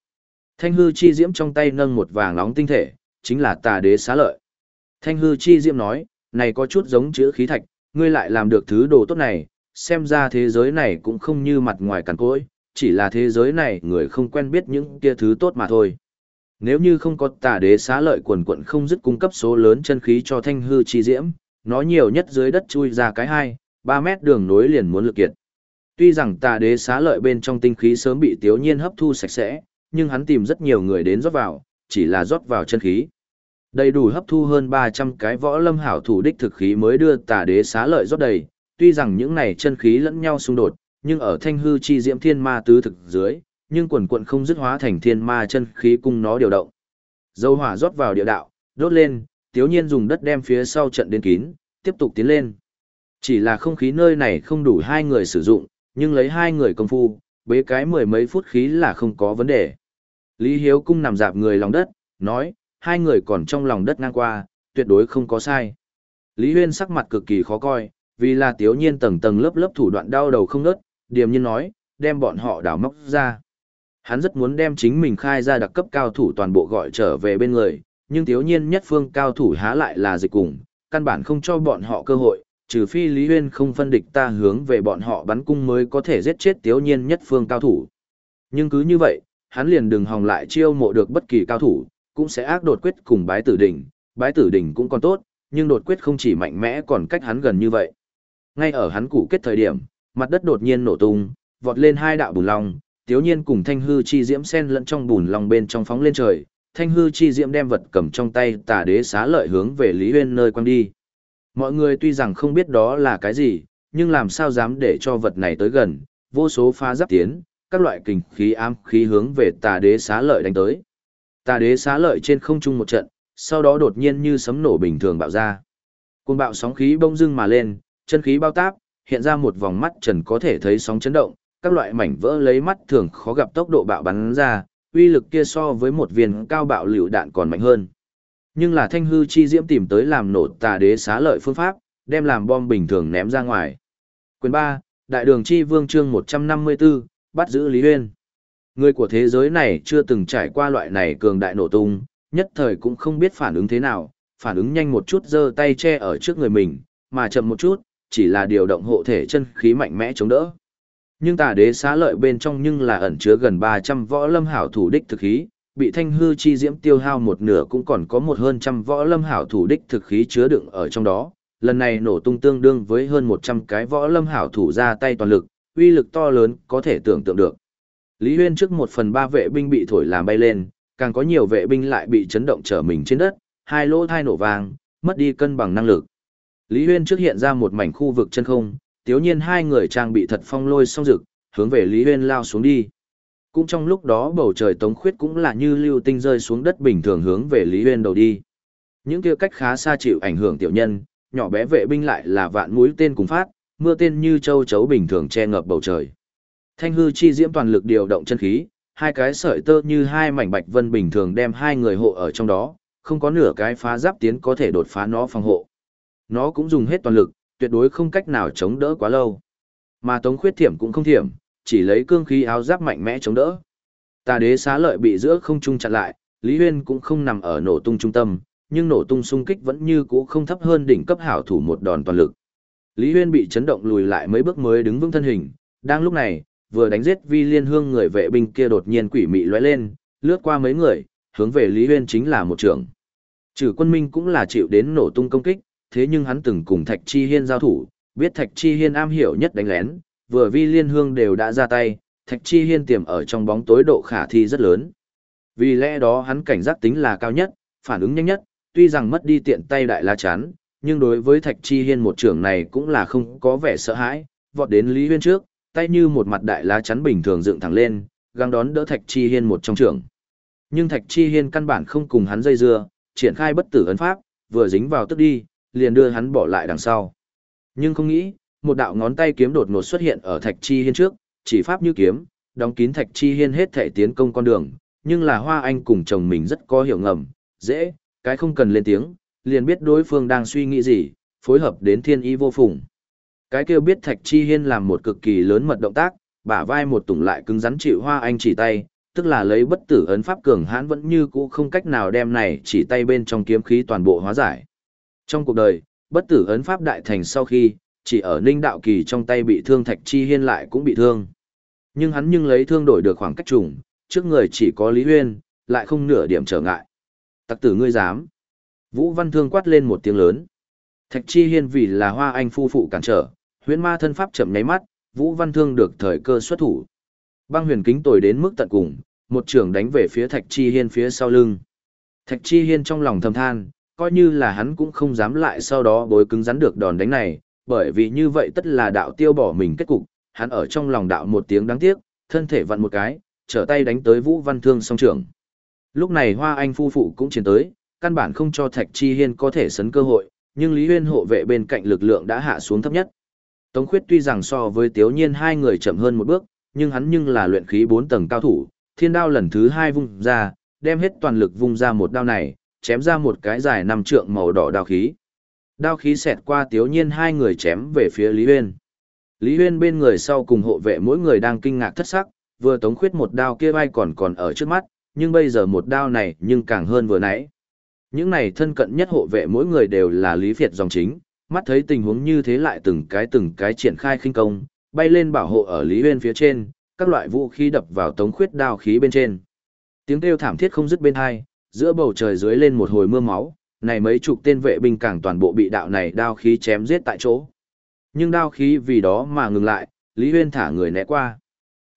Thanh hư chi diễm trong tay nâng một vàng nóng tinh thể, chính là tà đế xá lợi. Thanh hư chi diễm nói, này có chút giống chữ khí thạch, ngươi lại làm được thứ đồ tốt này, xem ra thế giới này cũng không như mặt ngoài cằn cỗi, chỉ là thế giới này người không quen biết những kia thứ tốt mà thôi. Nếu như không có tà đế xá lợi quần quận không dứt cung cấp số lớn chân khí cho thanh hư chi diễm, nó nhiều nhất dưới đất chui ra cái hai, ba mét đường nối liền muốn lực kiệt. Tuy rằng tà đế xá lợi bên trong tinh khí sớm bị tiếu nhiên hấp thu sạch sẽ, nhưng hắn tìm rất nhiều người đến rót vào, chỉ là rót vào chân khí. Đầy đủ hấp thu hơn 300 cái võ lâm hảo thủ đích thực khí mới đưa tà đế xá lợi rót đầy, tuy rằng những này chân khí lẫn nhau xung đột, nhưng ở thanh hư chi diễm thiên ma tứ thực dưới, nhưng quần quận không dứt hóa thành thiên ma chân khí cùng nó điều động. Dâu hỏa rót vào địa đạo, đốt lên, tiếu nhiên dùng đất đem phía sau trận đến kín, tiếp tục tiến lên. Chỉ là không khí nơi này không đủ hai người sử dụng, nhưng lấy hai người công phu, bế cái mười mấy phút khí là không có vấn đề. Lý Hiếu Cung nằm dạp người lòng đất, nói, hai người còn trong lòng đất ngang qua, tuyệt đối không có sai. Lý Huyên sắc mặt cực kỳ khó coi, vì là tiếu nhiên tầng tầng lớp lớp thủ đoạn đau đầu không nớt, điềm nhiên nói, đem bọn họ đào móc ra. Hắn rất muốn đem chính mình khai ra đặc cấp cao thủ toàn bộ gọi trở về bên người, nhưng tiếu nhiên nhất phương cao thủ há lại là dịch cùng, căn bản không cho bọn họ cơ hội, trừ phi Lý Huyên không phân địch ta hướng về bọn họ bắn cung mới có thể giết chết tiếu nhiên nhất phương cao thủ. Nhưng cứ như vậy, hắn liền đừng hòng lại chiêu mộ được bất kỳ cao thủ, cũng sẽ ác đột quyết cùng bái tử đỉnh, bái tử đỉnh cũng còn tốt, nhưng đột quyết không chỉ mạnh mẽ còn cách hắn gần như vậy. Ngay ở hắn củ kết thời điểm, mặt đất đột nhiên nổ tung, vọt lên hai đạo bùn long, tiếu nhiên cùng thanh hư chi diễm sen lẫn trong bùn long bên trong phóng lên trời, thanh hư chi diễm đem vật cầm trong tay tà đế xá lợi hướng về Lý Huyên nơi quăng đi. Mọi người tuy rằng không biết đó là cái gì, nhưng làm sao dám để cho vật này tới gần, vô số phá giáp tiến, các loại kình khí ám khí hướng về tà đế xá lợi đánh tới. Tà đế xá lợi trên không trung một trận, sau đó đột nhiên như sấm nổ bình thường bạo ra. Cuồng bạo sóng khí bông dưng mà lên, chân khí bao táp, hiện ra một vòng mắt trần có thể thấy sóng chấn động, các loại mảnh vỡ lấy mắt thường khó gặp tốc độ bạo bắn ra, uy lực kia so với một viên cao bạo liều đạn còn mạnh hơn. Nhưng là thanh hư chi diễm tìm tới làm nổ tà đế xá lợi phương pháp, đem làm bom bình thường ném ra ngoài. Quyền 3, Đại đường chi vương chương 154, bắt giữ Lý Huyên. Người của thế giới này chưa từng trải qua loại này cường đại nổ tung, nhất thời cũng không biết phản ứng thế nào, phản ứng nhanh một chút giơ tay che ở trước người mình, mà chậm một chút, chỉ là điều động hộ thể chân khí mạnh mẽ chống đỡ. Nhưng tà đế xá lợi bên trong nhưng là ẩn chứa gần 300 võ lâm hảo thủ đích thực khí, bị thanh hư chi diễm tiêu hao một nửa cũng còn có một hơn trăm võ lâm hảo thủ đích thực khí chứa đựng ở trong đó. Lần này nổ tung tương đương với hơn 100 cái võ lâm hảo thủ ra tay toàn lực, uy lực to lớn có thể tưởng tượng được. Lý Huyên trước một phần ba vệ binh bị thổi làm bay lên, càng có nhiều vệ binh lại bị chấn động trở mình trên đất, hai lỗ thai nổ vàng, mất đi cân bằng năng lực. Lý Huyên trước hiện ra một mảnh khu vực chân không, tiếu nhiên hai người trang bị thật phong lôi song rực, hướng về Lý Huyên lao xuống đi. Cũng trong lúc đó bầu trời tống khuyết cũng là như lưu tinh rơi xuống đất bình thường hướng về Lý Huyên đầu đi. Những kia cách khá xa chịu ảnh hưởng tiểu nhân, nhỏ bé vệ binh lại là vạn mũi tên cùng phát, mưa tên như châu chấu bình thường che ngập bầu trời. Thanh hư chi diễm toàn lực điều động chân khí, hai cái sợi tơ như hai mảnh bạch vân bình thường đem hai người hộ ở trong đó, không có nửa cái phá giáp tiến có thể đột phá nó phòng hộ. Nó cũng dùng hết toàn lực, tuyệt đối không cách nào chống đỡ quá lâu. Mà Tống Khuyết Thiểm cũng không thiểm, chỉ lấy cương khí áo giáp mạnh mẽ chống đỡ. Tà đế xá lợi bị giữa không trung chặn lại, Lý Huyên cũng không nằm ở nổ tung trung tâm, nhưng nổ tung xung kích vẫn như cũ không thấp hơn đỉnh cấp hảo thủ một đòn toàn lực. Lý Huyên bị chấn động lùi lại mấy bước mới đứng vững thân hình, đang lúc này, vừa đánh giết Vi Liên Hương người vệ binh kia đột nhiên quỷ mị lóe lên, lướt qua mấy người, hướng về Lý Huyên chính là một trưởng. Trừ quân minh cũng là chịu đến nổ tung công kích, thế nhưng hắn từng cùng Thạch Chi Hiên giao thủ, biết Thạch Chi Hiên am hiểu nhất đánh lén, vừa Vi Liên Hương đều đã ra tay, Thạch Chi Hiên tiềm ở trong bóng tối độ khả thi rất lớn. Vì lẽ đó hắn cảnh giác tính là cao nhất, phản ứng nhanh nhất, tuy rằng mất đi tiện tay đại la chán, nhưng đối với Thạch Chi Hiên một trưởng này cũng là không có vẻ sợ hãi, vọt đến Lý Huyên trước, tay như một mặt đại lá chắn bình thường dựng thẳng lên, găng đón đỡ Thạch Chi Hiên một trong trưởng. Nhưng Thạch Chi Hiên căn bản không cùng hắn dây dưa, triển khai bất tử ấn pháp, vừa dính vào tức đi, liền đưa hắn bỏ lại đằng sau. Nhưng không nghĩ, một đạo ngón tay kiếm đột ngột xuất hiện ở Thạch Chi Hiên trước, chỉ pháp như kiếm, đóng kín Thạch Chi Hiên hết thể tiến công con đường, nhưng là Hoa Anh cùng chồng mình rất có hiểu ngầm, dễ, cái không cần lên tiếng, liền biết đối phương đang suy nghĩ gì, phối hợp đến thiên ý vô phùng. Cái kêu biết Thạch Chi Hiên làm một cực kỳ lớn mật động tác, bả vai một tủng lại cứng rắn chịu Hoa Anh chỉ tay, tức là lấy bất tử ấn pháp cường hãn vẫn như cũ không cách nào đem này chỉ tay bên trong kiếm khí toàn bộ hóa giải. Trong cuộc đời, bất tử ấn pháp đại thành sau khi, chỉ ở Ninh Đạo Kỳ trong tay bị thương Thạch Chi Hiên lại cũng bị thương. Nhưng hắn nhưng lấy thương đổi được khoảng cách trùng, trước người chỉ có Lý Huyên, lại không nửa điểm trở ngại. Tặc tử ngươi dám. Vũ Văn Thương quát lên một tiếng lớn. Thạch Chi Hiên vì là Hoa Anh phu phụ cản trở, huyễn ma thân pháp chậm nháy mắt, Vũ Văn Thương được thời cơ xuất thủ. Băng huyền kính tồi đến mức tận cùng, một trường đánh về phía Thạch Chi Hiên phía sau lưng. Thạch Chi Hiên trong lòng thầm than, coi như là hắn cũng không dám lại sau đó bối cứng rắn được đòn đánh này, bởi vì như vậy tất là đạo tiêu bỏ mình kết cục, hắn ở trong lòng đạo một tiếng đáng tiếc, thân thể vặn một cái, trở tay đánh tới Vũ Văn Thương song trưởng. Lúc này Hoa Anh phu phụ cũng chiến tới, căn bản không cho Thạch Chi Hiên có thể sấn cơ hội, nhưng Lý Huyên hộ vệ bên cạnh lực lượng đã hạ xuống thấp nhất. Tống Khuyết tuy rằng so với Tiếu Nhiên hai người chậm hơn một bước, nhưng hắn nhưng là luyện khí bốn tầng cao thủ, thiên đao lần thứ hai vung ra, đem hết toàn lực vung ra một đao này, chém ra một cái dài năm trượng màu đỏ đao khí. Đao khí xẹt qua Tiếu Nhiên hai người chém về phía Lý Huyên. Lý Huyên bên người sau cùng hộ vệ mỗi người đang kinh ngạc thất sắc, vừa Tống Khuyết một đao kia bay còn còn ở trước mắt, nhưng bây giờ một đao này nhưng càng hơn vừa nãy. Những này thân cận nhất hộ vệ mỗi người đều là Lý Việt dòng chính, mắt thấy tình huống như thế lại từng cái từng cái triển khai khinh công, bay lên bảo hộ ở Lý Uyên phía trên, các loại vũ khí đập vào tống khuyết đao khí bên trên. Tiếng kêu thảm thiết không dứt bên hai, giữa bầu trời dưới lên một hồi mưa máu, này mấy chục tên vệ binh càng toàn bộ bị đạo này đao khí chém giết tại chỗ. Nhưng đao khí vì đó mà ngừng lại, Lý Uyên thả người né qua.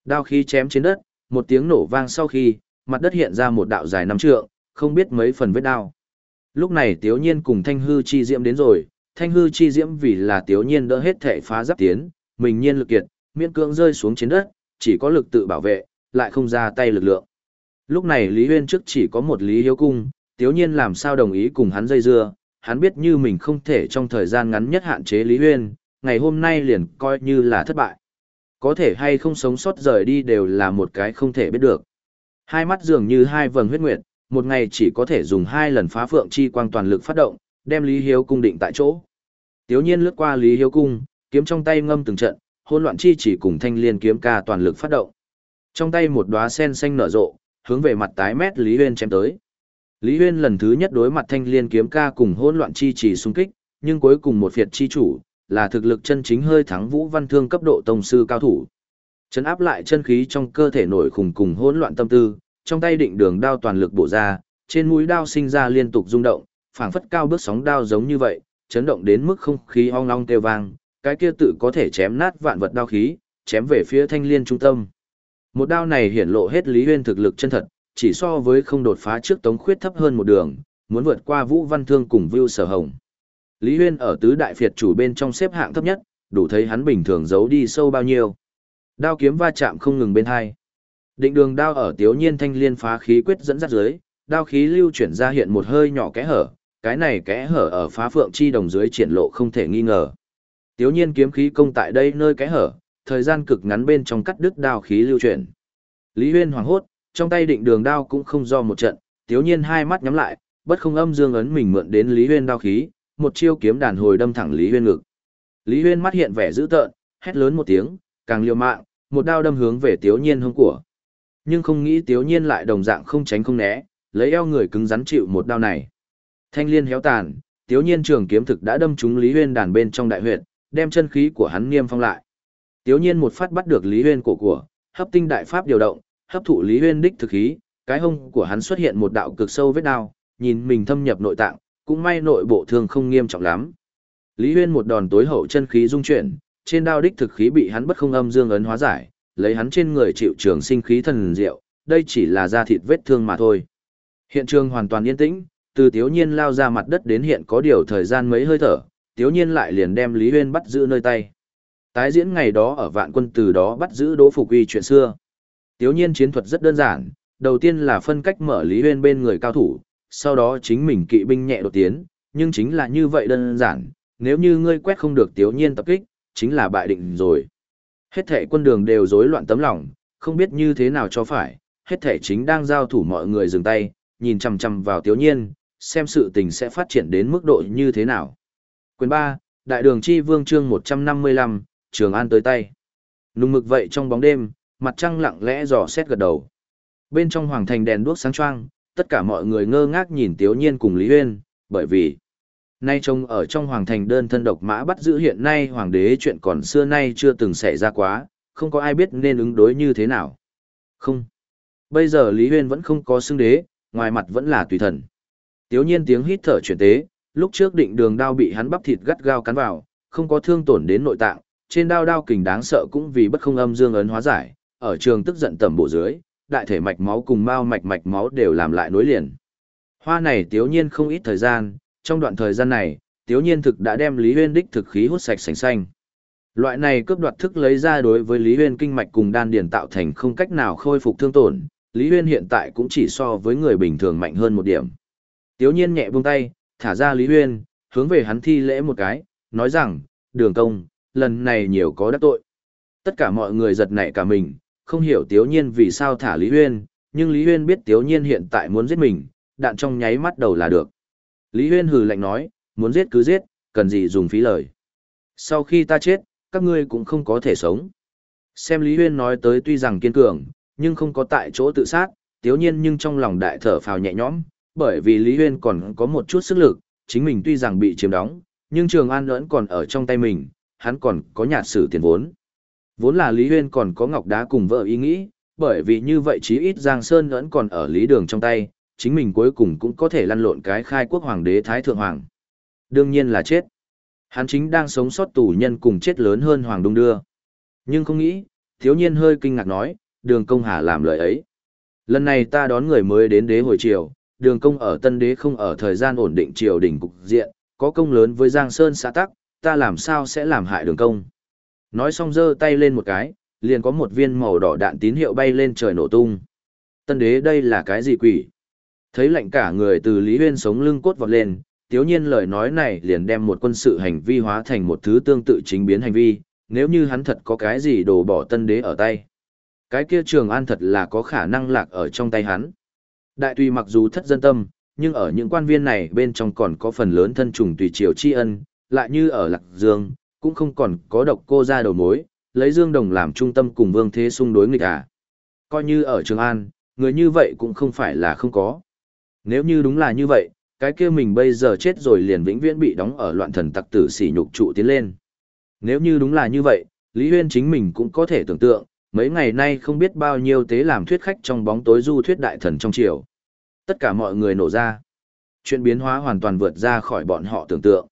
Đao khí chém trên đất, một tiếng nổ vang sau khi, mặt đất hiện ra một đạo dài năm trượng, không biết mấy phần vết đao. Lúc này Tiếu Nhiên cùng Thanh Hư Chi Diễm đến rồi, Thanh Hư Chi Diễm vì là tiểu Nhiên đỡ hết thể phá giáp tiến, mình nhiên lực kiệt, miễn cưỡng rơi xuống trên đất, chỉ có lực tự bảo vệ, lại không ra tay lực lượng. Lúc này Lý Huyên trước chỉ có một Lý Hiếu Cung, Tiếu Nhiên làm sao đồng ý cùng hắn dây dưa, hắn biết như mình không thể trong thời gian ngắn nhất hạn chế Lý Huyên, ngày hôm nay liền coi như là thất bại. Có thể hay không sống sót rời đi đều là một cái không thể biết được. Hai mắt dường như hai vầng huyết nguyệt, một ngày chỉ có thể dùng hai lần phá phượng chi quang toàn lực phát động, đem Lý Hiếu cung định tại chỗ. Tiếu nhiên lướt qua Lý Hiếu cung, kiếm trong tay ngâm từng trận, hỗn loạn chi chỉ cùng thanh liên kiếm ca toàn lực phát động. Trong tay một đóa sen xanh nở rộ, hướng về mặt tái mét Lý Huyên chém tới. Lý Huyên lần thứ nhất đối mặt thanh liên kiếm ca cùng hỗn loạn chi chỉ xung kích, nhưng cuối cùng một phiệt chi chủ, là thực lực chân chính hơi thắng Vũ Văn Thương cấp độ tông sư cao thủ. Chấn áp lại chân khí trong cơ thể nổi khủng cùng hỗn loạn tâm tư, trong tay định đường đao toàn lực bổ ra, trên mũi đao sinh ra liên tục rung động, phảng phất cao bước sóng đao giống như vậy, chấn động đến mức không khí ong long kêu vang, cái kia tự có thể chém nát vạn vật đao khí, chém về phía thanh liên trung tâm. Một đao này hiển lộ hết Lý Huyên thực lực chân thật, chỉ so với không đột phá trước Tống Khuyết thấp hơn một đường, muốn vượt qua Vũ Văn Thương cùng Vưu Sở Hồng. Lý Huyên ở tứ đại phiệt chủ bên trong xếp hạng thấp nhất, đủ thấy hắn bình thường giấu đi sâu bao nhiêu. Đao kiếm va chạm không ngừng bên hai. Định đường đao ở Tiếu Nhiên thanh liên phá khí quyết dẫn dắt dưới, đao khí lưu chuyển ra hiện một hơi nhỏ kẽ hở, cái này kẽ hở ở phá phượng chi đồng dưới triển lộ không thể nghi ngờ. Tiếu Nhiên kiếm khí công tại đây nơi kẽ hở, thời gian cực ngắn bên trong cắt đứt đao khí lưu chuyển. Lý Huyên hoảng hốt, trong tay định đường đao cũng không do một trận, Tiếu Nhiên hai mắt nhắm lại, bất không âm dương ấn mình mượn đến Lý Huyên đao khí, một chiêu kiếm đàn hồi đâm thẳng Lý Huyên ngực. Lý Huyên mắt hiện vẻ dữ tợn, hét lớn một tiếng, càng liều mạng, một đao đâm hướng về Tiếu Nhiên hông của. Nhưng không nghĩ Tiếu Nhiên lại đồng dạng không tránh không né, lấy eo người cứng rắn chịu một đao này. Thanh liên héo tàn, Tiếu Nhiên trường kiếm thực đã đâm trúng Lý Huyên đàn bên trong đại huyệt, đem chân khí của hắn niêm phong lại. Tiếu Nhiên một phát bắt được Lý Huyên cổ của, hấp tinh đại pháp điều động, hấp thụ Lý Huyên đích thực khí, cái hông của hắn xuất hiện một đạo cực sâu vết đao, nhìn mình thâm nhập nội tạng, cũng may nội bộ thương không nghiêm trọng lắm. Lý Huyên một đòn tối hậu chân khí dung chuyển, trên đao đích thực khí bị hắn bất không âm dương ấn hóa giải, lấy hắn trên người chịu trường sinh khí thần diệu, đây chỉ là da thịt vết thương mà thôi. Hiện trường hoàn toàn yên tĩnh, từ Tiếu Nhiên lao ra mặt đất đến hiện có điều thời gian mấy hơi thở, Tiếu Nhiên lại liền đem Lý Huyên bắt giữ nơi tay. Tái diễn ngày đó ở vạn quân từ đó bắt giữ Đỗ Phục Uy chuyện xưa. Tiếu Nhiên chiến thuật rất đơn giản, đầu tiên là phân cách mở Lý Huyên bên người cao thủ, sau đó chính mình kỵ binh nhẹ đột tiến, nhưng chính là như vậy đơn giản, nếu như ngươi quét không được Tiếu Nhiên tập kích, chính là bại định rồi. Hết thể quân đường đều rối loạn tấm lòng, không biết như thế nào cho phải, hết thể chính đang giao thủ mọi người dừng tay, nhìn chằm chằm vào Tiếu Nhiên, xem sự tình sẽ phát triển đến mức độ như thế nào. Quyền 3, Đại đường chi vương chương 155, Trường An tới tay. Nung mực vậy trong bóng đêm, mặt trăng lặng lẽ dò xét gật đầu. Bên trong hoàng thành đèn đuốc sáng choang, tất cả mọi người ngơ ngác nhìn Tiếu Nhiên cùng Lý Huyên, bởi vì nay trông ở trong hoàng thành đơn thân độc mã bắt giữ hiện nay hoàng đế chuyện còn xưa nay chưa từng xảy ra quá, không có ai biết nên ứng đối như thế nào. Không. Bây giờ Lý Huyên vẫn không có xưng đế, ngoài mặt vẫn là tùy thần. Tiếu nhiên tiếng hít thở chuyển tế, lúc trước định đường đao bị hắn bắp thịt gắt gao cắn vào, không có thương tổn đến nội tạng, trên đao đao kình đáng sợ cũng vì bất không âm dương ấn hóa giải, ở trường tức giận tầm bộ dưới, đại thể mạch máu cùng mao mạch mạch máu đều làm lại nối liền. Hoa này tiếu nhiên không ít thời gian, trong đoạn thời gian này, tiếu nhiên thực đã đem Lý Huyên đích thực khí hút sạch sành xanh. Loại này cướp đoạt thức lấy ra đối với Lý Huyên kinh mạch cùng đan điền tạo thành không cách nào khôi phục thương tổn, Lý Huyên hiện tại cũng chỉ so với người bình thường mạnh hơn một điểm. Tiếu nhiên nhẹ buông tay, thả ra Lý Huyên, hướng về hắn thi lễ một cái, nói rằng, đường công, lần này nhiều có đắc tội. Tất cả mọi người giật nảy cả mình, không hiểu Tiếu nhiên vì sao thả Lý Huyên, nhưng Lý Huyên biết Tiếu nhiên hiện tại muốn giết mình, đạn trong nháy mắt đầu là được. Lý Huyên hừ lạnh nói, muốn giết cứ giết, cần gì dùng phí lời. Sau khi ta chết, các ngươi cũng không có thể sống. Xem Lý Huyên nói tới tuy rằng kiên cường, nhưng không có tại chỗ tự sát, tiếu nhiên nhưng trong lòng đại thở phào nhẹ nhõm, bởi vì Lý Huyên còn có một chút sức lực, chính mình tuy rằng bị chiếm đóng, nhưng Trường An vẫn còn ở trong tay mình, hắn còn có nhạt sử tiền vốn. Vốn là Lý Huyên còn có ngọc đá cùng vợ ý nghĩ, bởi vì như vậy chí ít Giang Sơn vẫn còn ở Lý Đường trong tay, chính mình cuối cùng cũng có thể lăn lộn cái khai quốc hoàng đế Thái Thượng Hoàng. Đương nhiên là chết. Hắn chính đang sống sót tù nhân cùng chết lớn hơn Hoàng Đông Đưa. Nhưng không nghĩ, thiếu nhiên hơi kinh ngạc nói, đường công hà làm lời ấy. Lần này ta đón người mới đến đế hồi triều, đường công ở tân đế không ở thời gian ổn định triều đình cục diện, có công lớn với Giang Sơn xã tắc, ta làm sao sẽ làm hại đường công. Nói xong giơ tay lên một cái, liền có một viên màu đỏ đạn tín hiệu bay lên trời nổ tung. Tân đế đây là cái gì quỷ? Thấy lạnh cả người từ Lý Huyên sống lưng cốt vọt lên, tiếu nhiên lời nói này liền đem một quân sự hành vi hóa thành một thứ tương tự chính biến hành vi, nếu như hắn thật có cái gì đổ bỏ tân đế ở tay. Cái kia trường an thật là có khả năng lạc ở trong tay hắn. Đại tùy mặc dù thất dân tâm, nhưng ở những quan viên này bên trong còn có phần lớn thân trùng tùy triều tri ân, lại như ở Lạc Dương, cũng không còn có độc cô ra đầu mối, lấy Dương Đồng làm trung tâm cùng Vương Thế xung đối nghịch à. Coi như ở Trường An, người như vậy cũng không phải là không có. Nếu như đúng là như vậy, cái kia mình bây giờ chết rồi liền vĩnh viễn bị đóng ở loạn thần tặc tử sỉ nhục trụ tiến lên. Nếu như đúng là như vậy, Lý Huyên chính mình cũng có thể tưởng tượng, mấy ngày nay không biết bao nhiêu tế làm thuyết khách trong bóng tối du thuyết đại thần trong triều. Tất cả mọi người nổ ra. Chuyện biến hóa hoàn toàn vượt ra khỏi bọn họ tưởng tượng.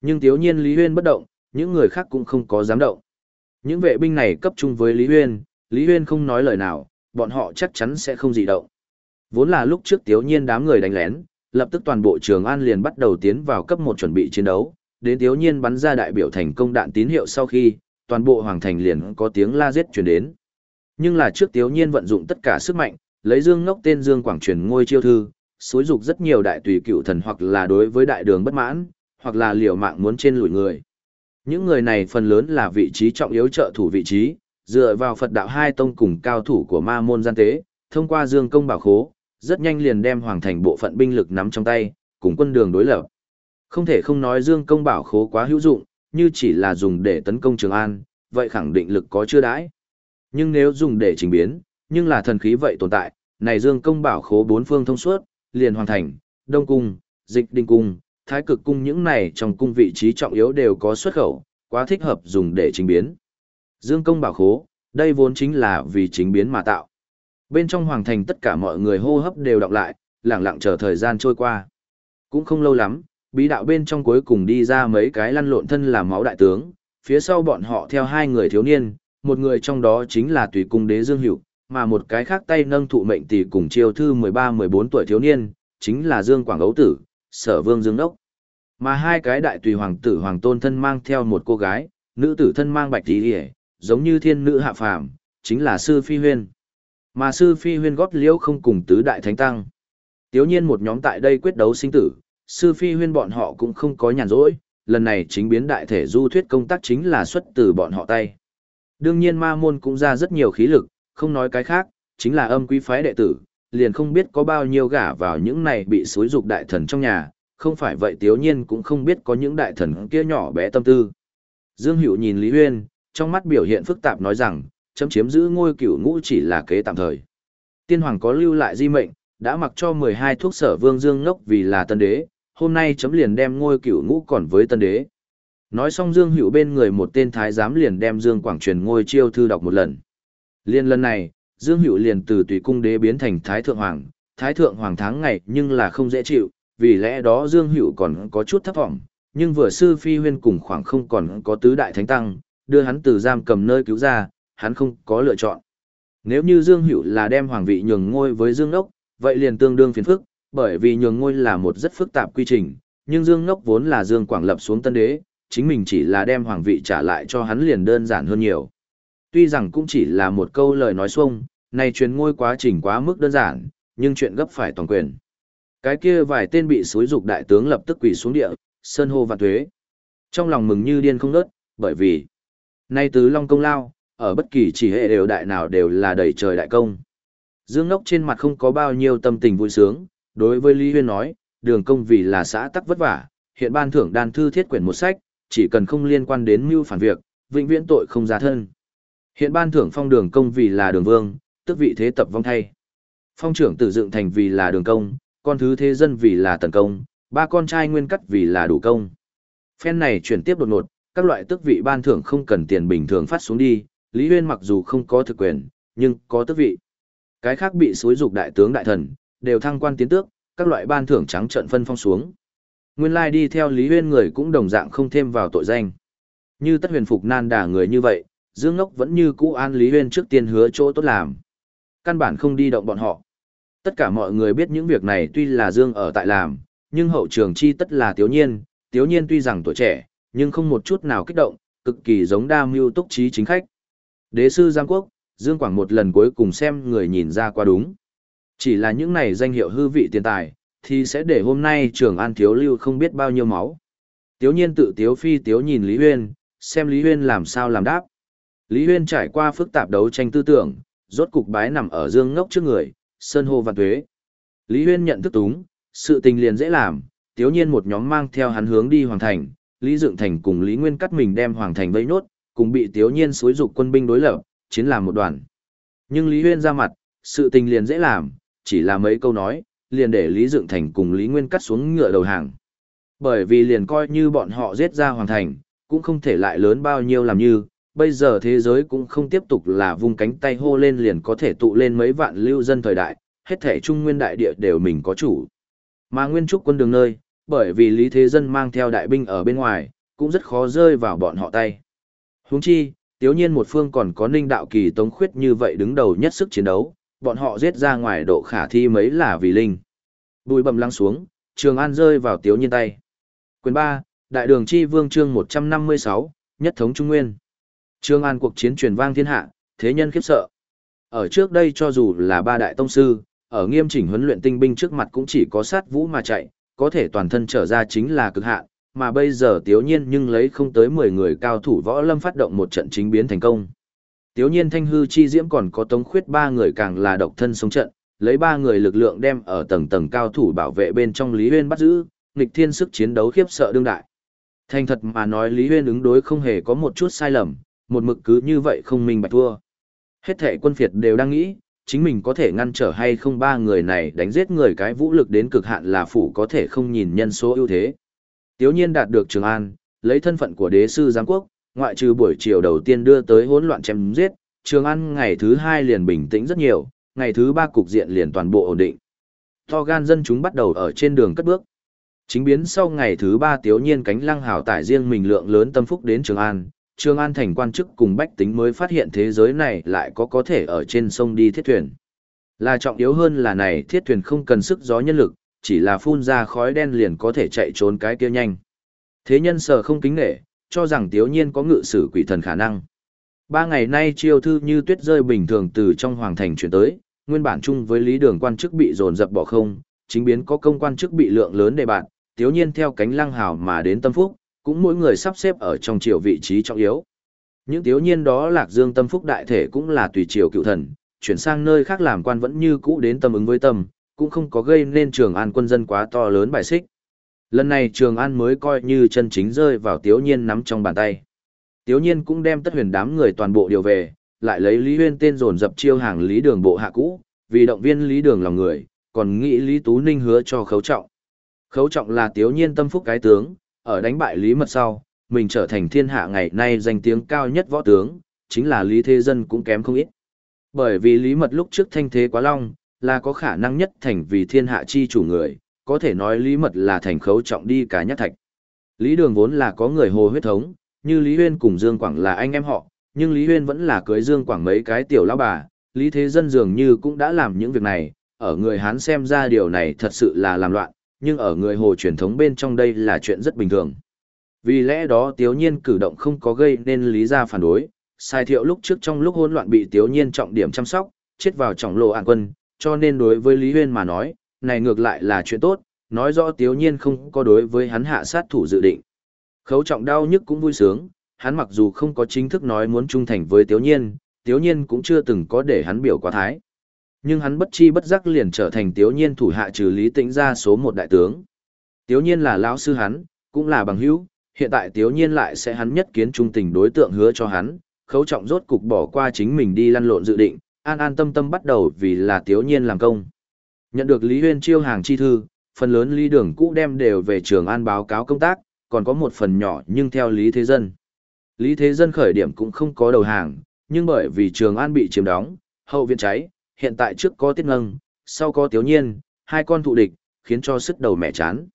Nhưng thiếu nhiên Lý Huyên bất động, những người khác cũng không có dám động. Những vệ binh này cấp chung với Lý Huyên, Lý Huyên không nói lời nào, bọn họ chắc chắn sẽ không dị động. Vốn là lúc trước thiếu nhiên đám người đánh lén, lập tức toàn bộ trường an liền bắt đầu tiến vào cấp một chuẩn bị chiến đấu, đến thiếu nhiên bắn ra đại biểu thành công đạn tín hiệu sau khi, toàn bộ hoàng thành liền có tiếng la giết truyền đến. Nhưng là trước tiếu nhiên vận dụng tất cả sức mạnh, lấy dương ngốc tên dương quảng truyền ngôi chiêu thư, xối dục rất nhiều đại tùy cựu thần hoặc là đối với đại đường bất mãn, hoặc là liều mạng muốn trên lùi người. Những người này phần lớn là vị trí trọng yếu trợ thủ vị trí, dựa vào Phật đạo hai tông cùng cao thủ của ma môn gian tế, thông qua dương công bảo khố, rất nhanh liền đem hoàng thành bộ phận binh lực nắm trong tay, cùng quân đường đối lập. Không thể không nói Dương Công bảo khố quá hữu dụng, như chỉ là dùng để tấn công Trường An, vậy khẳng định lực có chưa đãi. Nhưng nếu dùng để trình biến, nhưng là thần khí vậy tồn tại, này Dương Công bảo khố bốn phương thông suốt, liền hoàn thành, Đông Cung, Dịch Đình Cung, Thái Cực Cung những này trong cung vị trí trọng yếu đều có xuất khẩu, quá thích hợp dùng để trình biến. Dương Công bảo khố, đây vốn chính là vì chính biến mà tạo. Bên trong hoàng thành tất cả mọi người hô hấp đều đọc lại, lặng lặng chờ thời gian trôi qua. Cũng không lâu lắm, bí đạo bên trong cuối cùng đi ra mấy cái lăn lộn thân làm máu đại tướng, phía sau bọn họ theo hai người thiếu niên, một người trong đó chính là tùy cung đế Dương Hữu, mà một cái khác tay nâng thụ mệnh tỷ cùng chiêu thư 13-14 tuổi thiếu niên, chính là Dương Quảng Ấu Tử, sở vương Dương Đốc. Mà hai cái đại tùy hoàng tử hoàng tôn thân mang theo một cô gái, nữ tử thân mang bạch tí hề, giống như thiên nữ hạ phàm, chính là sư phi huyên. Mà sư phi huyên góp liễu không cùng tứ đại thánh tăng. Tiếu nhiên một nhóm tại đây quyết đấu sinh tử, sư phi huyên bọn họ cũng không có nhàn rỗi, lần này chính biến đại thể du thuyết công tác chính là xuất từ bọn họ tay. Đương nhiên ma môn cũng ra rất nhiều khí lực, không nói cái khác, chính là âm quý phái đệ tử, liền không biết có bao nhiêu gả vào những này bị xúi dục đại thần trong nhà, không phải vậy tiếu nhiên cũng không biết có những đại thần kia nhỏ bé tâm tư. Dương Hữu nhìn Lý Huyên, trong mắt biểu hiện phức tạp nói rằng, chấm chiếm giữ ngôi cửu ngũ chỉ là kế tạm thời. Tiên hoàng có lưu lại di mệnh, đã mặc cho 12 thuốc sở vương Dương ngốc vì là tân đế, hôm nay chấm liền đem ngôi cửu ngũ còn với tân đế. Nói xong Dương Hữu bên người một tên thái giám liền đem Dương Quảng truyền ngôi chiêu thư đọc một lần. Liên lần này, Dương Hữu liền từ tùy cung đế biến thành thái thượng hoàng, thái thượng hoàng tháng ngày nhưng là không dễ chịu, vì lẽ đó Dương Hữu còn có chút thấp vọng, nhưng vừa sư phi huyên cùng khoảng không còn có tứ đại thánh tăng, đưa hắn từ giam cầm nơi cứu ra, hắn không có lựa chọn. Nếu như Dương Hữu là đem hoàng vị nhường ngôi với Dương Ngốc, vậy liền tương đương phiền phức, bởi vì nhường ngôi là một rất phức tạp quy trình, nhưng Dương Ngốc vốn là Dương Quảng lập xuống tân đế, chính mình chỉ là đem hoàng vị trả lại cho hắn liền đơn giản hơn nhiều. Tuy rằng cũng chỉ là một câu lời nói xuông, này truyền ngôi quá trình quá mức đơn giản, nhưng chuyện gấp phải toàn quyền. Cái kia vài tên bị xúi dục đại tướng lập tức quỳ xuống địa, sơn hô vạn thuế. Trong lòng mừng như điên không ngớt, bởi vì nay tứ long công lao, ở bất kỳ chỉ hệ đều đại nào đều là đầy trời đại công. Dương Ngốc trên mặt không có bao nhiêu tâm tình vui sướng, đối với Lý Huyên nói, đường công vì là xã tắc vất vả, hiện ban thưởng đan thư thiết quyển một sách, chỉ cần không liên quan đến mưu phản việc, vĩnh viễn tội không ra thân. Hiện ban thưởng phong đường công vì là đường vương, tức vị thế tập vong thay. Phong trưởng tử dựng thành vì là đường công, con thứ thế dân vì là tần công, ba con trai nguyên cắt vì là đủ công. Phen này chuyển tiếp đột ngột, các loại tước vị ban thưởng không cần tiền bình thường phát xuống đi, Lý Huyên mặc dù không có thực quyền, nhưng có tước vị. Cái khác bị xúi dục đại tướng đại thần, đều thăng quan tiến tước, các loại ban thưởng trắng trợn phân phong xuống. Nguyên lai đi theo Lý Huyên người cũng đồng dạng không thêm vào tội danh. Như tất huyền phục nan đả người như vậy, Dương Ngốc vẫn như cũ an Lý Huyên trước tiên hứa chỗ tốt làm. Căn bản không đi động bọn họ. Tất cả mọi người biết những việc này tuy là Dương ở tại làm, nhưng hậu trường chi tất là Tiếu Nhiên. Tiếu Nhiên tuy rằng tuổi trẻ, nhưng không một chút nào kích động, cực kỳ giống đa mưu túc trí chính khách. Đế sư Giang Quốc, Dương Quảng một lần cuối cùng xem người nhìn ra qua đúng. Chỉ là những này danh hiệu hư vị tiền tài, thì sẽ để hôm nay trường an thiếu lưu không biết bao nhiêu máu. Tiếu nhiên tự tiếu phi tiếu nhìn Lý Huyên, xem Lý Huyên làm sao làm đáp. Lý Huyên trải qua phức tạp đấu tranh tư tưởng, rốt cục bái nằm ở dương ngốc trước người, sơn hô và tuế. Lý Huyên nhận thức túng, sự tình liền dễ làm, tiếu nhiên một nhóm mang theo hắn hướng đi hoàng thành, Lý Dựng Thành cùng Lý Nguyên cắt mình đem hoàng thành vây nốt, cùng bị tiếu nhiên xối dục quân binh đối lập, chiến làm một đoàn. Nhưng Lý Huyên ra mặt, sự tình liền dễ làm, chỉ là mấy câu nói, liền để Lý Dựng Thành cùng Lý Nguyên cắt xuống ngựa đầu hàng. Bởi vì liền coi như bọn họ giết ra hoàng thành, cũng không thể lại lớn bao nhiêu làm như, bây giờ thế giới cũng không tiếp tục là vung cánh tay hô lên liền có thể tụ lên mấy vạn lưu dân thời đại, hết thể trung nguyên đại địa đều mình có chủ. Mà nguyên trúc quân đường nơi, bởi vì Lý Thế Dân mang theo đại binh ở bên ngoài, cũng rất khó rơi vào bọn họ tay. Huống chi, tiếu nhiên một phương còn có ninh đạo kỳ tống khuyết như vậy đứng đầu nhất sức chiến đấu, bọn họ giết ra ngoài độ khả thi mấy là vì linh. Bùi bầm lăng xuống, trường an rơi vào tiếu nhiên tay. Quyền 3, Đại đường chi vương chương 156, nhất thống trung nguyên. Trường an cuộc chiến truyền vang thiên hạ, thế nhân khiếp sợ. Ở trước đây cho dù là ba đại tông sư, ở nghiêm chỉnh huấn luyện tinh binh trước mặt cũng chỉ có sát vũ mà chạy, có thể toàn thân trở ra chính là cực hạn, mà bây giờ Tiếu Nhiên nhưng lấy không tới 10 người cao thủ võ lâm phát động một trận chính biến thành công. Tiếu Nhiên Thanh Hư Chi Diễm còn có Tống Khuyết ba người càng là độc thân sống trận, lấy ba người lực lượng đem ở tầng tầng cao thủ bảo vệ bên trong Lý Huyên bắt giữ, nghịch thiên sức chiến đấu khiếp sợ đương đại. Thành thật mà nói Lý Huyên ứng đối không hề có một chút sai lầm, một mực cứ như vậy không minh bạch thua. Hết thể quân phiệt đều đang nghĩ, chính mình có thể ngăn trở hay không ba người này đánh giết người cái vũ lực đến cực hạn là phủ có thể không nhìn nhân số ưu thế. Tiếu nhiên đạt được Trường An, lấy thân phận của đế sư giám quốc, ngoại trừ buổi chiều đầu tiên đưa tới hỗn loạn chém giết, Trường An ngày thứ hai liền bình tĩnh rất nhiều, ngày thứ ba cục diện liền toàn bộ ổn định. To gan dân chúng bắt đầu ở trên đường cất bước. Chính biến sau ngày thứ ba tiếu nhiên cánh lăng hảo tải riêng mình lượng lớn tâm phúc đến Trường An, Trường An thành quan chức cùng bách tính mới phát hiện thế giới này lại có có thể ở trên sông đi thiết thuyền. Là trọng yếu hơn là này thiết thuyền không cần sức gió nhân lực, chỉ là phun ra khói đen liền có thể chạy trốn cái kia nhanh. Thế nhân sở không kính nghệ, cho rằng tiếu nhiên có ngự sử quỷ thần khả năng. Ba ngày nay chiêu thư như tuyết rơi bình thường từ trong hoàng thành chuyển tới, nguyên bản chung với lý đường quan chức bị dồn dập bỏ không, chính biến có công quan chức bị lượng lớn đề bạn, tiếu nhiên theo cánh lăng hào mà đến tâm phúc, cũng mỗi người sắp xếp ở trong triều vị trí trọng yếu. Những tiếu nhiên đó lạc dương tâm phúc đại thể cũng là tùy triều cựu thần, chuyển sang nơi khác làm quan vẫn như cũ đến tâm ứng với tâm, cũng không có gây nên trường an quân dân quá to lớn bài xích. Lần này trường an mới coi như chân chính rơi vào tiếu nhiên nắm trong bàn tay. Tiếu nhiên cũng đem tất huyền đám người toàn bộ điều về, lại lấy Lý Huyên tên dồn dập chiêu hàng Lý Đường bộ hạ cũ, vì động viên Lý Đường lòng người, còn nghĩ Lý Tú Ninh hứa cho khấu trọng. Khấu trọng là tiếu nhiên tâm phúc cái tướng, ở đánh bại Lý Mật sau, mình trở thành thiên hạ ngày nay danh tiếng cao nhất võ tướng, chính là Lý Thế Dân cũng kém không ít. Bởi vì Lý Mật lúc trước thanh thế quá long, là có khả năng nhất thành vì thiên hạ chi chủ người, có thể nói Lý Mật là thành khấu trọng đi cả nhất thạch. Lý Đường vốn là có người hồ huyết thống, như Lý Huyên cùng Dương Quảng là anh em họ, nhưng Lý Huyên vẫn là cưới Dương Quảng mấy cái tiểu lão bà, Lý Thế Dân dường như cũng đã làm những việc này, ở người Hán xem ra điều này thật sự là làm loạn, nhưng ở người Hồ truyền thống bên trong đây là chuyện rất bình thường. Vì lẽ đó Tiếu Nhiên cử động không có gây nên lý ra phản đối, sai thiệu lúc trước trong lúc hỗn loạn bị Tiếu Nhiên trọng điểm chăm sóc, chết vào trọng lộ an quân, cho nên đối với Lý Huyên mà nói, này ngược lại là chuyện tốt, nói rõ Tiếu Nhiên không có đối với hắn hạ sát thủ dự định. Khấu trọng đau nhức cũng vui sướng, hắn mặc dù không có chính thức nói muốn trung thành với Tiếu Nhiên, Tiếu Nhiên cũng chưa từng có để hắn biểu quá thái. Nhưng hắn bất chi bất giác liền trở thành Tiếu Nhiên thủ hạ trừ Lý Tĩnh ra số một đại tướng. Tiếu Nhiên là lão sư hắn, cũng là bằng hữu, hiện tại Tiếu Nhiên lại sẽ hắn nhất kiến trung tình đối tượng hứa cho hắn, khấu trọng rốt cục bỏ qua chính mình đi lăn lộn dự định, an an tâm tâm bắt đầu vì là Tiếu Nhiên làm công. Nhận được Lý Huyên chiêu hàng chi thư, phần lớn Lý Đường cũ đem đều về trường an báo cáo công tác, còn có một phần nhỏ nhưng theo Lý Thế Dân. Lý Thế Dân khởi điểm cũng không có đầu hàng, nhưng bởi vì Trường An bị chiếm đóng, hậu viện cháy, hiện tại trước có Tiết ngâng, sau có Tiếu Nhiên, hai con thụ địch, khiến cho sức đầu mẹ chán.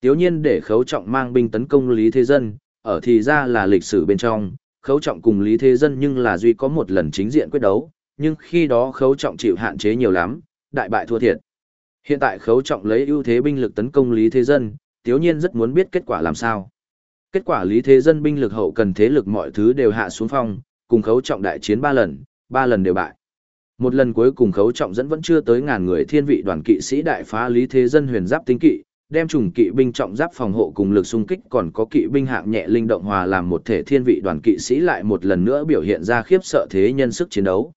Tiếu Nhiên để khấu trọng mang binh tấn công Lý Thế Dân, ở thì ra là lịch sử bên trong, khấu trọng cùng Lý Thế Dân nhưng là duy có một lần chính diện quyết đấu, nhưng khi đó khấu trọng chịu hạn chế nhiều lắm, đại bại thua thiệt. Hiện tại khấu trọng lấy ưu thế binh lực tấn công Lý Thế Dân, Tiếu Nhiên rất muốn biết kết quả làm sao. Kết quả Lý Thế Dân binh lực hậu cần thế lực mọi thứ đều hạ xuống phong, cùng khấu trọng đại chiến ba lần, ba lần đều bại. Một lần cuối cùng khấu trọng dẫn vẫn chưa tới ngàn người thiên vị đoàn kỵ sĩ đại phá Lý Thế Dân huyền giáp tinh kỵ, đem trùng kỵ binh trọng giáp phòng hộ cùng lực xung kích còn có kỵ binh hạng nhẹ linh động hòa làm một thể thiên vị đoàn kỵ sĩ lại một lần nữa biểu hiện ra khiếp sợ thế nhân sức chiến đấu.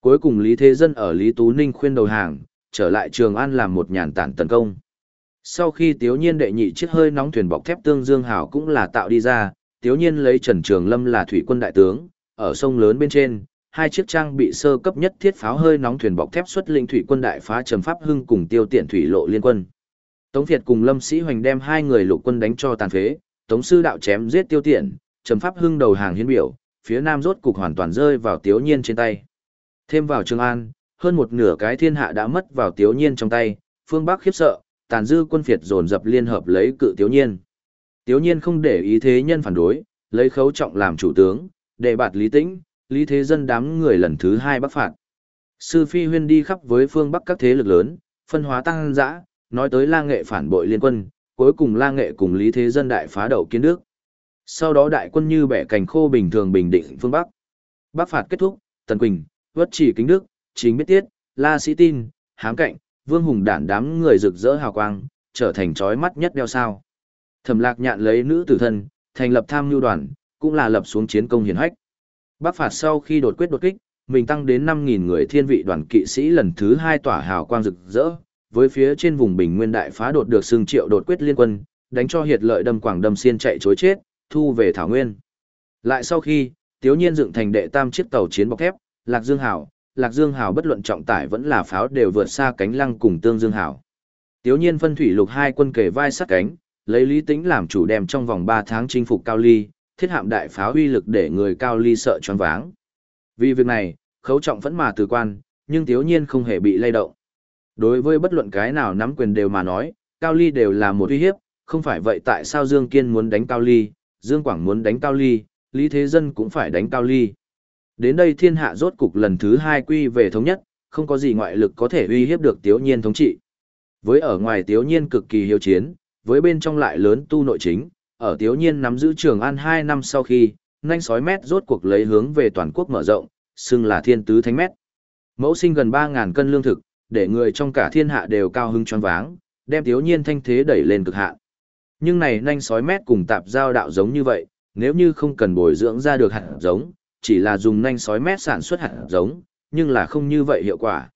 Cuối cùng Lý Thế Dân ở Lý Tú Ninh khuyên đầu hàng, trở lại Trường An làm một nhàn tản tấn công. Sau khi Tiếu Nhiên đệ nhị chiếc hơi nóng thuyền bọc thép tương dương hảo cũng là tạo đi ra, Tiếu Nhiên lấy Trần Trường Lâm là thủy quân đại tướng, ở sông lớn bên trên, hai chiếc trang bị sơ cấp nhất thiết pháo hơi nóng thuyền bọc thép xuất linh thủy quân đại phá trầm pháp hưng cùng tiêu tiện thủy lộ liên quân. Tống Việt cùng Lâm Sĩ Hoành đem hai người lục quân đánh cho tàn phế, Tống sư đạo chém giết tiêu tiện, trầm pháp hưng đầu hàng hiến biểu, phía nam rốt cục hoàn toàn rơi vào Tiếu Nhiên trên tay. Thêm vào Trường An, hơn một nửa cái thiên hạ đã mất vào Tiếu Nhiên trong tay, phương Bắc khiếp sợ, tàn dư quân phiệt dồn dập liên hợp lấy cự Tiếu Nhiên. Tiếu Nhiên không để ý thế nhân phản đối, lấy khấu trọng làm chủ tướng, để bạt Lý Tĩnh, Lý Thế Dân đám người lần thứ hai bắc phạt. Sư Phi Huyên đi khắp với phương Bắc các thế lực lớn, phân hóa tăng dã, nói tới la nghệ phản bội liên quân, cuối cùng la nghệ cùng Lý Thế Dân đại phá đầu kiến nước. Sau đó đại quân như bẻ cành khô bình thường bình định phương Bắc. Bắc phạt kết thúc, Tần Quỳnh, Vất Chỉ Kính Đức, Chính Biết Tiết, La Sĩ Tin, Hám Cạnh, Vương Hùng đản đám người rực rỡ hào quang, trở thành chói mắt nhất đeo sao. Thẩm Lạc Nhạn lấy nữ tử thân, thành lập tham nhu đoàn, cũng là lập xuống chiến công hiển hách. Bắc phạt sau khi đột quyết đột kích, mình tăng đến 5.000 người thiên vị đoàn kỵ sĩ lần thứ hai tỏa hào quang rực rỡ, với phía trên vùng bình nguyên đại phá đột được xương triệu đột quyết liên quân, đánh cho hiệt lợi đâm quảng đâm xiên chạy chối chết, thu về thảo nguyên. Lại sau khi, Tiếu Nhiên dựng thành đệ tam chiếc tàu chiến bọc thép, Lạc Dương Hảo, Lạc Dương Hào bất luận trọng tải vẫn là pháo đều vượt xa cánh lăng cùng Tương Dương Hào. Tiếu Nhiên phân thủy lục hai quân kề vai sát cánh, lấy lý tính làm chủ đem trong vòng 3 tháng chinh phục Cao Ly, thiết hạm đại pháo uy lực để người Cao Ly sợ choáng váng. Vì việc này, khấu trọng vẫn mà từ quan, nhưng Tiếu Nhiên không hề bị lay động. Đối với bất luận cái nào nắm quyền đều mà nói, Cao Ly đều là một uy hiếp, không phải vậy tại sao Dương Kiên muốn đánh Cao Ly, Dương Quảng muốn đánh Cao Ly, Lý Thế Dân cũng phải đánh Cao Ly. Đến đây thiên hạ rốt cục lần thứ hai quy về thống nhất, không có gì ngoại lực có thể uy hiếp được Tiếu Nhiên thống trị. Với ở ngoài Tiếu Nhiên cực kỳ hiếu chiến, với bên trong lại lớn tu nội chính, ở Tiếu Nhiên nắm giữ Trường An 2 năm sau khi, nhanh sói mét rốt cuộc lấy hướng về toàn quốc mở rộng, xưng là thiên tứ thánh mét. Mẫu sinh gần 3.000 cân lương thực, để người trong cả thiên hạ đều cao hứng choáng váng, đem Tiếu Nhiên thanh thế đẩy lên cực hạn. Nhưng này nhanh sói mét cùng tạp giao đạo giống như vậy, nếu như không cần bồi dưỡng ra được hạt giống, chỉ là dùng nhanh sói mét sản xuất hạt giống, nhưng là không như vậy hiệu quả.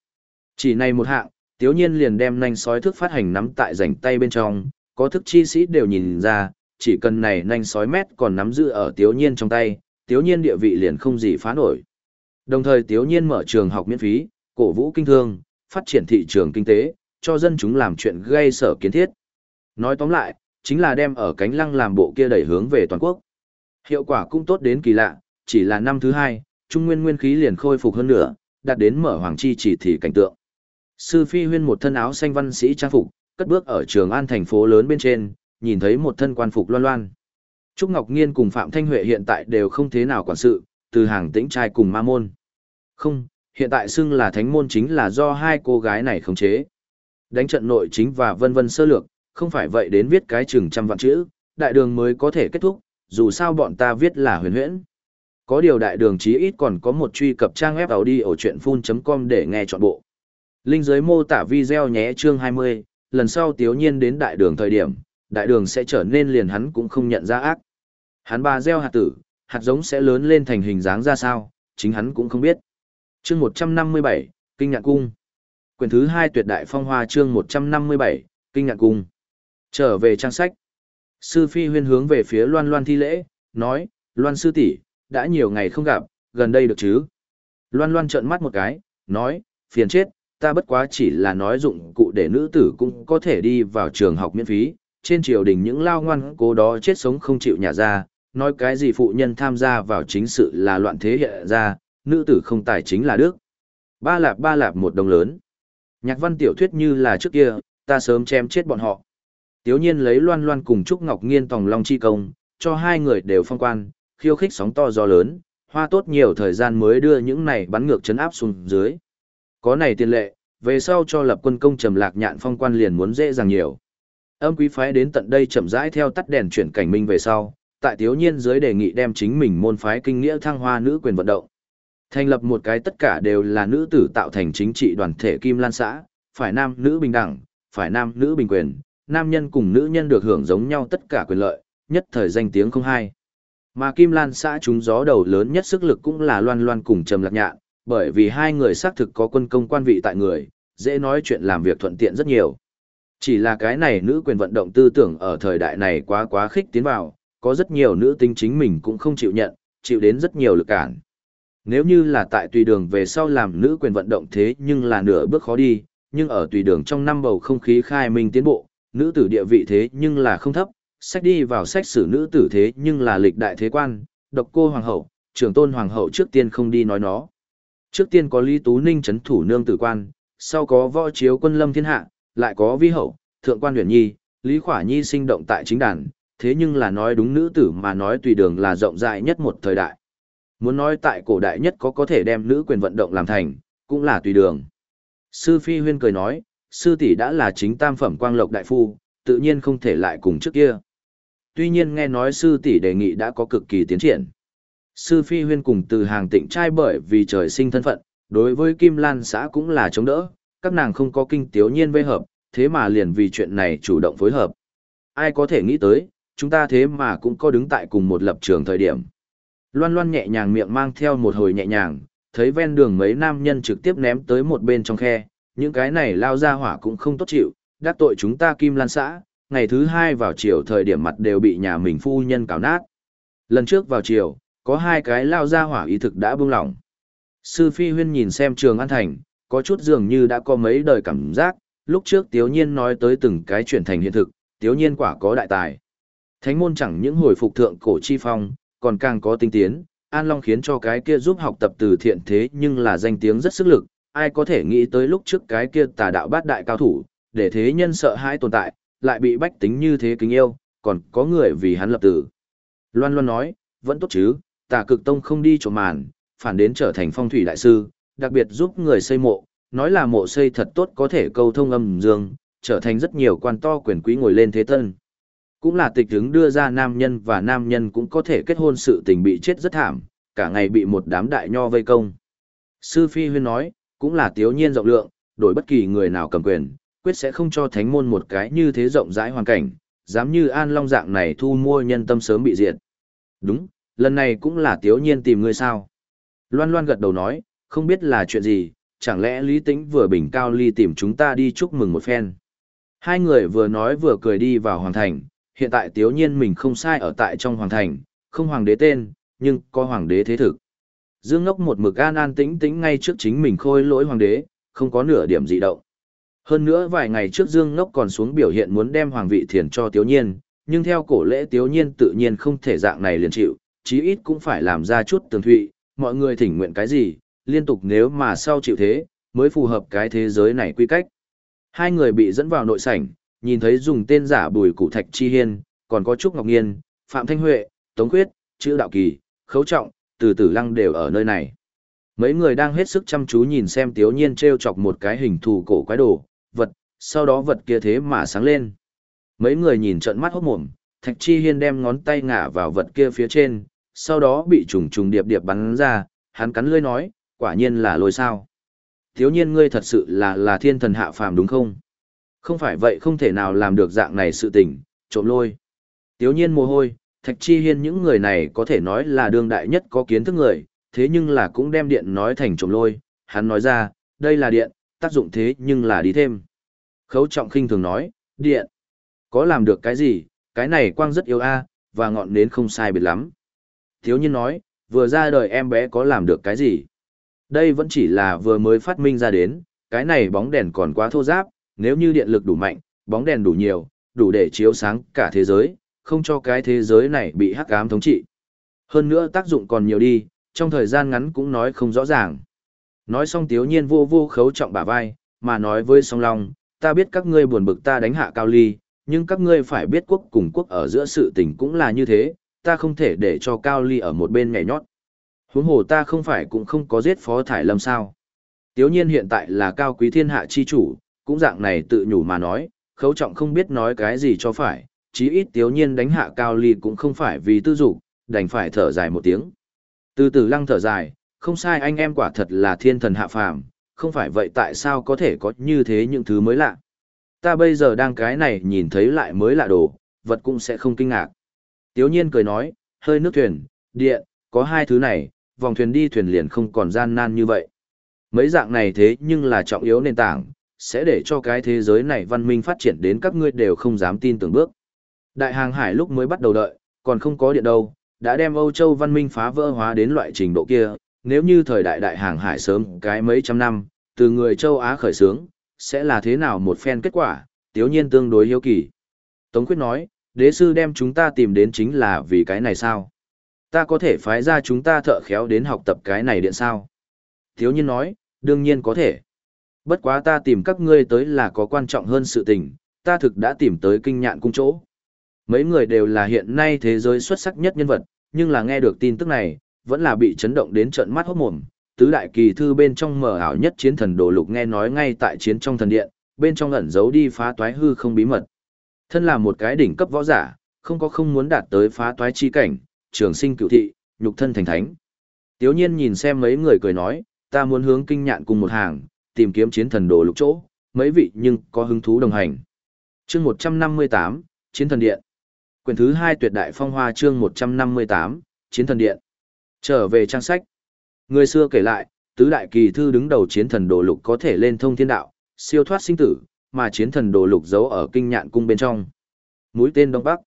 Chỉ này một hạng, Tiếu Nhiên liền đem nhanh sói thức phát hành nắm tại rảnh tay bên trong, có thức chi sĩ đều nhìn ra, chỉ cần này nhanh sói mét còn nắm giữ ở Tiếu Nhiên trong tay, Tiếu Nhiên địa vị liền không gì phá nổi. Đồng thời Tiếu Nhiên mở trường học miễn phí, cổ vũ kinh thương, phát triển thị trường kinh tế, cho dân chúng làm chuyện gây sở kiến thiết. Nói tóm lại, chính là đem ở cánh lăng làm bộ kia đẩy hướng về toàn quốc. Hiệu quả cũng tốt đến kỳ lạ, chỉ là năm thứ hai, trung nguyên nguyên khí liền khôi phục hơn nữa, đạt đến mở hoàng chi chỉ thị cảnh tượng. Sư Phi Huyên một thân áo xanh văn sĩ trang phục, cất bước ở trường an thành phố lớn bên trên, nhìn thấy một thân quan phục loan loan. Trúc Ngọc Nghiên cùng Phạm Thanh Huệ hiện tại đều không thế nào quản sự, từ hàng tĩnh trai cùng ma môn. Không, hiện tại xưng là thánh môn chính là do hai cô gái này khống chế. Đánh trận nội chính và vân vân sơ lược, không phải vậy đến viết cái chừng trăm vạn chữ, đại đường mới có thể kết thúc, dù sao bọn ta viết là huyền huyễn. Có điều đại đường chí ít còn có một truy cập trang web audio chuyện full.com để nghe trọn bộ. Linh dưới mô tả video nhé chương 20, lần sau tiếu nhiên đến đại đường thời điểm, đại đường sẽ trở nên liền hắn cũng không nhận ra ác. Hắn ba gieo hạt tử, hạt giống sẽ lớn lên thành hình dáng ra sao, chính hắn cũng không biết. Chương 157, Kinh Nhạc Cung. Quyển thứ 2 tuyệt đại phong hoa chương 157, Kinh Nhạc Cung. Trở về trang sách. Sư Phi huyên hướng về phía Loan Loan thi lễ, nói, Loan sư tỷ đã nhiều ngày không gặp, gần đây được chứ? Loan Loan trợn mắt một cái, nói, phiền chết, ta bất quá chỉ là nói dụng cụ để nữ tử cũng có thể đi vào trường học miễn phí, trên triều đình những lao ngoan cố đó chết sống không chịu nhà ra, nói cái gì phụ nhân tham gia vào chính sự là loạn thế hiện ra, nữ tử không tài chính là đức. Ba lạp ba lạp một đồng lớn. Nhạc văn tiểu thuyết như là trước kia, ta sớm chém chết bọn họ. Tiếu nhiên lấy loan loan cùng Trúc Ngọc Nghiên tòng long chi công, cho hai người đều phong quan, khiêu khích sóng to gió lớn, hoa tốt nhiều thời gian mới đưa những này bắn ngược chấn áp xuống dưới. Có này tiền lệ, về sau cho lập quân công trầm lạc nhạn phong quan liền muốn dễ dàng nhiều. Âm quý phái đến tận đây chậm rãi theo tắt đèn chuyển cảnh minh về sau, tại thiếu nhiên dưới đề nghị đem chính mình môn phái kinh nghĩa thăng hoa nữ quyền vận động. Thành lập một cái tất cả đều là nữ tử tạo thành chính trị đoàn thể Kim Lan xã, phải nam nữ bình đẳng, phải nam nữ bình quyền, nam nhân cùng nữ nhân được hưởng giống nhau tất cả quyền lợi, nhất thời danh tiếng không hai. Mà Kim Lan xã chúng gió đầu lớn nhất sức lực cũng là Loan Loan cùng Trầm Lạc Nhạn, bởi vì hai người xác thực có quân công quan vị tại người, dễ nói chuyện làm việc thuận tiện rất nhiều. Chỉ là cái này nữ quyền vận động tư tưởng ở thời đại này quá quá khích tiến vào, có rất nhiều nữ tính chính mình cũng không chịu nhận, chịu đến rất nhiều lực cản. Nếu như là tại tùy đường về sau làm nữ quyền vận động thế nhưng là nửa bước khó đi, nhưng ở tùy đường trong năm bầu không khí khai minh tiến bộ, nữ tử địa vị thế nhưng là không thấp, sách đi vào sách sử nữ tử thế nhưng là lịch đại thế quan, độc cô hoàng hậu, trưởng tôn hoàng hậu trước tiên không đi nói nó. Trước tiên có Lý Tú Ninh chấn thủ nương tử quan, sau có võ chiếu quân lâm thiên hạ, lại có vi hậu, thượng quan huyền nhi, Lý Khỏa Nhi sinh động tại chính đàn, thế nhưng là nói đúng nữ tử mà nói tùy đường là rộng rãi nhất một thời đại. Muốn nói tại cổ đại nhất có có thể đem nữ quyền vận động làm thành, cũng là tùy đường. Sư Phi Huyên cười nói, sư tỷ đã là chính tam phẩm quang lộc đại phu, tự nhiên không thể lại cùng trước kia. Tuy nhiên nghe nói sư tỷ đề nghị đã có cực kỳ tiến triển. Sư Phi Huyên cùng từ hàng tịnh trai bởi vì trời sinh thân phận, đối với Kim Lan xã cũng là chống đỡ, các nàng không có kinh tiếu nhiên vây hợp, thế mà liền vì chuyện này chủ động phối hợp. Ai có thể nghĩ tới, chúng ta thế mà cũng có đứng tại cùng một lập trường thời điểm. Loan loan nhẹ nhàng miệng mang theo một hồi nhẹ nhàng, thấy ven đường mấy nam nhân trực tiếp ném tới một bên trong khe, những cái này lao ra hỏa cũng không tốt chịu, đắc tội chúng ta kim lan xã, ngày thứ hai vào chiều thời điểm mặt đều bị nhà mình phu nhân cào nát. Lần trước vào chiều, có hai cái lao ra hỏa ý thực đã buông lỏng. Sư Phi Huyên nhìn xem trường An Thành, có chút dường như đã có mấy đời cảm giác, lúc trước Tiếu Nhiên nói tới từng cái chuyển thành hiện thực, Tiếu Nhiên quả có đại tài. Thánh môn chẳng những hồi phục thượng cổ chi phong, còn càng có tinh tiến, An Long khiến cho cái kia giúp học tập từ thiện thế nhưng là danh tiếng rất sức lực, ai có thể nghĩ tới lúc trước cái kia tà đạo bát đại cao thủ, để thế nhân sợ hãi tồn tại, lại bị bách tính như thế kính yêu, còn có người vì hắn lập tử. Loan Loan nói, vẫn tốt chứ, tà cực tông không đi chỗ màn, phản đến trở thành phong thủy đại sư, đặc biệt giúp người xây mộ, nói là mộ xây thật tốt có thể câu thông âm dương, trở thành rất nhiều quan to quyền quý ngồi lên thế tân. Cũng là tịch hứng đưa ra nam nhân và nam nhân cũng có thể kết hôn sự tình bị chết rất thảm, cả ngày bị một đám đại nho vây công. Sư Phi Huyên nói, cũng là tiếu nhiên rộng lượng, đổi bất kỳ người nào cầm quyền, quyết sẽ không cho thánh môn một cái như thế rộng rãi hoàn cảnh, dám như an long dạng này thu mua nhân tâm sớm bị diệt. Đúng, lần này cũng là tiếu nhiên tìm ngươi sao. Loan Loan gật đầu nói, không biết là chuyện gì, chẳng lẽ Lý Tĩnh vừa bình cao ly tìm chúng ta đi chúc mừng một phen. Hai người vừa nói vừa cười đi vào hoàng thành, hiện tại tiếu nhiên mình không sai ở tại trong hoàng thành, không hoàng đế tên, nhưng có hoàng đế thế thực. Dương Ngốc một mực an an tĩnh tĩnh ngay trước chính mình khôi lỗi hoàng đế, không có nửa điểm gì động. Hơn nữa vài ngày trước Dương Ngốc còn xuống biểu hiện muốn đem hoàng vị thiền cho Tiếu Nhiên, nhưng theo cổ lễ Tiếu Nhiên tự nhiên không thể dạng này liền chịu, chí ít cũng phải làm ra chút tường thụy, mọi người thỉnh nguyện cái gì, liên tục nếu mà sau chịu thế, mới phù hợp cái thế giới này quy cách. Hai người bị dẫn vào nội sảnh, nhìn thấy dùng tên giả bùi cụ thạch chi hiên, còn có Trúc Ngọc Nghiên, Phạm Thanh Huệ, Tống Quyết, Chữ Đạo Kỳ, Khấu Trọng, từ tử lăng đều ở nơi này. Mấy người đang hết sức chăm chú nhìn xem tiếu nhiên treo chọc một cái hình thù cổ quái đồ, vật, sau đó vật kia thế mà sáng lên. Mấy người nhìn trận mắt hốt mồm, Thạch Chi Hiên đem ngón tay ngả vào vật kia phía trên, sau đó bị trùng trùng điệp điệp bắn ra, hắn cắn lưỡi nói, quả nhiên là lôi sao. Thiếu nhiên ngươi thật sự là là thiên thần hạ phàm đúng không? Không phải vậy không thể nào làm được dạng này sự tình, trộm lôi. Tiếu nhiên mồ hôi, Thạch Chi Hiên những người này có thể nói là đương đại nhất có kiến thức người, thế nhưng là cũng đem điện nói thành trộm lôi. Hắn nói ra, đây là điện, tác dụng thế nhưng là đi thêm. Khấu trọng khinh thường nói, điện, có làm được cái gì, cái này quang rất yếu a, và ngọn nến không sai biệt lắm. Thiếu nhiên nói, vừa ra đời em bé có làm được cái gì. Đây vẫn chỉ là vừa mới phát minh ra đến, cái này bóng đèn còn quá thô giáp, nếu như điện lực đủ mạnh, bóng đèn đủ nhiều, đủ để chiếu sáng cả thế giới, không cho cái thế giới này bị hắc ám thống trị. Hơn nữa tác dụng còn nhiều đi, trong thời gian ngắn cũng nói không rõ ràng. Nói xong tiếu nhiên vô vô khấu trọng bả vai, mà nói với song long, ta biết các ngươi buồn bực ta đánh hạ cao ly, nhưng các ngươi phải biết quốc cùng quốc ở giữa sự tình cũng là như thế, ta không thể để cho cao ly ở một bên nhảy nhót. Huống hồ ta không phải cũng không có giết phó thải lâm sao. Tiếu nhiên hiện tại là cao quý thiên hạ chi chủ, cũng dạng này tự nhủ mà nói, khấu trọng không biết nói cái gì cho phải, chí ít tiếu nhiên đánh hạ cao ly cũng không phải vì tư dục đành phải thở dài một tiếng. Từ từ lăng thở dài, không sai anh em quả thật là thiên thần hạ phàm, không phải vậy tại sao có thể có như thế những thứ mới lạ. Ta bây giờ đang cái này nhìn thấy lại mới lạ đồ, vật cũng sẽ không kinh ngạc. Tiếu nhiên cười nói, hơi nước thuyền, điện, có hai thứ này, vòng thuyền đi thuyền liền không còn gian nan như vậy. Mấy dạng này thế nhưng là trọng yếu nền tảng, sẽ để cho cái thế giới này văn minh phát triển đến các ngươi đều không dám tin tưởng bước. Đại hàng hải lúc mới bắt đầu đợi, còn không có điện đâu, đã đem Âu Châu văn minh phá vỡ hóa đến loại trình độ kia, nếu như thời đại đại hàng hải sớm cái mấy trăm năm, từ người châu Á khởi xướng, sẽ là thế nào một phen kết quả, tiếu nhiên tương đối hiếu kỳ. Tống Quyết nói, đế sư đem chúng ta tìm đến chính là vì cái này sao? Ta có thể phái ra chúng ta thợ khéo đến học tập cái này điện sao? Tiếu nhiên nói, đương nhiên có thể. Bất quá ta tìm các ngươi tới là có quan trọng hơn sự tình, ta thực đã tìm tới kinh nhạn cung chỗ. Mấy người đều là hiện nay thế giới xuất sắc nhất nhân vật, nhưng là nghe được tin tức này, vẫn là bị chấn động đến trận mắt hốt mồm. Tứ đại kỳ thư bên trong mở ảo nhất chiến thần đồ lục nghe nói ngay tại chiến trong thần điện, bên trong ẩn giấu đi phá toái hư không bí mật. Thân là một cái đỉnh cấp võ giả, không có không muốn đạt tới phá toái chi cảnh, trường sinh cựu thị, nhục thân thành thánh. Tiếu nhiên nhìn xem mấy người cười nói, ta muốn hướng kinh nhạn cùng một hàng, tìm kiếm chiến thần đồ lục chỗ, mấy vị nhưng có hứng thú đồng hành. chương 158, Chiến thần điện. Quyển thứ 2 tuyệt đại phong hoa chương 158, Chiến thần điện. Trở về trang sách. Người xưa kể lại, tứ đại kỳ thư đứng đầu chiến thần đồ lục có thể lên thông thiên đạo, siêu thoát sinh tử, mà chiến thần đồ lục giấu ở kinh nhạn cung bên trong. Mũi tên Đông Bắc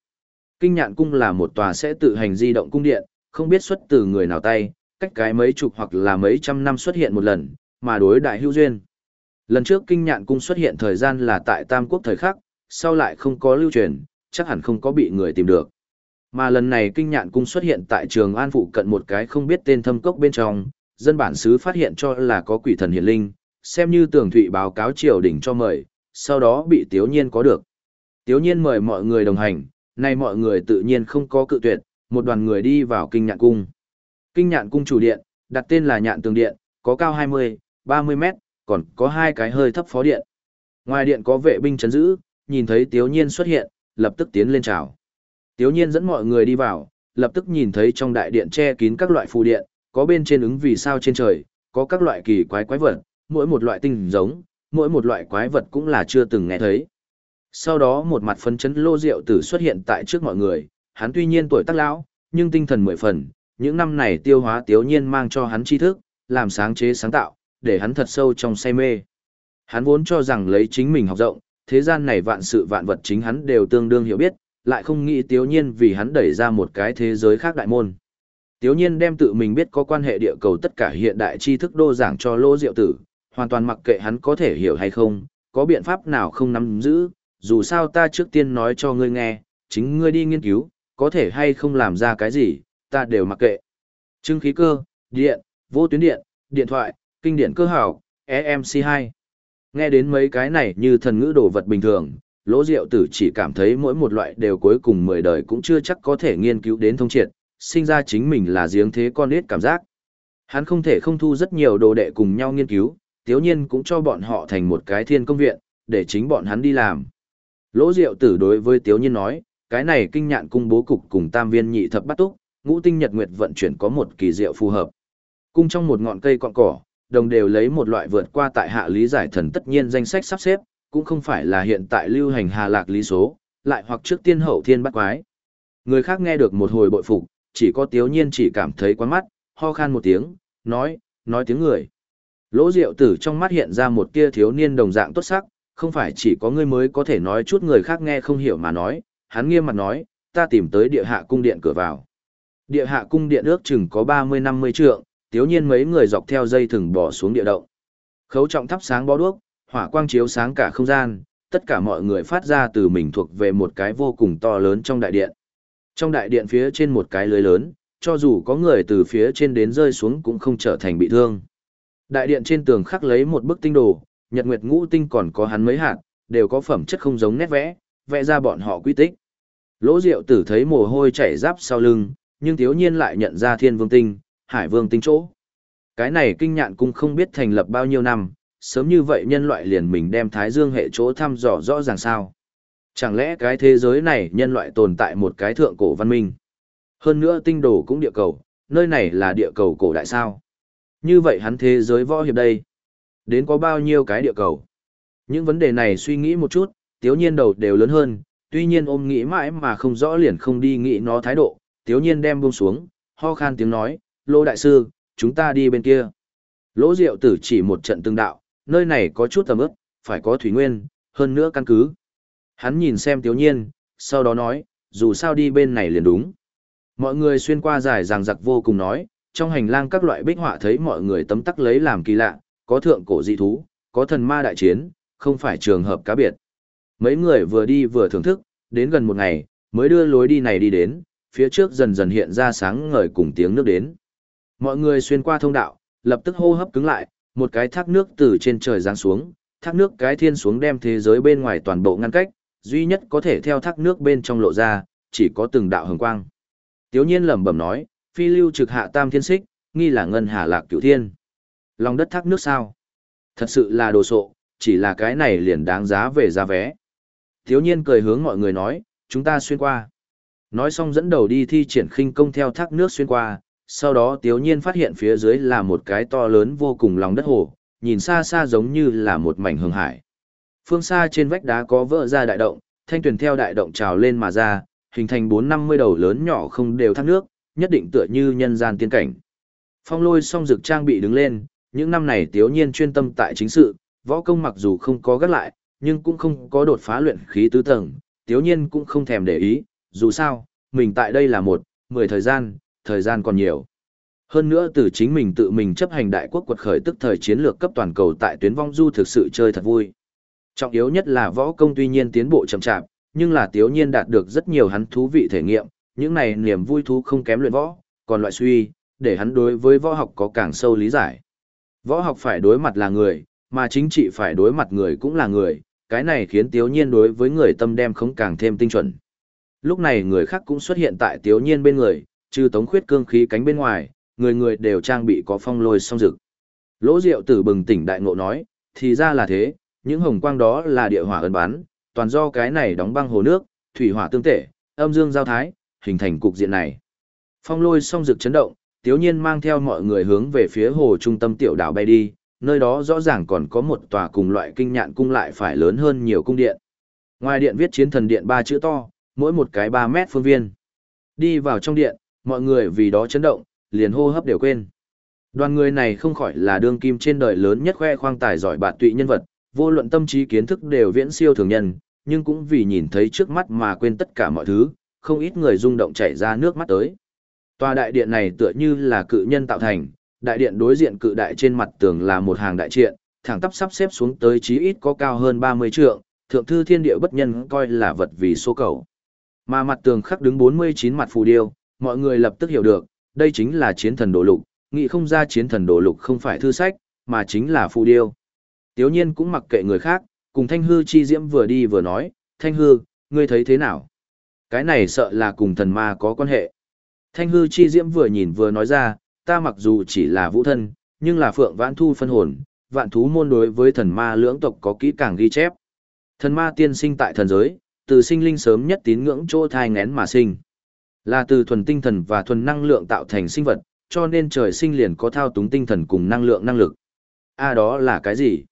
Kinh nhạn cung là một tòa sẽ tự hành di động cung điện, không biết xuất từ người nào tay, cách cái mấy chục hoặc là mấy trăm năm xuất hiện một lần, mà đối đại hữu duyên. Lần trước kinh nhạn cung xuất hiện thời gian là tại Tam Quốc thời khắc, sau lại không có lưu truyền, chắc hẳn không có bị người tìm được. Mà lần này kinh nhạn cung xuất hiện tại trường An phụ cận một cái không biết tên thâm cốc bên trong, dân bản xứ phát hiện cho là có quỷ thần hiển linh, xem như tường thụy báo cáo triều đình cho mời, sau đó bị Tiếu Nhiên có được. Tiếu Nhiên mời mọi người đồng hành, nay mọi người tự nhiên không có cự tuyệt, một đoàn người đi vào kinh nhạn cung. Kinh nhạn cung chủ điện, đặt tên là nhạn tường điện, có cao 20, 30 mét, còn có hai cái hơi thấp phó điện. Ngoài điện có vệ binh chấn giữ, nhìn thấy Tiếu Nhiên xuất hiện, lập tức tiến lên chào. Tiếu Nhiên dẫn mọi người đi vào, lập tức nhìn thấy trong đại điện che kín các loại phù điện, có bên trên ứng vì sao trên trời, có các loại kỳ quái quái vật, mỗi một loại tinh giống, mỗi một loại quái vật cũng là chưa từng nghe thấy. Sau đó một mặt phấn chấn lô rượu tử xuất hiện tại trước mọi người, hắn tuy nhiên tuổi tác lão, nhưng tinh thần mười phần, những năm này tiêu hóa tiếu nhiên mang cho hắn tri thức, làm sáng chế sáng tạo, để hắn thật sâu trong say mê. Hắn vốn cho rằng lấy chính mình học rộng, thế gian này vạn sự vạn vật chính hắn đều tương đương hiểu biết, lại không nghĩ tiếu nhiên vì hắn đẩy ra một cái thế giới khác đại môn. Tiếu nhiên đem tự mình biết có quan hệ địa cầu tất cả hiện đại tri thức đô giảng cho lô diệu tử, hoàn toàn mặc kệ hắn có thể hiểu hay không, có biện pháp nào không nắm giữ, dù sao ta trước tiên nói cho ngươi nghe, chính ngươi đi nghiên cứu, có thể hay không làm ra cái gì, ta đều mặc kệ. Trưng khí cơ, điện, vô tuyến điện, điện thoại, kinh điển cơ hảo, EMC2. Nghe đến mấy cái này như thần ngữ đồ vật bình thường, lỗ diệu tử chỉ cảm thấy mỗi một loại đều cuối cùng mười đời cũng chưa chắc có thể nghiên cứu đến thông triệt, sinh ra chính mình là giếng thế con nết cảm giác. Hắn không thể không thu rất nhiều đồ đệ cùng nhau nghiên cứu, tiếu nhiên cũng cho bọn họ thành một cái thiên công viện, để chính bọn hắn đi làm. Lỗ diệu tử đối với tiếu nhiên nói, cái này kinh nhạn cung bố cục cùng tam viên nhị thập bắt túc, ngũ tinh nhật nguyệt vận chuyển có một kỳ diệu phù hợp. Cung trong một ngọn cây cọn cỏ, đồng đều lấy một loại vượt qua tại hạ lý giải thần tất nhiên danh sách sắp xếp, cũng không phải là hiện tại lưu hành hà lạc lý số, lại hoặc trước tiên hậu thiên bắt quái. Người khác nghe được một hồi bội phục, chỉ có tiếu nhiên chỉ cảm thấy quán mắt, ho khan một tiếng, nói, nói tiếng người. Lỗ diệu tử trong mắt hiện ra một tia thiếu niên đồng dạng tốt sắc, không phải chỉ có ngươi mới có thể nói chút người khác nghe không hiểu mà nói, hắn nghiêm mặt nói, ta tìm tới địa hạ cung điện cửa vào. Địa hạ cung điện ước chừng có 30-50 trượng, tiếu nhiên mấy người dọc theo dây thừng bỏ xuống địa động. Khấu trọng thắp sáng bó đuốc, hỏa quang chiếu sáng cả không gian, tất cả mọi người phát ra từ mình thuộc về một cái vô cùng to lớn trong đại điện. Trong đại điện phía trên một cái lưới lớn, cho dù có người từ phía trên đến rơi xuống cũng không trở thành bị thương. Đại điện trên tường khắc lấy một bức tinh đồ, nhật nguyệt ngũ tinh còn có hắn mấy hạt, đều có phẩm chất không giống nét vẽ, vẽ ra bọn họ quy tích. Lỗ Diệu Tử thấy mồ hôi chảy ráp sau lưng, nhưng thiếu nhiên lại nhận ra Thiên Vương Tinh, Hải Vương Tinh chỗ. Cái này kinh nhạn cung không biết thành lập bao nhiêu năm, sớm như vậy nhân loại liền mình đem Thái Dương hệ chỗ thăm dò rõ ràng sao. Chẳng lẽ cái thế giới này nhân loại tồn tại một cái thượng cổ văn minh? Hơn nữa tinh đồ cũng địa cầu, nơi này là địa cầu cổ đại sao? Như vậy hắn thế giới võ hiệp đây, đến có bao nhiêu cái địa cầu? Những vấn đề này suy nghĩ một chút, tiếu nhiên đầu đều lớn hơn, tuy nhiên ôm nghĩ mãi mà không rõ liền không đi nghĩ nó thái độ, tiếu nhiên đem buông xuống, ho khan tiếng nói, lô đại sư, chúng ta đi bên kia. Lỗ diệu tử chỉ một trận tương đạo, nơi này có chút tầm ướp, phải có thủy nguyên, hơn nữa căn cứ. Hắn nhìn xem tiếu nhiên, sau đó nói, dù sao đi bên này liền đúng. Mọi người xuyên qua dài ràng giặc vô cùng nói, trong hành lang các loại bích họa thấy mọi người tấm tắc lấy làm kỳ lạ, có thượng cổ dị thú, có thần ma đại chiến, không phải trường hợp cá biệt. Mấy người vừa đi vừa thưởng thức, đến gần một ngày, mới đưa lối đi này đi đến, phía trước dần dần hiện ra sáng ngời cùng tiếng nước đến. Mọi người xuyên qua thông đạo, lập tức hô hấp cứng lại, một cái thác nước từ trên trời giáng xuống, thác nước cái thiên xuống đem thế giới bên ngoài toàn bộ ngăn cách, duy nhất có thể theo thác nước bên trong lộ ra, chỉ có từng đạo hồng quang. Tiếu nhiên lẩm bẩm nói, phi lưu trực hạ tam thiên xích, nghi là ngân hà lạc cửu thiên. Lòng đất thác nước sao? Thật sự là đồ sộ, chỉ là cái này liền đáng giá về giá vé. Tiếu nhiên cười hướng mọi người nói, chúng ta xuyên qua. Nói xong dẫn đầu đi thi triển khinh công theo thác nước xuyên qua, sau đó tiếu nhiên phát hiện phía dưới là một cái to lớn vô cùng lòng đất hồ, nhìn xa xa giống như là một mảnh hương hải. Phương xa trên vách đá có vỡ ra đại động, thanh tuyển theo đại động trào lên mà ra, hình thành bốn năm mươi đầu lớn nhỏ không đều thác nước, nhất định tựa như nhân gian tiên cảnh. Phong lôi song rực trang bị đứng lên, những năm này Tiếu Nhiên chuyên tâm tại chính sự, võ công mặc dù không có gắt lại, nhưng cũng không có đột phá luyện khí tứ tầng, Tiếu Nhiên cũng không thèm để ý, dù sao, mình tại đây là một, mười thời gian, thời gian còn nhiều. Hơn nữa từ chính mình tự mình chấp hành đại quốc quật khởi tức thời chiến lược cấp toàn cầu tại tuyến vong du thực sự chơi thật vui. Trọng yếu nhất là võ công tuy nhiên tiến bộ chậm chạp, nhưng là Tiếu Nhiên đạt được rất nhiều hắn thú vị thể nghiệm, những này niềm vui thú không kém luyện võ, còn loại suy, để hắn đối với võ học có càng sâu lý giải. Võ học phải đối mặt là người, mà chính trị phải đối mặt người cũng là người, cái này khiến Tiếu Nhiên đối với người tâm đem không càng thêm tinh chuẩn. Lúc này người khác cũng xuất hiện tại Tiếu Nhiên bên người, trừ tống khuyết cương khí cánh bên ngoài, người người đều trang bị có phong lôi song rực. Lỗ Diệu Tử bừng tỉnh đại ngộ nói, thì ra là thế, những hồng quang đó là địa hỏa ấn bán, toàn do cái này đóng băng hồ nước, thủy hỏa tương tệ, âm dương giao thái, hình thành cục diện này. Phong lôi song rực chấn động, Tiếu Nhiên mang theo mọi người hướng về phía hồ trung tâm tiểu đảo bay đi, nơi đó rõ ràng còn có một tòa cùng loại kinh nhạn cung lại phải lớn hơn nhiều cung điện. Ngoài điện viết chiến thần điện ba chữ to, mỗi một cái 3 mét phương viên. Đi vào trong điện, mọi người vì đó chấn động, liền hô hấp đều quên. Đoàn người này không khỏi là đương kim trên đời lớn nhất khoe khoang tài giỏi bạt tụy nhân vật, vô luận tâm trí kiến thức đều viễn siêu thường nhân, nhưng cũng vì nhìn thấy trước mắt mà quên tất cả mọi thứ, không ít người rung động chảy ra nước mắt tới. Tòa đại điện này tựa như là cự nhân tạo thành, đại điện đối diện cự đại trên mặt tường là một hàng đại triện, thẳng tắp sắp xếp xuống tới chí ít có cao hơn 30 trượng, thượng thư thiên địa bất nhân coi là vật vì số cầu. Mà mặt tường khắc đứng 49 mặt phù điêu, mọi người lập tức hiểu được, đây chính là chiến thần đồ lục, nghĩ không ra chiến thần đồ lục không phải thư sách, mà chính là phù điêu. Tiếu nhiên cũng mặc kệ người khác, cùng Thanh Hư chi diễm vừa đi vừa nói, Thanh Hư, ngươi thấy thế nào? Cái này sợ là cùng thần ma có quan hệ. Thanh hư chi diễm vừa nhìn vừa nói ra, ta mặc dù chỉ là vũ thân, nhưng là phượng vãn thu phân hồn, vạn thú môn đối với thần ma lưỡng tộc có kỹ càng ghi chép. Thần ma tiên sinh tại thần giới, từ sinh linh sớm nhất tín ngưỡng chỗ thai ngén mà sinh. Là từ thuần tinh thần và thuần năng lượng tạo thành sinh vật, cho nên trời sinh liền có thao túng tinh thần cùng năng lượng năng lực. A à, đó là cái gì?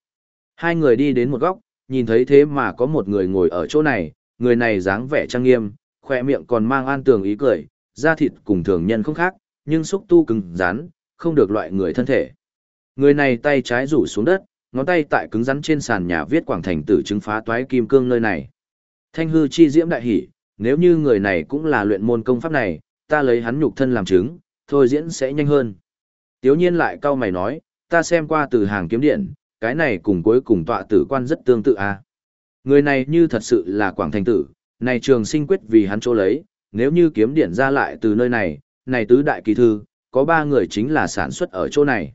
Hai người đi đến một góc, nhìn thấy thế mà có một người ngồi ở chỗ này, người này dáng vẻ trang nghiêm, khỏe miệng còn mang an tường ý cười, da thịt cùng thường nhân không khác, nhưng xúc tu cứng rắn, không được loại người thân thể. Người này tay trái rủ xuống đất, ngón tay tại cứng rắn trên sàn nhà viết quảng thành tử chứng phá toái kim cương nơi này. Thanh hư chi diễm đại hỉ, nếu như người này cũng là luyện môn công pháp này, ta lấy hắn nhục thân làm chứng, thôi diễn sẽ nhanh hơn. Tiếu nhiên lại cau mày nói, ta xem qua từ hàng kiếm điện, cái này cùng cuối cùng tọa tử quan rất tương tự à. Người này như thật sự là quảng thành tử, này trường sinh quyết vì hắn chỗ lấy, nếu như kiếm điện ra lại từ nơi này, này tứ đại kỳ thư, có ba người chính là sản xuất ở chỗ này.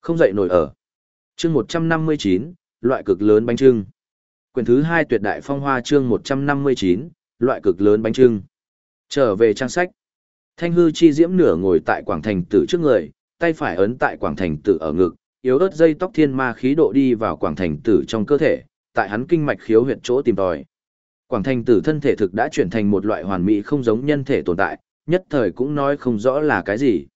Không dậy nổi ở. Chương 159, loại cực lớn bánh trưng. Quyển thứ hai tuyệt đại phong hoa chương 159, loại cực lớn bánh trưng. Trở về trang sách. Thanh hư chi diễm nửa ngồi tại quảng thành tử trước người, tay phải ấn tại quảng thành tử ở ngực, yếu ớt dây tóc thiên ma khí độ đi vào quảng thành tử trong cơ thể, tại hắn kinh mạch khiếu huyệt chỗ tìm tòi. Quảng thành tử thân thể thực đã chuyển thành một loại hoàn mỹ không giống nhân thể tồn tại, nhất thời cũng nói không rõ là cái gì.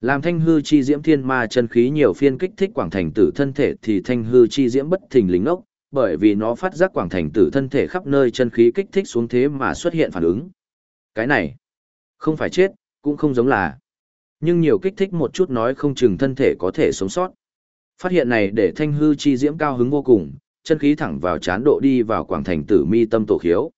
Làm thanh hư chi diễm thiên ma chân khí nhiều phiên kích thích quảng thành tử thân thể thì thanh hư chi diễm bất thình lính ốc, bởi vì nó phát giác quảng thành tử thân thể khắp nơi chân khí kích thích xuống thế mà xuất hiện phản ứng. Cái này, không phải chết, cũng không giống là. Nhưng nhiều kích thích một chút nói không chừng thân thể có thể sống sót. Phát hiện này để thanh hư chi diễm cao hứng vô cùng, chân khí thẳng vào chán độ đi vào quảng thành tử mi tâm tổ khiếu.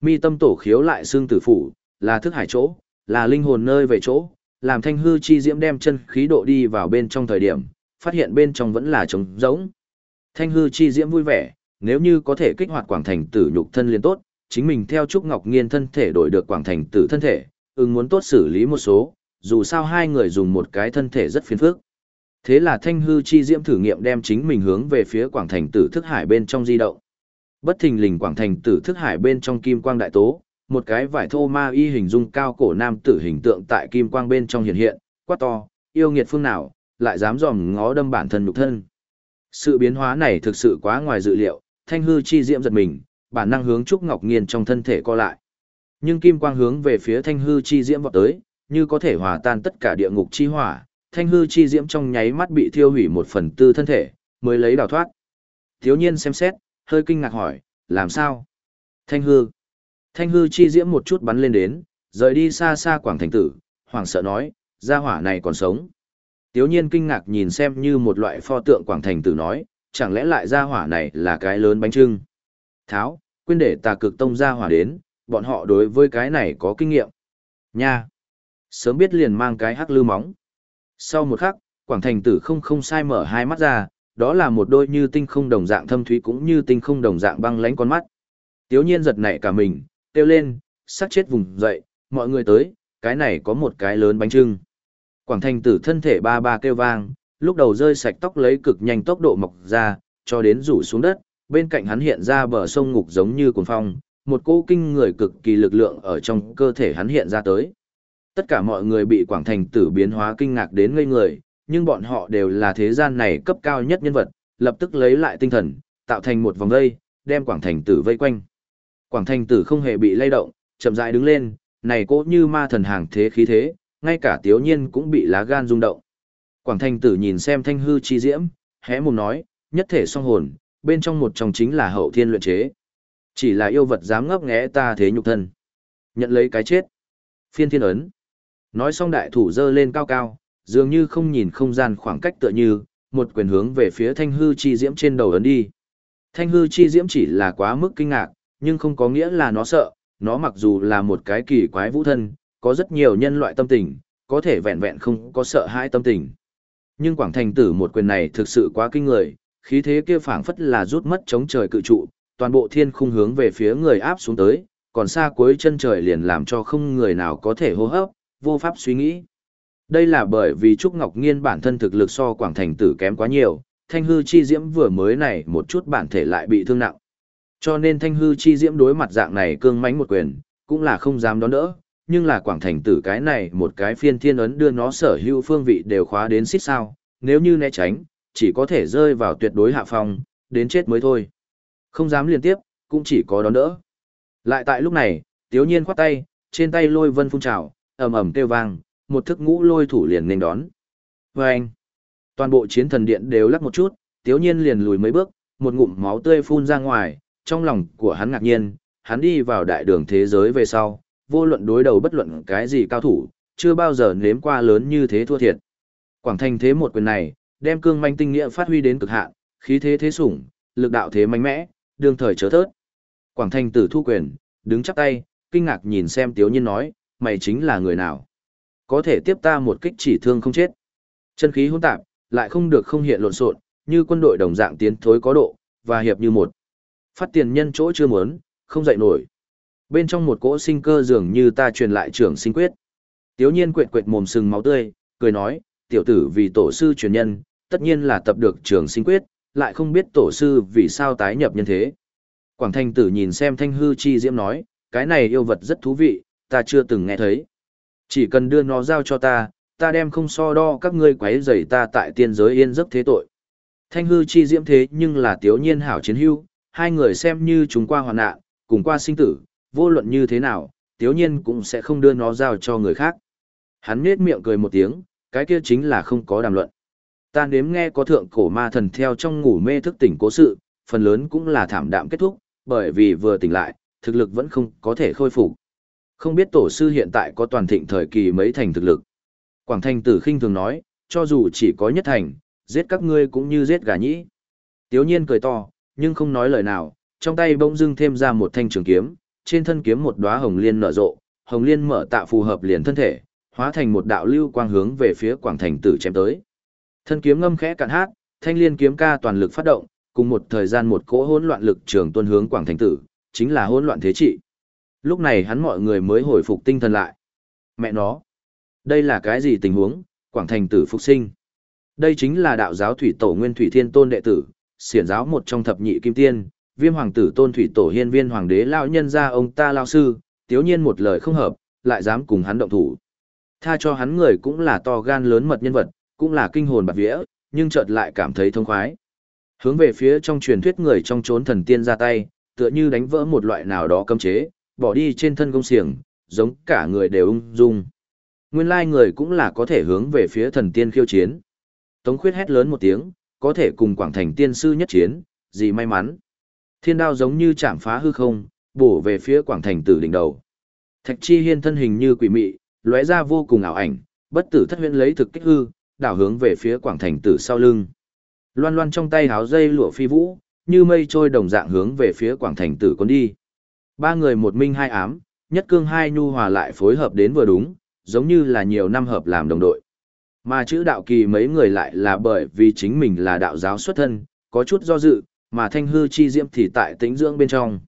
Mi tâm tổ khiếu lại xương tử phủ, là thức hải chỗ, là linh hồn nơi về chỗ, làm thanh hư chi diễm đem chân khí độ đi vào bên trong thời điểm, phát hiện bên trong vẫn là trống rỗng. Thanh hư chi diễm vui vẻ, nếu như có thể kích hoạt quảng thành tử nhục thân liền tốt, chính mình theo Trúc Ngọc Nghiên thân thể đổi được quảng thành tử thân thể, ưng muốn tốt xử lý một số, dù sao hai người dùng một cái thân thể rất phiền phức. Thế là thanh hư chi diễm thử nghiệm đem chính mình hướng về phía quảng thành tử thức hải bên trong di động. Bất thình lình quảng thành tử thức hải bên trong kim quang đại tố, một cái vải thô ma y hình dung cao cổ nam tử hình tượng tại kim quang bên trong hiện hiện, quát to, yêu nghiệt phương nào, lại dám dòm ngó đâm bản thân nhục thân. Sự biến hóa này thực sự quá ngoài dự liệu, thanh hư chi diễm giật mình, bản năng hướng Trúc Ngọc Nghiên trong thân thể co lại. Nhưng kim quang hướng về phía thanh hư chi diễm vọt tới, như có thể hòa tan tất cả địa ngục chi hỏa, thanh hư chi diễm trong nháy mắt bị thiêu hủy một phần tư thân thể, mới lấy đào thoát. Thiếu nhiên xem xét, hơi kinh ngạc hỏi, làm sao? Thanh hư. Thanh hư chi diễm một chút bắn lên đến, rời đi xa xa quảng thành tử, hoảng sợ nói, gia hỏa này còn sống. Tiếu nhiên kinh ngạc nhìn xem như một loại pho tượng quảng thành tử nói, chẳng lẽ lại ra hỏa này là cái lớn bánh trưng. Tháo, quên để tà cực tông ra hỏa đến, bọn họ đối với cái này có kinh nghiệm. Nha! Sớm biết liền mang cái hắc lư móng. Sau một khắc, quảng thành tử không không sai mở hai mắt ra, đó là một đôi như tinh không đồng dạng thâm thúy cũng như tinh không đồng dạng băng lánh con mắt. Tiếu nhiên giật nảy cả mình, kêu lên, sát chết vùng dậy, mọi người tới, cái này có một cái lớn bánh trưng. Quảng thành tử thân thể ba ba kêu vang, lúc đầu rơi sạch tóc lấy cực nhanh tốc độ mọc ra, cho đến rủ xuống đất, bên cạnh hắn hiện ra bờ sông ngục giống như cuồng phong, một cỗ kinh người cực kỳ lực lượng ở trong cơ thể hắn hiện ra tới. Tất cả mọi người bị Quảng Thành tử biến hóa kinh ngạc đến ngây người, nhưng bọn họ đều là thế gian này cấp cao nhất nhân vật, lập tức lấy lại tinh thần, tạo thành một vòng vây, đem Quảng Thành tử vây quanh. Quảng Thành tử không hề bị lay động, chậm rãi đứng lên, này cỗ như ma thần hàng thế khí thế, ngay cả Tiếu Nhiên cũng bị lá gan rung động. Quảng Thành tử nhìn xem thanh hư chi diễm, hé mồm nói, nhất thể song hồn, bên trong một trong chính là hậu thiên luyện chế. Chỉ là yêu vật dám ngấp nghé ta thế nhục thân. Nhận lấy cái chết. Phiên thiên ấn. Nói xong đại thủ dơ lên cao cao, dường như không nhìn không gian khoảng cách tựa như, một quyền hướng về phía thanh hư chi diễm trên đầu ấn đi. Thanh hư chi diễm chỉ là quá mức kinh ngạc, nhưng không có nghĩa là nó sợ, nó mặc dù là một cái kỳ quái vũ thân, có rất nhiều nhân loại tâm tình, có thể vẹn vẹn không có sợ hãi tâm tình. Nhưng quảng thành tử một quyền này thực sự quá kinh người, khí thế kia phảng phất là rút mất chống trời cự trụ, toàn bộ thiên khung hướng về phía người áp xuống tới, còn xa cuối chân trời liền làm cho không người nào có thể hô hấp, vô pháp suy nghĩ. Đây là bởi vì Trúc Ngọc Nghiên bản thân thực lực so Quảng Thành Tử kém quá nhiều, Thanh Hư Chi Diễm vừa mới này một chút bản thể lại bị thương nặng. Cho nên Thanh Hư Chi Diễm đối mặt dạng này cương mãnh một quyền, cũng là không dám đón đỡ, nhưng là Quảng Thành Tử cái này một cái phiên thiên ấn đưa nó sở hữu phương vị đều khóa đến xít sao, nếu như né tránh, chỉ có thể rơi vào tuyệt đối hạ phong, đến chết mới thôi. Không dám liên tiếp, cũng chỉ có đón đỡ. Lại tại lúc này, Tiếu Nhiên khoát tay, trên tay lôi vân phun trào, ầm ầm kêu vang, một thức ngũ lôi thủ liền nên đón. Và anh, toàn bộ chiến thần điện đều lắc một chút, Tiếu Nhiên liền lùi mấy bước, một ngụm máu tươi phun ra ngoài, trong lòng của hắn ngạc nhiên, hắn đi vào đại đường thế giới về sau, vô luận đối đầu bất luận cái gì cao thủ, chưa bao giờ nếm qua lớn như thế thua thiệt. Quảng thành thế một quyền này, đem cương manh tinh nghĩa phát huy đến cực hạn, khí thế thế sủng, lực đạo thế mạnh mẽ, đương thời chớ thớt. Quảng Thanh tử thu quyền, đứng chắp tay, kinh ngạc nhìn xem Tiếu Nhiên nói, mày chính là người nào? Có thể tiếp ta một kích chỉ thương không chết. Chân khí hỗn tạp, lại không được không hiện lộn xộn, như quân đội đồng dạng tiến thối có độ, và hiệp như một. Phát tiền nhân chỗ chưa muốn, không dậy nổi. Bên trong một cỗ sinh cơ dường như ta truyền lại trưởng sinh quyết. Tiếu nhiên quệt quệt mồm sừng máu tươi, cười nói, tiểu tử vì tổ sư truyền nhân, tất nhiên là tập được trường sinh quyết, lại không biết tổ sư vì sao tái nhập nhân thế. Quảng Thanh tử nhìn xem thanh hư chi diễm nói, cái này yêu vật rất thú vị, ta chưa từng nghe thấy. Chỉ cần đưa nó giao cho ta, ta đem không so đo các ngươi quấy rầy ta tại tiên giới yên giấc thế tội. Thanh hư chi diễm thế nhưng là tiếu nhiên hảo chiến hưu, hai người xem như chúng qua hoàn nạn, cùng qua sinh tử, vô luận như thế nào, tiếu nhiên cũng sẽ không đưa nó giao cho người khác. Hắn nết miệng cười một tiếng, cái kia chính là không có đàm luận. Ta nếm nghe có thượng cổ ma thần theo trong ngủ mê thức tỉnh cố sự, phần lớn cũng là thảm đạm kết thúc, bởi vì vừa tỉnh lại, thực lực vẫn không có thể khôi phục. Không biết tổ sư hiện tại có toàn thịnh thời kỳ mấy thành thực lực. Quảng Thanh Tử khinh thường nói, cho dù chỉ có nhất thành, giết các ngươi cũng như giết gà nhĩ. Tiếu nhiên cười to, nhưng không nói lời nào, trong tay bỗng dưng thêm ra một thanh trường kiếm, trên thân kiếm một đóa hồng liên nở rộ, hồng liên mở tạ phù hợp liền thân thể, hóa thành một đạo lưu quang hướng về phía Quảng Thành Tử chém tới. Thân kiếm ngâm khẽ cạn hát, thanh liên kiếm ca toàn lực phát động, cùng một thời gian một cỗ hỗn loạn lực trường tuân hướng Quảng Thành Tử, chính là hỗn loạn thế trị. Lúc này hắn mọi người mới hồi phục tinh thần lại. Mẹ nó, đây là cái gì tình huống? Quảng Thành Tử phục sinh. Đây chính là đạo giáo thủy tổ Nguyên Thủy Thiên Tôn đệ tử, xiển giáo một trong thập nhị kim tiên, Viêm hoàng tử Tôn Thủy Tổ Hiên Viên hoàng đế lão nhân gia ông ta lao sư, tiếu nhiên một lời không hợp, lại dám cùng hắn động thủ. Tha cho hắn người cũng là to gan lớn mật nhân vật, cũng là kinh hồn bạt vía, nhưng chợt lại cảm thấy thông khoái. Hướng về phía trong truyền thuyết người trong chốn thần tiên ra tay, tựa như đánh vỡ một loại nào đó cấm chế, bỏ đi trên thân công xiềng, giống cả người đều ung dung. Nguyên lai người cũng là có thể hướng về phía thần tiên khiêu chiến. Tống khuyết hét lớn một tiếng, có thể cùng quảng thành tiên sư nhất chiến, gì may mắn. Thiên đao giống như chạm phá hư không, bổ về phía quảng thành tử đỉnh đầu. Thạch chi hiên thân hình như quỷ mị, lóe ra vô cùng ảo ảnh, bất tử thất huyễn lấy thực kích hư, đảo hướng về phía quảng thành tử sau lưng. Loan loan trong tay háo dây lụa phi vũ, như mây trôi đồng dạng hướng về phía quảng thành tử con đi. Ba người một minh hai ám, nhất cương hai nhu hòa lại phối hợp đến vừa đúng, giống như là nhiều năm hợp làm đồng đội. Mà chữ đạo kỳ mấy người lại là bởi vì chính mình là đạo giáo xuất thân, có chút do dự, mà thanh hư chi diễm thì tại tĩnh dưỡng bên trong.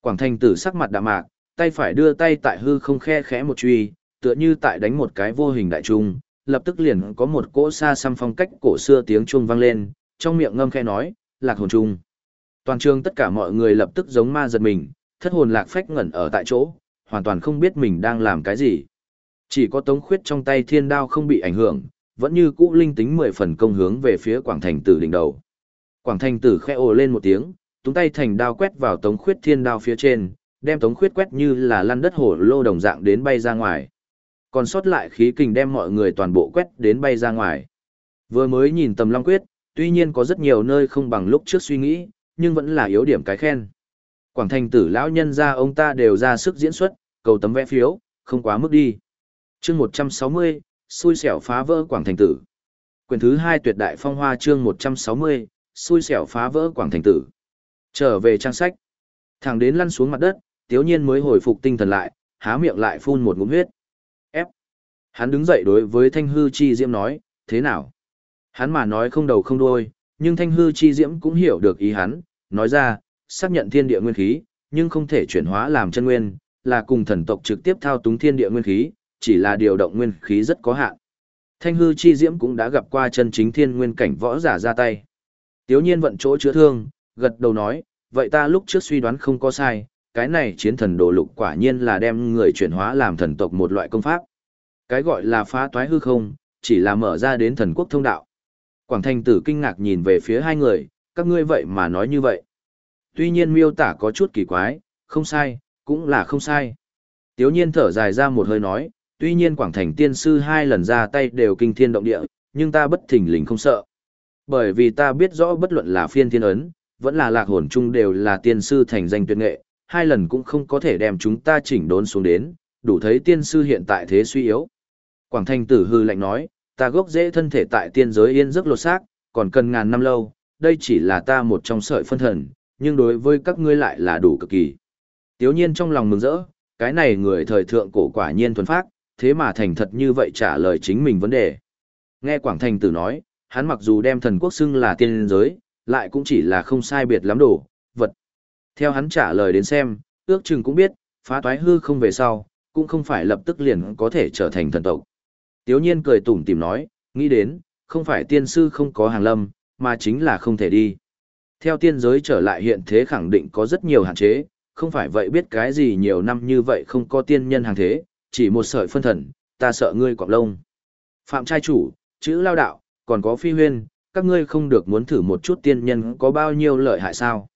Quảng thành tử sắc mặt đạm mạc, tay phải đưa tay tại hư không khe khẽ một truy, tựa như tại đánh một cái vô hình đại trung, lập tức liền có một cỗ xa xăm phong cách cổ xưa tiếng chuông vang lên, trong miệng ngâm khe nói, lạc hồn trung. Toàn trường tất cả mọi người lập tức giống ma giật mình, thất hồn lạc phách ngẩn ở tại chỗ, hoàn toàn không biết mình đang làm cái gì. Chỉ có tống khuyết trong tay thiên đao không bị ảnh hưởng, vẫn như cũ linh tính mười phần công hướng về phía quảng thành tử đỉnh đầu. Quảng thành tử khẽ ồ lên một tiếng, tung tay thành đao quét vào tống khuyết thiên đao phía trên, đem tống khuyết quét như là lăn đất hổ lô đồng dạng đến bay ra ngoài. Còn sót lại khí kình đem mọi người toàn bộ quét đến bay ra ngoài. Vừa mới nhìn tầm long quyết, tuy nhiên có rất nhiều nơi không bằng lúc trước suy nghĩ, nhưng vẫn là yếu điểm cái khen. Quảng thành tử lão nhân ra ông ta đều ra sức diễn xuất, cầu tấm vẽ phiếu, không quá mức đi. chương 160, xui xẻo phá vỡ Quảng thành tử. Quyển thứ 2 tuyệt đại phong hoa chương 160, xui xẻo phá vỡ Quảng thành tử. Trở về trang sách. Thẳng đến lăn xuống mặt đất, tiếu nhiên mới hồi phục tinh thần lại, há miệng lại phun một ngụm huyết. Ép. Hắn đứng dậy đối với thanh hư chi diễm nói, thế nào? Hắn mà nói không đầu không đuôi, nhưng thanh hư chi diễm cũng hiểu được ý hắn, nói ra, xác nhận thiên địa nguyên khí, nhưng không thể chuyển hóa làm chân nguyên, là cùng thần tộc trực tiếp thao túng thiên địa nguyên khí, chỉ là điều động nguyên khí rất có hạn. Thanh hư chi diễm cũng đã gặp qua chân chính thiên nguyên cảnh võ giả ra tay. Tiếu nhiên vận chỗ chữa thương, gật đầu nói, vậy ta lúc trước suy đoán không có sai, cái này chiến thần đồ lục quả nhiên là đem người chuyển hóa làm thần tộc một loại công pháp. Cái gọi là phá toái hư không, chỉ là mở ra đến thần quốc thông đạo. Quảng thành tử kinh ngạc nhìn về phía hai người, các ngươi vậy mà nói như vậy. Tuy nhiên miêu tả có chút kỳ quái, không sai, cũng là không sai. Tiếu nhiên thở dài ra một hơi nói, tuy nhiên Quảng Thành tiên sư hai lần ra tay đều kinh thiên động địa, nhưng ta bất thình lình không sợ. Bởi vì ta biết rõ bất luận là phiên thiên ấn, vẫn là lạc hồn chung đều là tiên sư thành danh tuyệt nghệ, hai lần cũng không có thể đem chúng ta chỉnh đốn xuống đến, đủ thấy tiên sư hiện tại thế suy yếu. Quảng thanh tử hư lạnh nói, ta gốc dễ thân thể tại tiên giới yên giấc lột xác, còn cần ngàn năm lâu, đây chỉ là ta một trong sợi phân thần, nhưng đối với các ngươi lại là đủ cực kỳ. Tiếu nhiên trong lòng mừng rỡ, cái này người thời thượng cổ quả nhiên thuần phát, thế mà thành thật như vậy trả lời chính mình vấn đề. Nghe Quảng Thành tử nói, hắn mặc dù đem thần quốc xưng là tiên giới, lại cũng chỉ là không sai biệt lắm đổ vật. Theo hắn trả lời đến xem, ước chừng cũng biết, phá toái hư không về sau, cũng không phải lập tức liền có thể trở thành thần tộc. Tiếu nhiên cười tủm tìm nói, nghĩ đến, không phải tiên sư không có hàng lâm, mà chính là không thể đi. Theo tiên giới trở lại hiện thế khẳng định có rất nhiều hạn chế, không phải vậy biết cái gì nhiều năm như vậy không có tiên nhân hàng thế, chỉ một sợi phân thần, ta sợ ngươi quạng lông. Phạm trai chủ, chữ lao đạo, còn có phi huyên, các ngươi không được muốn thử một chút tiên nhân có bao nhiêu lợi hại sao.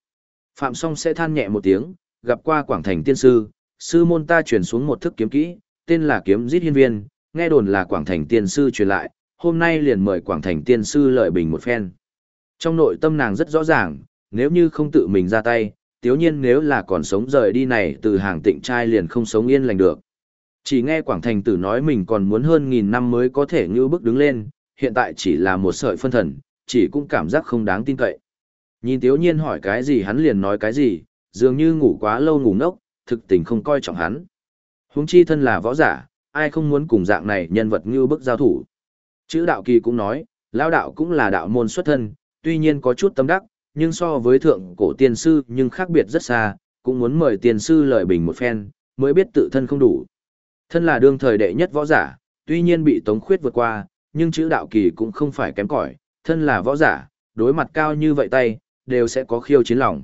Phạm song sẽ than nhẹ một tiếng, gặp qua quảng thành tiên sư, sư môn ta truyền xuống một thức kiếm kỹ, tên là kiếm giết hiên viên, nghe đồn là quảng thành tiên sư truyền lại, hôm nay liền mời quảng thành tiên sư lợi bình một phen. Trong nội tâm nàng rất rõ ràng, nếu như không tự mình ra tay, tiếu nhiên nếu là còn sống rời đi này từ hàng tịnh trai liền không sống yên lành được. Chỉ nghe Quảng Thành tử nói mình còn muốn hơn nghìn năm mới có thể như bước đứng lên, hiện tại chỉ là một sợi phân thần, chỉ cũng cảm giác không đáng tin cậy. Nhìn tiếu nhiên hỏi cái gì hắn liền nói cái gì, dường như ngủ quá lâu ngủ ngốc, thực tình không coi trọng hắn. Huống chi thân là võ giả, ai không muốn cùng dạng này nhân vật như bức giao thủ. Chữ đạo kỳ cũng nói, lao đạo cũng là đạo môn xuất thân, tuy nhiên có chút tâm đắc, nhưng so với thượng cổ tiên sư nhưng khác biệt rất xa, cũng muốn mời tiên sư lời bình một phen, mới biết tự thân không đủ. Thân là đương thời đệ nhất võ giả, tuy nhiên bị tống khuyết vượt qua, nhưng chữ đạo kỳ cũng không phải kém cỏi, thân là võ giả, đối mặt cao như vậy tay, đều sẽ có khiêu chiến lòng.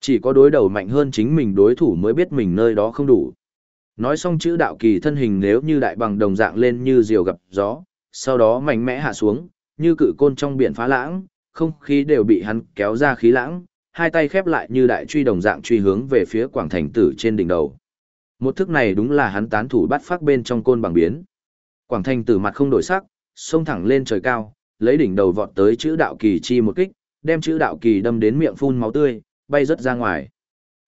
Chỉ có đối đầu mạnh hơn chính mình đối thủ mới biết mình nơi đó không đủ. Nói xong chữ đạo kỳ thân hình nếu như đại bằng đồng dạng lên như diều gặp gió, sau đó mạnh mẽ hạ xuống, như cự côn trong biển phá lãng, không khí đều bị hắn kéo ra khí lãng, hai tay khép lại như đại truy đồng dạng truy hướng về phía quảng thành tử trên đỉnh đầu. Một thức này đúng là hắn tán thủ bắt phát bên trong côn bằng biến. Quảng thành tử mặt không đổi sắc, xông thẳng lên trời cao, lấy đỉnh đầu vọt tới chữ đạo kỳ chi một kích, đem chữ đạo kỳ đâm đến miệng phun máu tươi, bay rất ra ngoài.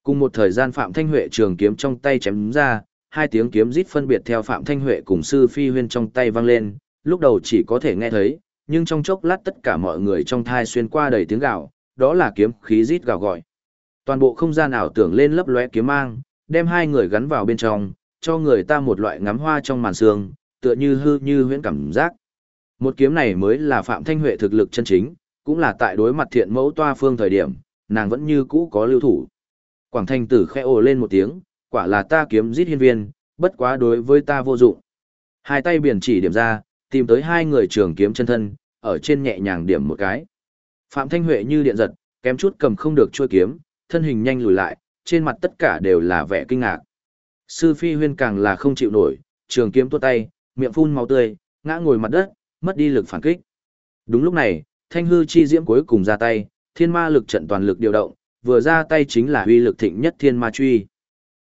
Cùng một thời gian Phạm Thanh Huệ trường kiếm trong tay chém ra, hai tiếng kiếm rít phân biệt theo Phạm Thanh Huệ cùng sư phi huyên trong tay vang lên, lúc đầu chỉ có thể nghe thấy, nhưng trong chốc lát tất cả mọi người trong thai xuyên qua đầy tiếng gào, đó là kiếm khí rít gào gọi. Toàn bộ không gian ảo tưởng lên lấp lóe kiếm mang, đem hai người gắn vào bên trong, cho người ta một loại ngắm hoa trong màn sương, tựa như hư như huyễn cảm giác. Một kiếm này mới là Phạm Thanh Huệ thực lực chân chính, cũng là tại đối mặt thiện mẫu toa phương thời điểm, nàng vẫn như cũ có lưu thủ. Quảng Thanh tử khẽ ồ lên một tiếng, quả là ta kiếm giết hiên viên, bất quá đối với ta vô dụng. Hai tay biển chỉ điểm ra, tìm tới hai người trường kiếm chân thân, ở trên nhẹ nhàng điểm một cái. Phạm Thanh Huệ như điện giật, kém chút cầm không được chuôi kiếm, thân hình nhanh lùi lại, trên mặt tất cả đều là vẻ kinh ngạc. Sư Phi Huyên càng là không chịu nổi, trường kiếm tuốt tay, miệng phun máu tươi, ngã ngồi mặt đất, mất đi lực phản kích. Đúng lúc này, Thanh hư chi diễm cuối cùng ra tay, thiên ma lực trận toàn lực điều động, vừa ra tay chính là uy lực thịnh nhất thiên ma truy.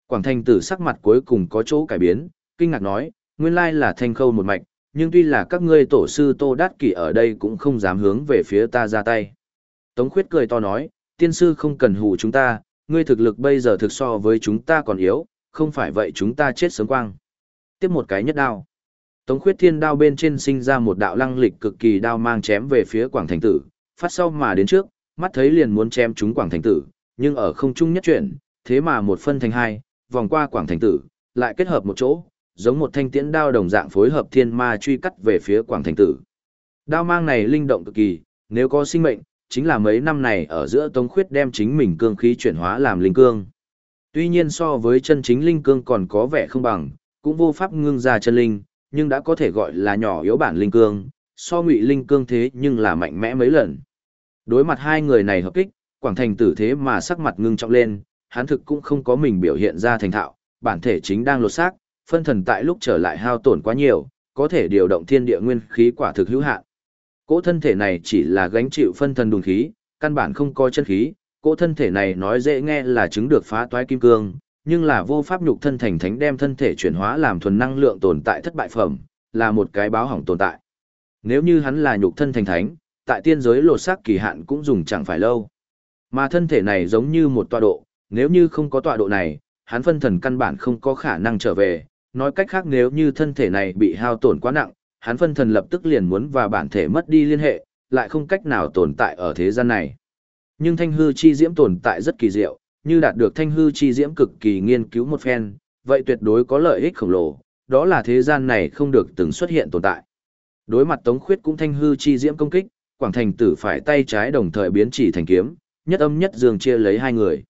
Quảng Thanh tử sắc mặt cuối cùng có chỗ cải biến, kinh ngạc nói, nguyên lai là thanh khâu một mạch, nhưng tuy là các ngươi tổ sư Tô Đát Kỷ ở đây cũng không dám hướng về phía ta ra tay. Tống khuyết cười to nói, tiên sư không cần hù chúng ta, ngươi thực lực bây giờ thực so với chúng ta còn yếu, không phải vậy chúng ta chết sớm quang. Tiếp một cái nhất đao. Tống khuyết thiên đao bên trên sinh ra một đạo lăng lịch cực kỳ đao mang chém về phía quảng thành tử, phát sau mà đến trước, mắt thấy liền muốn chém chúng quảng thành tử, nhưng ở không trung nhất chuyển, thế mà một phân thành hai, vòng qua quảng thành tử, lại kết hợp một chỗ, giống một thanh tiễn đao đồng dạng phối hợp thiên ma truy cắt về phía quảng thành tử. Đao mang này linh động cực kỳ, nếu có sinh mệnh, chính là mấy năm này ở giữa Tống Khuyết đem chính mình cương khí chuyển hóa làm linh cương. Tuy nhiên so với chân chính linh cương còn có vẻ không bằng, cũng vô pháp ngưng ra chân linh, nhưng đã có thể gọi là nhỏ yếu bản linh cương, so ngụy linh cương thế nhưng là mạnh mẽ mấy lần. Đối mặt hai người này hợp kích, Quảng Thành tử thế mà sắc mặt ngưng trọng lên, hắn thực cũng không có mình biểu hiện ra thành thạo, bản thể chính đang lột xác, phân thần tại lúc trở lại hao tổn quá nhiều, có thể điều động thiên địa nguyên khí quả thực hữu hạn. Cỗ thân thể này chỉ là gánh chịu phân thần đùng khí, căn bản không có chân khí, cỗ thân thể này nói dễ nghe là chứng được phá toái kim cương, nhưng là vô pháp nhục thân thành thánh đem thân thể chuyển hóa làm thuần năng lượng tồn tại thất bại phẩm, là một cái báo hỏng tồn tại. Nếu như hắn là nhục thân thành thánh, tại tiên giới lột xác kỳ hạn cũng dùng chẳng phải lâu. Mà thân thể này giống như một tọa độ, nếu như không có tọa độ này, hắn phân thần căn bản không có khả năng trở về, nói cách khác nếu như thân thể này bị hao tổn quá nặng, hắn phân thần lập tức liền muốn và bản thể mất đi liên hệ, lại không cách nào tồn tại ở thế gian này. Nhưng thanh hư chi diễm tồn tại rất kỳ diệu, như đạt được thanh hư chi diễm cực kỳ nghiên cứu một phen, vậy tuyệt đối có lợi ích khổng lồ, đó là thế gian này không được từng xuất hiện tồn tại. Đối mặt Tống Khuyết cũng thanh hư chi diễm công kích, Quảng Thành Tử phải tay trái đồng thời biến chỉ thành kiếm, nhất âm nhất dương chia lấy hai người.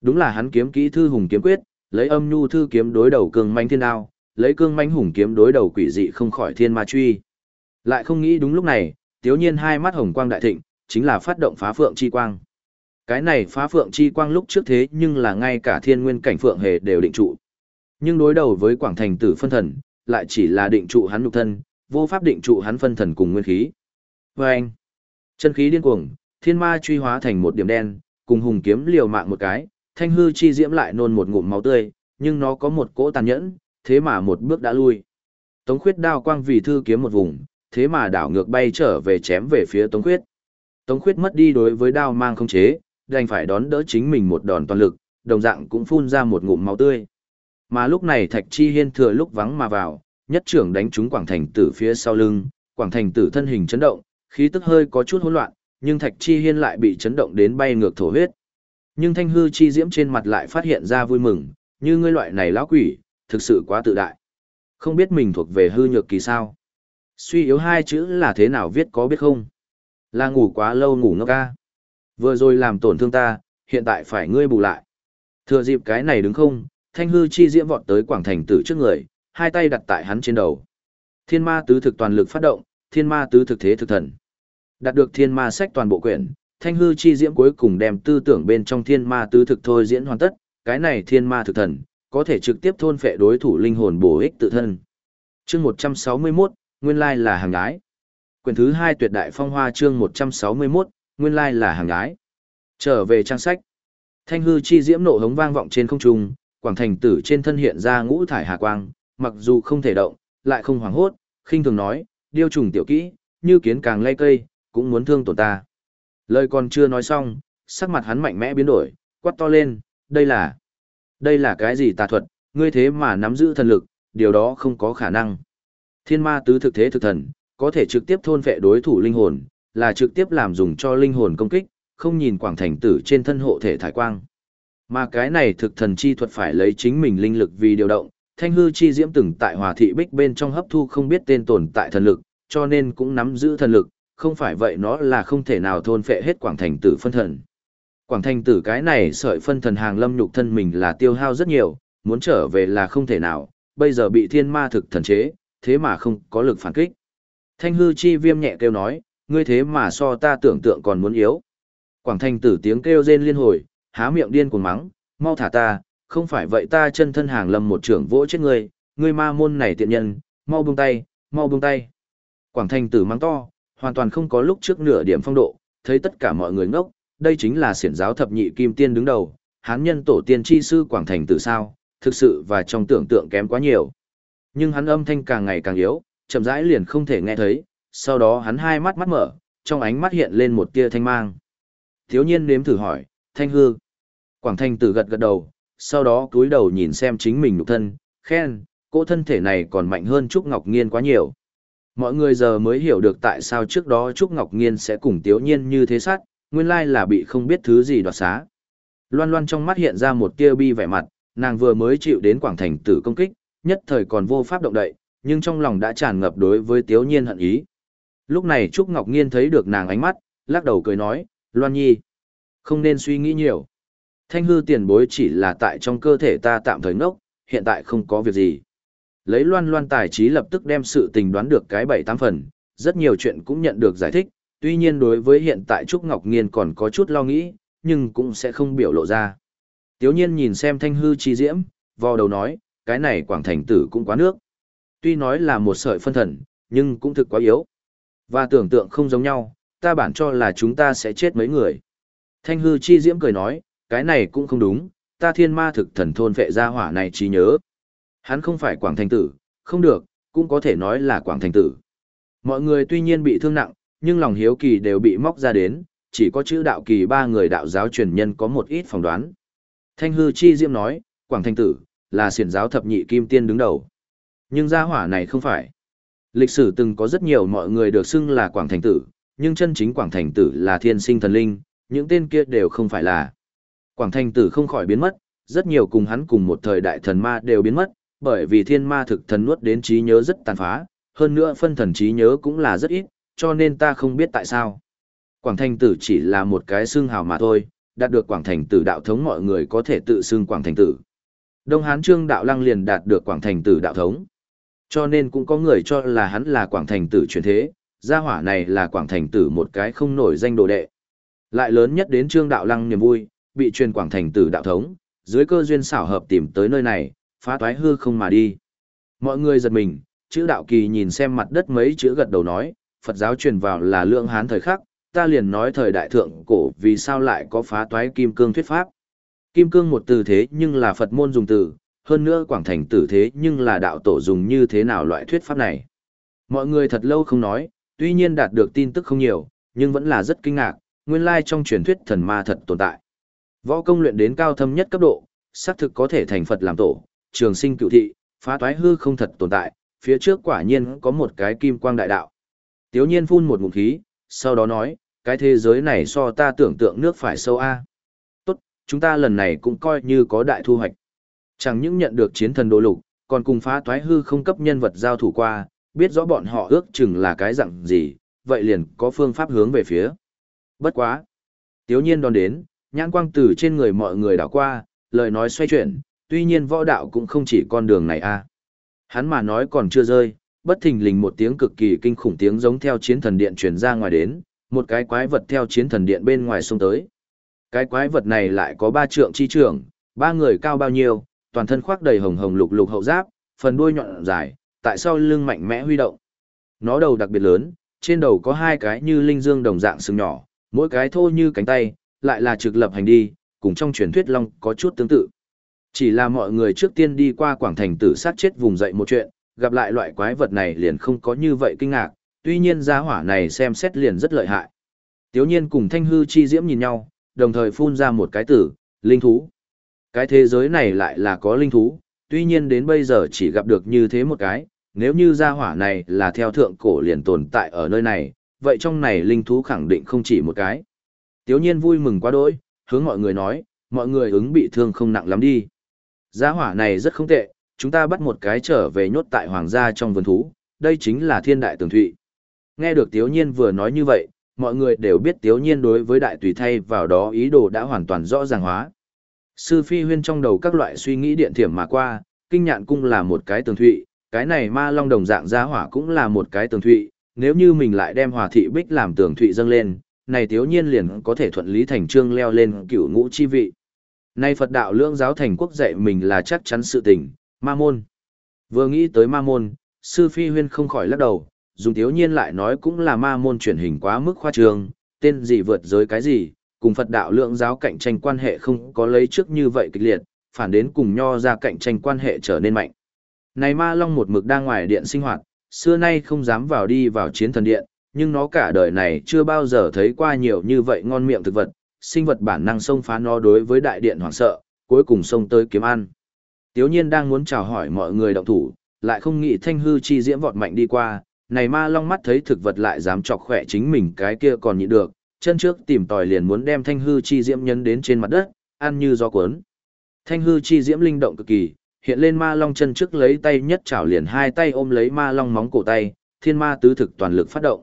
Đúng là hắn kiếm kỹ thư hùng kiếm quyết, lấy âm nhu thư kiếm đối đầu cường manh thiên đao, lấy cương manh hùng kiếm đối đầu quỷ dị không khỏi thiên ma truy. Lại không nghĩ đúng lúc này, tiếu nhiên hai mắt hồng quang đại thịnh, chính là phát động phá phượng chi quang. Cái này phá phượng chi quang lúc trước thế nhưng là ngay cả thiên nguyên cảnh phượng hề đều định trụ. Nhưng đối đầu với quảng thành tử phân thần, lại chỉ là định trụ hắn nhục thân, vô pháp định trụ hắn phân thần cùng nguyên khí. Và anh, chân khí điên cuồng, thiên ma truy hóa thành một điểm đen, cùng hùng kiếm liều mạng một cái, thanh hư chi diễm lại nôn một ngụm máu tươi, nhưng nó có một cỗ tàn nhẫn, thế mà một bước đã lui. Tống khuyết đao quang vì thư kiếm một vùng, thế mà đảo ngược bay trở về chém về phía Tống khuyết. Tống khuyết mất đi đối với đao mang không chế, đành phải đón đỡ chính mình một đòn toàn lực, đồng dạng cũng phun ra một ngụm máu tươi. Mà lúc này Thạch Chi Hiên thừa lúc vắng mà vào, nhất trưởng đánh trúng Quảng Thành Tử phía sau lưng, Quảng Thành Tử thân hình chấn động, khí tức hơi có chút hỗn loạn, nhưng Thạch Chi Hiên lại bị chấn động đến bay ngược thổ huyết. Nhưng Thanh Hư Chi Diễm trên mặt lại phát hiện ra vui mừng, như ngươi loại này lão quỷ, thực sự quá tự đại. Không biết mình thuộc về hư nhược kỳ sao. Suy yếu hai chữ là thế nào viết có biết không? Là ngủ quá lâu ngủ ngốc ca. Vừa rồi làm tổn thương ta, hiện tại phải ngươi bù lại. Thừa dịp cái này đứng không, thanh hư chi diễm vọt tới quảng thành tử trước người, hai tay đặt tại hắn trên đầu. Thiên ma tứ thực toàn lực phát động, thiên ma tứ thực thế thực thần. Đạt được thiên ma sách toàn bộ quyển, thanh hư chi diễm cuối cùng đem tư tưởng bên trong thiên ma tứ thực thôi diễn hoàn tất, cái này thiên ma thực thần, có thể trực tiếp thôn phệ đối thủ linh hồn bổ ích tự thân. Chương 161, nguyên lai là hàng gái. Quyển thứ 2 tuyệt đại phong hoa chương 161, nguyên lai là hàng gái. Trở về trang sách. Thanh hư chi diễm nộ hống vang vọng trên không trung, quảng thành tử trên thân hiện ra ngũ thải hà quang, mặc dù không thể động, lại không hoảng hốt, khinh thường nói, điêu trùng tiểu kỹ, như kiến càng lay cây, cũng muốn thương tổn ta. Lời còn chưa nói xong, sắc mặt hắn mạnh mẽ biến đổi, quát to lên, đây là, đây là cái gì tà thuật, ngươi thế mà nắm giữ thần lực, điều đó không có khả năng. Thiên ma tứ thực thế thực thần, có thể trực tiếp thôn vệ đối thủ linh hồn, là trực tiếp làm dùng cho linh hồn công kích, không nhìn quảng thành tử trên thân hộ thể thải quang. Mà cái này thực thần chi thuật phải lấy chính mình linh lực vì điều động, thanh hư chi diễm từng tại hòa thị bích bên trong hấp thu không biết tên tồn tại thần lực, cho nên cũng nắm giữ thần lực, không phải vậy nó là không thể nào thôn phệ hết quảng thành tử phân thần. Quảng thành tử cái này sợi phân thần hàng lâm nhục thân mình là tiêu hao rất nhiều, muốn trở về là không thể nào, bây giờ bị thiên ma thực thần chế, thế mà không có lực phản kích. Thanh hư chi viêm nhẹ kêu nói, ngươi thế mà so ta tưởng tượng còn muốn yếu. Quảng thành tử tiếng kêu rên liên hồi, há miệng điên cuồng mắng, mau thả ta, không phải vậy ta chân thân hàng lâm một trưởng vỗ chết ngươi, ngươi ma môn này tiện nhân, mau buông tay, mau buông tay. Quảng thành tử mắng to, hoàn toàn không có lúc trước nửa điểm phong độ, thấy tất cả mọi người ngốc, đây chính là siển giáo thập nhị kim tiên đứng đầu, hán nhân tổ tiên chi sư Quảng thành tử sao, thực sự và trong tưởng tượng kém quá nhiều. Nhưng hắn âm thanh càng ngày càng yếu, chậm rãi liền không thể nghe thấy, sau đó hắn hai mắt mắt mở, trong ánh mắt hiện lên một tia thanh mang. Thiếu nhiên nếm thử hỏi, thanh hư. Quảng thanh tử gật gật đầu, sau đó cúi đầu nhìn xem chính mình nụ thân, khen, cô thân thể này còn mạnh hơn Trúc Ngọc Nghiên quá nhiều. Mọi người giờ mới hiểu được tại sao trước đó Trúc Ngọc Nghiên sẽ cùng Tiếu Nhiên như thế sát, nguyên lai là bị không biết thứ gì đoạt xá. Loan loan trong mắt hiện ra một tia bi vẻ mặt, nàng vừa mới chịu đến Quảng Thành tử công kích, nhất thời còn vô pháp động đậy, nhưng trong lòng đã tràn ngập đối với Tiếu Nhiên hận ý. Lúc này Trúc Ngọc Nghiên thấy được nàng ánh mắt, lắc đầu cười nói, Loan Nhi, không nên suy nghĩ nhiều. Thanh hư tiền bối chỉ là tại trong cơ thể ta tạm thời ngốc, hiện tại không có việc gì. Lấy loan loan tài trí lập tức đem sự tình đoán được cái bảy tám phần, rất nhiều chuyện cũng nhận được giải thích, tuy nhiên đối với hiện tại Trúc Ngọc Nghiên còn có chút lo nghĩ, nhưng cũng sẽ không biểu lộ ra. Tiếu nhiên nhìn xem thanh hư chi diễm, vò đầu nói, cái này quảng thành tử cũng quá nước. Tuy nói là một sợi phân thần, nhưng cũng thực quá yếu. Và tưởng tượng không giống nhau, ta bản cho là chúng ta sẽ chết mấy người. Thanh hư chi diễm cười nói, cái này cũng không đúng, ta thiên ma thực thần thôn vệ gia hỏa này trí nhớ. Hắn không phải quảng thành tử, không được, cũng có thể nói là quảng thành tử. Mọi người tuy nhiên bị thương nặng, nhưng lòng hiếu kỳ đều bị móc ra đến, chỉ có chữ đạo kỳ ba người đạo giáo truyền nhân có một ít phỏng đoán. Thanh hư chi diễm nói, quảng thành tử, là siển giáo thập nhị kim tiên đứng đầu. Nhưng gia hỏa này không phải. Lịch sử từng có rất nhiều mọi người được xưng là quảng thành tử, nhưng chân chính quảng thành tử là thiên sinh thần linh, những tên kia đều không phải là. Quảng thành tử không khỏi biến mất, rất nhiều cùng hắn cùng một thời đại thần ma đều biến mất, bởi vì thiên ma thực thần nuốt đến trí nhớ rất tàn phá, hơn nữa phân thần trí nhớ cũng là rất ít, cho nên ta không biết tại sao. Quảng thành tử chỉ là một cái xưng hào mà thôi, đạt được quảng thành tử đạo thống mọi người có thể tự xưng quảng thành tử. Đông Hán Trương Đạo Lăng liền đạt được quảng thành tử đạo thống. Cho nên cũng có người cho là hắn là quảng thành tử truyền thế, gia hỏa này là quảng thành tử một cái không nổi danh đồ đệ. Lại lớn nhất đến Trương Đạo Lăng niềm vui, bị truyền quảng thành tử đạo thống, dưới cơ duyên xảo hợp tìm tới nơi này, phá toái hư không mà đi. Mọi người giật mình, chữ đạo kỳ nhìn xem mặt đất mấy chữ gật đầu nói, Phật giáo truyền vào là lượng hán thời khắc, ta liền nói thời đại thượng cổ vì sao lại có phá toái kim cương thuyết pháp. Kim cương một từ thế nhưng là Phật môn dùng từ, hơn nữa quảng thành tử thế nhưng là đạo tổ dùng như thế nào loại thuyết pháp này. Mọi người thật lâu không nói, tuy nhiên đạt được tin tức không nhiều, nhưng vẫn là rất kinh ngạc, nguyên lai trong truyền thuyết thần ma thật tồn tại. Võ công luyện đến cao thâm nhất cấp độ, xác thực có thể thành Phật làm tổ, trường sinh cựu thị, phá toái hư không thật tồn tại, phía trước quả nhiên có một cái kim quang đại đạo. Tiếu nhiên phun một ngụm khí, sau đó nói, cái thế giới này so ta tưởng tượng nước phải sâu a. Tốt, chúng ta lần này cũng coi như có đại thu hoạch. Chẳng những nhận được chiến thần đồ lục, còn cùng phá toái hư không cấp nhân vật giao thủ qua, biết rõ bọn họ ước chừng là cái dạng gì, vậy liền có phương pháp hướng về phía. Bất quá. Tiếu nhiên đón đến, nhãn quang từ trên người mọi người đảo qua, lời nói xoay chuyển, tuy nhiên võ đạo cũng không chỉ con đường này a. Hắn mà nói còn chưa rơi, bất thình lình một tiếng cực kỳ kinh khủng tiếng giống theo chiến thần điện truyền ra ngoài đến, một cái quái vật theo chiến thần điện bên ngoài xông tới. Cái quái vật này lại có ba trượng chi trưởng, ba người cao bao nhiêu, toàn thân khoác đầy hồng hồng lục lục hậu giáp, phần đuôi nhọn dài, tại sau lưng mạnh mẽ huy động. Nó đầu đặc biệt lớn, trên đầu có hai cái như linh dương đồng dạng sừng nhỏ, mỗi cái thô như cánh tay, lại là trực lập hành đi, cùng trong truyền thuyết long có chút tương tự. Chỉ là mọi người trước tiên đi qua quảng thành tử sát chết vùng dậy một chuyện, gặp lại loại quái vật này liền không có như vậy kinh ngạc, tuy nhiên gia hỏa này xem xét liền rất lợi hại. Tiếu nhiên cùng thanh hư chi diễm nhìn nhau, đồng thời phun ra một cái tử, linh thú. Cái thế giới này lại là có linh thú, tuy nhiên đến bây giờ chỉ gặp được như thế một cái, nếu như gia hỏa này là theo thượng cổ liền tồn tại ở nơi này, vậy trong này linh thú khẳng định không chỉ một cái. Tiếu nhiên vui mừng quá đỗi, hướng mọi người nói, mọi người ứng bị thương không nặng lắm đi. Gia hỏa này rất không tệ, chúng ta bắt một cái trở về nhốt tại hoàng gia trong vườn thú, đây chính là thiên đại tường thụy. Nghe được Tiếu nhiên vừa nói như vậy, mọi người đều biết Tiếu nhiên đối với đại tùy thay vào đó ý đồ đã hoàn toàn rõ ràng hóa. Sư Phi Huyên trong đầu các loại suy nghĩ điện thiểm mà qua, kinh nhạn cung là một cái tường thụy, cái này ma long đồng dạng gia hỏa cũng là một cái tường thụy, nếu như mình lại đem hòa thị bích làm tường thụy dâng lên, này thiếu nhiên liền có thể thuận lý thành trương leo lên cửu ngũ chi vị. Nay Phật đạo lưỡng giáo thành quốc dạy mình là chắc chắn sự tình, ma môn. Vừa nghĩ tới ma môn, sư phi huyên không khỏi lắc đầu, dùng thiếu nhiên lại nói cũng là ma môn chuyển hình quá mức khoa trương, tên gì vượt giới cái gì, cùng Phật đạo lượng giáo cạnh tranh quan hệ không có lấy trước như vậy kịch liệt, phản đến cùng nho ra cạnh tranh quan hệ trở nên mạnh. Này ma long một mực đang ngoài điện sinh hoạt, xưa nay không dám vào đi vào chiến thần điện, nhưng nó cả đời này chưa bao giờ thấy qua nhiều như vậy ngon miệng thực vật, sinh vật bản năng xông phá nó đối với đại điện hoảng sợ, cuối cùng xông tới kiếm ăn. Tiếu nhiên đang muốn chào hỏi mọi người động thủ, lại không nghĩ thanh hư chi diễm vọt mạnh đi qua, này ma long mắt thấy thực vật lại dám chọc khỏe chính mình cái kia còn nhịn được, chân trước tìm tòi liền muốn đem thanh hư chi diễm nhấn đến trên mặt đất, ăn như gió cuốn. Thanh hư chi diễm linh động cực kỳ, hiện lên ma long chân trước lấy tay nhất chảo liền hai tay ôm lấy ma long móng cổ tay, thiên ma tứ thực toàn lực phát động.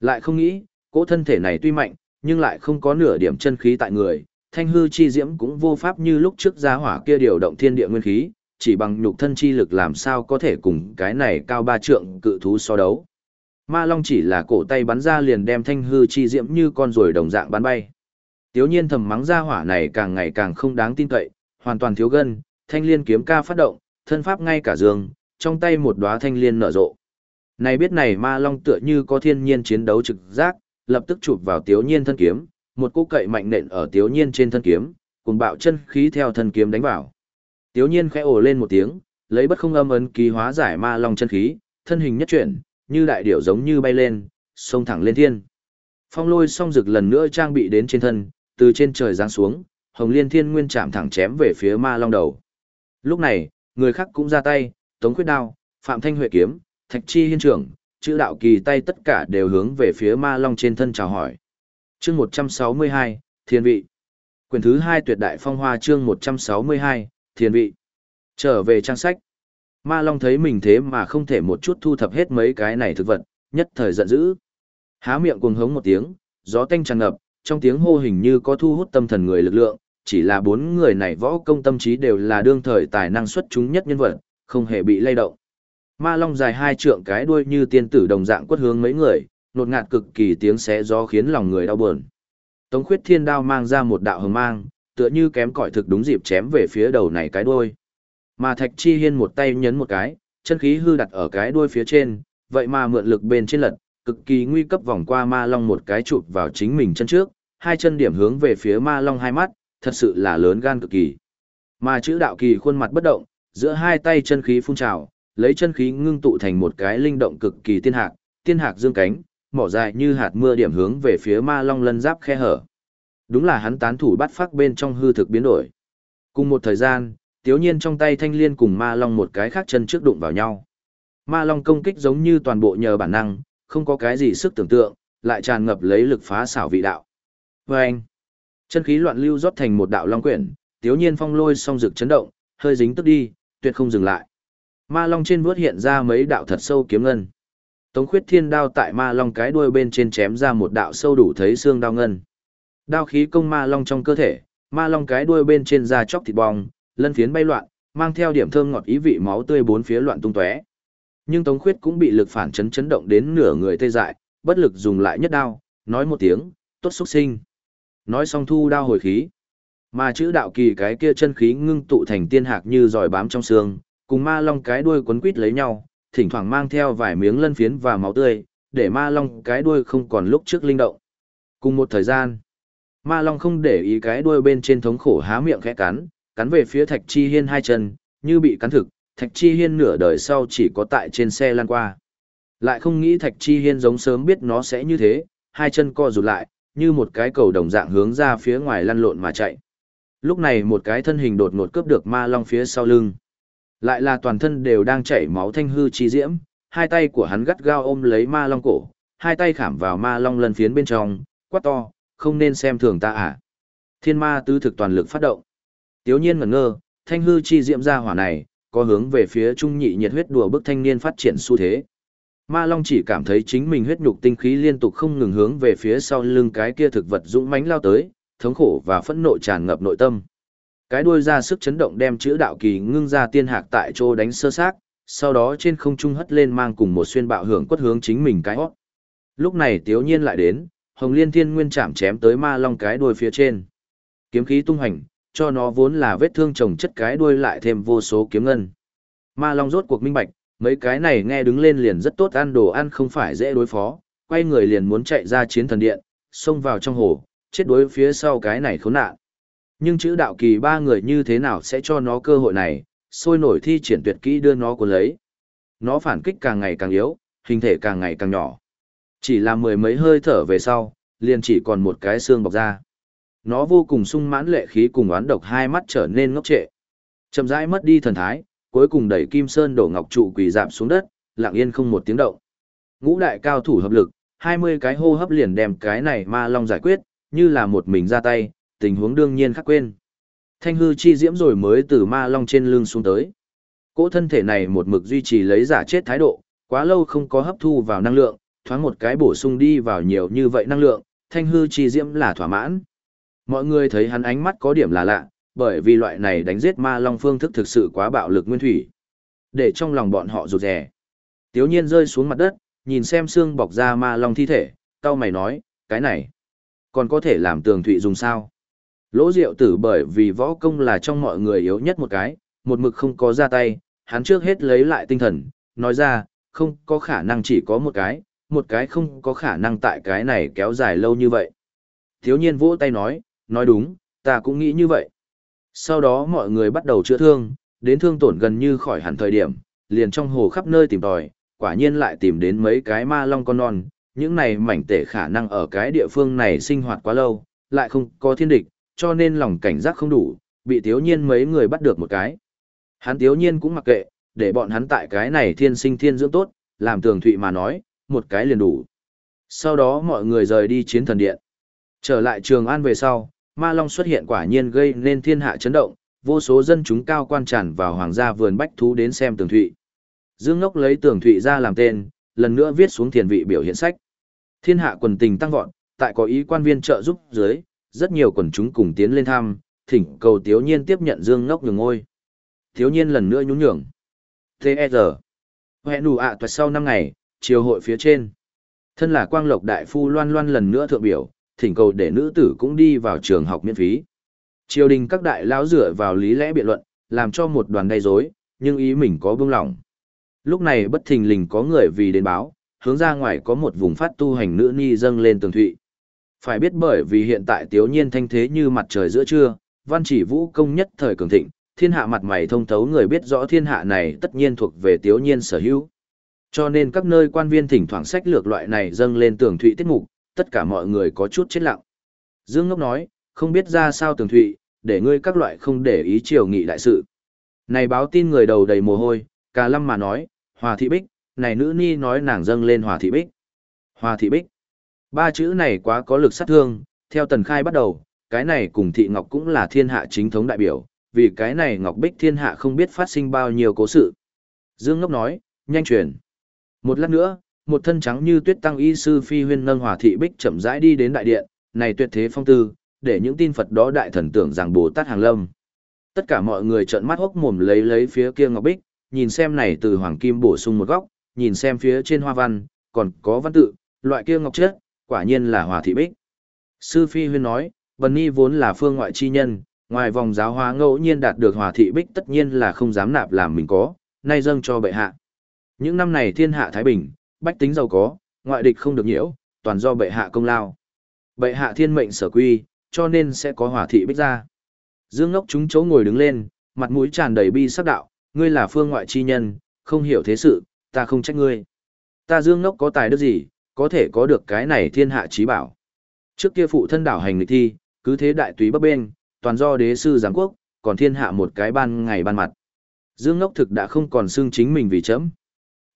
Lại không nghĩ, cỗ thân thể này tuy mạnh, nhưng lại không có nửa điểm chân khí tại người, thanh hư chi diễm cũng vô pháp như lúc trước giá hỏa kia điều động thiên địa nguyên khí, chỉ bằng nhục thân chi lực làm sao có thể cùng cái này cao ba trượng cự thú so đấu. Ma Long chỉ là cổ tay bắn ra liền đem thanh hư chi diễm như con ruồi đồng dạng bắn bay. Tiếu nhiên thầm mắng ra hỏa này càng ngày càng không đáng tin cậy, hoàn toàn thiếu gân, thanh liên kiếm ca phát động, thân pháp ngay cả giường, trong tay một đóa thanh liên nở rộ. Này biết này ma long tựa như có thiên nhiên chiến đấu trực giác, lập tức chụp vào tiếu nhiên thân kiếm, một cú cậy mạnh nện ở tiếu nhiên trên thân kiếm, cùng bạo chân khí theo thân kiếm đánh vào. Tiếu nhiên khẽ ồ lên một tiếng, lấy bất không âm ấn ký hóa giải ma long chân khí, thân hình nhất chuyển, như đại điểu giống như bay lên, xông thẳng lên thiên. Phong lôi song rực lần nữa trang bị đến trên thân, từ trên trời giáng xuống, Hồng Liên Thiên Nguyên chạm thẳng chém về phía ma long đầu. Lúc này, người khác cũng ra tay, Tống Khuyết Đao, Phạm Thanh Huệ kiếm, Thạch Chi Hiên trưởng, chữ đạo kỳ tay tất cả đều hướng về phía ma long trên thân chào hỏi. Chương 162, Thiên vị. Quyền thứ 2 tuyệt đại phong hoa chương 162, Thiên vị. Trở về trang sách. Ma long thấy mình thế mà không thể một chút thu thập hết mấy cái này thực vật, nhất thời giận dữ. Há miệng cuồng hống một tiếng, gió tanh tràn ngập, trong tiếng hô hình như có thu hút tâm thần người lực lượng, chỉ là bốn người này võ công tâm trí đều là đương thời tài năng xuất chúng nhất nhân vật, không hề bị lay động. Ma long dài hai trượng cái đuôi như tiên tử đồng dạng quất hướng mấy người, nột ngạt cực kỳ tiếng xé gió khiến lòng người đau buồn. Tống khuyết thiên đao mang ra một đạo hồng mang, tựa như kém cỏi thực đúng dịp chém về phía đầu này cái đuôi. Mà thạch chi hiên một tay nhấn một cái, chân khí hư đặt ở cái đuôi phía trên, vậy mà mượn lực bên trên lật, cực kỳ nguy cấp vòng qua ma long một cái chụp vào chính mình chân trước, hai chân điểm hướng về phía ma long hai mắt, thật sự là lớn gan cực kỳ. Mà chữ đạo kỳ khuôn mặt bất động, giữa hai tay chân khí phun trào, lấy chân khí ngưng tụ thành một cái linh động cực kỳ tiên hạc, tiên hạc dương cánh, mỏ dài như hạt mưa điểm hướng về phía ma long lân giáp khe hở. Đúng là hắn tán thủ bắt phát bên trong hư thực biến đổi. Cùng một thời gian, tiếu nhiên trong tay thanh liên cùng ma long một cái khác chân trước đụng vào nhau. Ma long công kích giống như toàn bộ nhờ bản năng, không có cái gì sức tưởng tượng, lại tràn ngập lấy lực phá xảo vị đạo. Và anh, chân khí loạn lưu rót thành một đạo long quyển, tiếu nhiên phong lôi song rực chấn động, hơi dính tức đi, tuyệt không dừng lại. Ma long trên vuốt hiện ra mấy đạo thật sâu kiếm ngân. Tống khuyết thiên đao tại ma long cái đuôi bên trên chém ra một đạo sâu đủ thấy xương đao ngân. Đao khí công ma long trong cơ thể, ma long cái đuôi bên trên da chóc thịt bong, lân phiến bay loạn, mang theo điểm thơm ngọt ý vị máu tươi bốn phía loạn tung tóe. Nhưng Tống Khuyết cũng bị lực phản chấn chấn động đến nửa người tê dại, bất lực dùng lại nhất đao, nói một tiếng, tốt xuất sinh. Nói xong thu đao hồi khí. Mà chữ đạo kỳ cái kia chân khí ngưng tụ thành tiên hạc như giỏi bám trong xương, cùng ma long cái đuôi quấn quít lấy nhau, thỉnh thoảng mang theo vài miếng lân phiến và máu tươi, để ma long cái đuôi không còn lúc trước linh động. Cùng một thời gian, ma long không để ý cái đuôi bên trên thống khổ há miệng khẽ cắn, cắn về phía thạch chi hiên hai chân, như bị cắn thực, thạch chi hiên nửa đời sau chỉ có tại trên xe lan qua. Lại không nghĩ thạch chi hiên giống sớm biết nó sẽ như thế, hai chân co rụt lại, như một cái cầu đồng dạng hướng ra phía ngoài lăn lộn mà chạy. Lúc này một cái thân hình đột ngột cướp được ma long phía sau lưng. Lại là toàn thân đều đang chảy máu thanh hư chi diễm, hai tay của hắn gắt gao ôm lấy ma long cổ, hai tay khảm vào ma long lần phiến bên trong, quát to, không nên xem thường ta à. Thiên ma tứ thực toàn lực phát động. Tiếu nhiên ngẩn ngơ, thanh hư chi diễm ra hỏa này, có hướng về phía trung nhị nhiệt huyết đùa bức thanh niên phát triển xu thế. Ma Long chỉ cảm thấy chính mình huyết nhục tinh khí liên tục không ngừng hướng về phía sau lưng cái kia thực vật dũng mãnh lao tới, thống khổ và phẫn nộ tràn ngập nội tâm. Cái đuôi ra sức chấn động đem chữ đạo kỳ ngưng ra tiên hạc tại chỗ đánh sơ xác, sau đó trên không trung hất lên mang cùng một xuyên bạo hưởng quất hướng chính mình cái hót. Lúc này Tiếu Nhiên lại đến, Hồng Liên Thiên Nguyên chạm chém tới Ma Long cái đuôi phía trên. Kiếm khí tung hành, cho nó vốn là vết thương chồng chất cái đuôi lại thêm vô số kiếm ngân. Ma Long rốt cuộc minh bạch, mấy cái này nghe đứng lên liền rất tốt ăn đồ ăn không phải dễ đối phó, quay người liền muốn chạy ra chiến thần điện, xông vào trong hồ, chết đối phía sau cái này khốn nạn. Nhưng chữ đạo kỳ ba người như thế nào sẽ cho nó cơ hội này, sôi nổi thi triển tuyệt kỹ đưa nó cuốn lấy. Nó phản kích càng ngày càng yếu, hình thể càng ngày càng nhỏ. Chỉ là mười mấy hơi thở về sau, liền chỉ còn một cái xương bọc ra. Nó vô cùng sung mãn lệ khí cùng oán độc hai mắt trở nên ngốc trệ. Chậm rãi mất đi thần thái, cuối cùng đẩy Kim Sơn đổ ngọc trụ quỳ dạp xuống đất, lặng yên không một tiếng động. Ngũ đại cao thủ hợp lực, 20 cái hô hấp liền đem cái này ma long giải quyết, như là một mình ra tay, tình huống đương nhiên khắc quên. Thanh hư chi diễm rồi mới từ ma long trên lưng xuống tới. Cỗ thân thể này một mực duy trì lấy giả chết thái độ, quá lâu không có hấp thu vào năng lượng, thoáng một cái bổ sung đi vào nhiều như vậy năng lượng, thanh hư chi diễm là thỏa mãn. Mọi người thấy hắn ánh mắt có điểm là lạ, bởi vì loại này đánh giết ma long phương thức thực sự quá bạo lực nguyên thủy. Để trong lòng bọn họ rụt rè. Tiếu nhiên rơi xuống mặt đất, nhìn xem xương bọc ra ma long thi thể, cao mày nói, cái này, còn có thể làm tường thụy dùng sao? Lỗ diệu tử bởi vì võ công là trong mọi người yếu nhất một cái, một mực không có ra tay, hắn trước hết lấy lại tinh thần, nói ra, không có khả năng chỉ có một cái, một cái không có khả năng tại cái này kéo dài lâu như vậy. Thiếu nhiên vỗ tay nói, nói đúng, ta cũng nghĩ như vậy. Sau đó mọi người bắt đầu chữa thương, đến thương tổn gần như khỏi hẳn thời điểm, liền trong hồ khắp nơi tìm tòi, quả nhiên lại tìm đến mấy cái ma long con non, những này mảnh tể khả năng ở cái địa phương này sinh hoạt quá lâu, lại không có thiên địch, cho nên lòng cảnh giác không đủ, bị thiếu nhiên mấy người bắt được một cái. Hắn thiếu nhiên cũng mặc kệ, để bọn hắn tại cái này thiên sinh thiên dưỡng tốt, làm tường thụy mà nói, một cái liền đủ. Sau đó mọi người rời đi chiến thần điện. Trở lại trường an về sau, ma long xuất hiện quả nhiên gây nên thiên hạ chấn động, vô số dân chúng cao quan tràn vào hoàng gia vườn bách thú đến xem tường thụy. Dương Ngốc lấy tường thụy ra làm tên, lần nữa viết xuống thiền vị biểu hiện sách. Thiên hạ quần tình tăng vọt, tại có ý quan viên trợ giúp dưới, rất nhiều quần chúng cùng tiến lên thăm, thỉnh cầu Tiếu Nhiên tiếp nhận Dương Ngốc nhường ngôi. Tiếu Nhiên lần nữa nhún nhường. T.E.R. Hẹn đủ ạ à sau năm ngày, chiều hội phía trên. Thân là quang lộc đại phu loan loan lần nữa thượng biểu, thỉnh cầu để nữ tử cũng đi vào trường học miễn phí. Triều đình các đại lão dựa vào lý lẽ biện luận, làm cho một đoàn gây rối, nhưng ý mình có buông lỏng. Lúc này bất thình lình có người vì đến báo, hướng ra ngoài có một vùng phát tu hành nữ ni dâng lên tường thụy. Phải biết bởi vì hiện tại tiếu nhiên thanh thế như mặt trời giữa trưa, văn chỉ vũ công nhất thời cường thịnh, thiên hạ mặt mày thông thấu người biết rõ thiên hạ này tất nhiên thuộc về tiếu nhiên sở hữu. Cho nên các nơi quan viên thỉnh thoảng sách lược loại này dâng lên tường thụy tiết mục, tất cả mọi người có chút chết lặng. Dương Ngốc nói, không biết ra sao tường thụy, để ngươi các loại không để ý triều nghị đại sự. Này báo tin người đầu đầy mồ hôi, cả lâm mà nói, hòa thị bích, này nữ ni nói nàng dâng lên hòa thị bích. Hòa thị bích. Ba chữ này quá có lực sát thương, theo tần khai bắt đầu, cái này cùng thị ngọc cũng là thiên hạ chính thống đại biểu, vì cái này ngọc bích thiên hạ không biết phát sinh bao nhiêu cố sự. Dương Ngốc nói, nhanh truyền. Một lát nữa, một thân trắng như tuyết tăng y sư phi huyên nâng hòa thị bích chậm rãi đi đến đại điện, này tuyệt thế phong tư, để những tin Phật đó đại thần tưởng rằng Bồ Tát hàng lâm. Tất cả mọi người trợn mắt hốc mồm lấy lấy phía kia ngọc bích, nhìn xem này từ hoàng kim bổ sung một góc, nhìn xem phía trên hoa văn, còn có văn tự, loại kia ngọc chất, quả nhiên là hòa thị bích. Sư Phi Huyên nói, Bần Ni vốn là phương ngoại chi nhân, ngoài vòng giáo hóa ngẫu nhiên đạt được hòa thị bích tất nhiên là không dám nạp làm mình có, nay dâng cho bệ hạ. Những năm này thiên hạ Thái Bình, bách tính giàu có, ngoại địch không được nhiễu, toàn do bệ hạ công lao. Bệ hạ thiên mệnh sở quy, cho nên sẽ có hỏa thị bích ra. Dương ngốc chúng chỗ ngồi đứng lên, mặt mũi tràn đầy bi sắc đạo, ngươi là phương ngoại chi nhân, không hiểu thế sự, ta không trách ngươi. Ta dương ngốc có tài đức gì, có thể có được cái này thiên hạ trí bảo. Trước kia phụ thân đảo hành lịch thi, cứ thế đại túy bắc bên, toàn do đế sư giáng quốc, còn thiên hạ một cái ban ngày ban mặt. Dương Ngốc thực đã không còn xương chính mình vì chấm.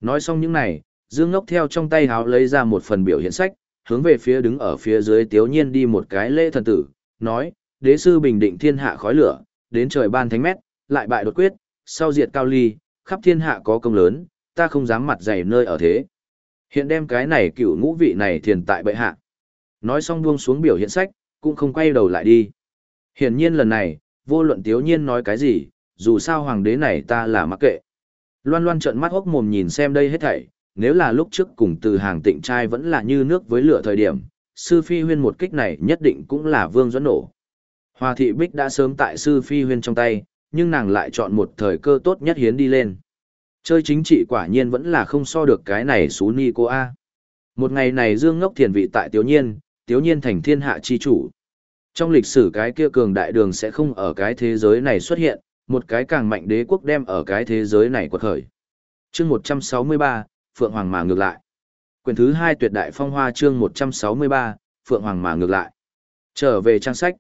Nói xong những này, Dương Ngốc theo trong tay háo lấy ra một phần biểu hiện sách, hướng về phía đứng ở phía dưới tiếu nhiên đi một cái lễ thần tử, nói, đế sư bình định thiên hạ khói lửa, đến trời ban thánh mét, lại bại đột quyết, sau diệt cao ly, khắp thiên hạ có công lớn, ta không dám mặt dày nơi ở thế. Hiện đem cái này cựu ngũ vị này thiền tại bệ hạ. Nói xong buông xuống biểu hiện sách, cũng không quay đầu lại đi. Hiển nhiên lần này, vô luận tiếu nhiên nói cái gì, dù sao hoàng đế này ta là mắc kệ. Loan loan trợn mắt hốc mồm nhìn xem đây hết thảy, nếu là lúc trước cùng từ hàng tịnh trai vẫn là như nước với lửa thời điểm, sư phi huyên một kích này nhất định cũng là vương dẫn nổ. Hoa thị bích đã sớm tại sư phi huyên trong tay, nhưng nàng lại chọn một thời cơ tốt nhất hiến đi lên. Chơi chính trị quả nhiên vẫn là không so được cái này xú ni cô A. Một ngày này dương ngốc thiền vị tại tiếu nhiên, tiếu nhiên thành thiên hạ chi chủ. Trong lịch sử cái kia cường đại đường sẽ không ở cái thế giới này xuất hiện, một cái càng mạnh đế quốc đem ở cái thế giới này quật khởi. Chương 163, Phượng Hoàng mà ngược lại. Quyển thứ 2 tuyệt đại phong hoa chương 163, Phượng Hoàng mà ngược lại. Trở về trang sách.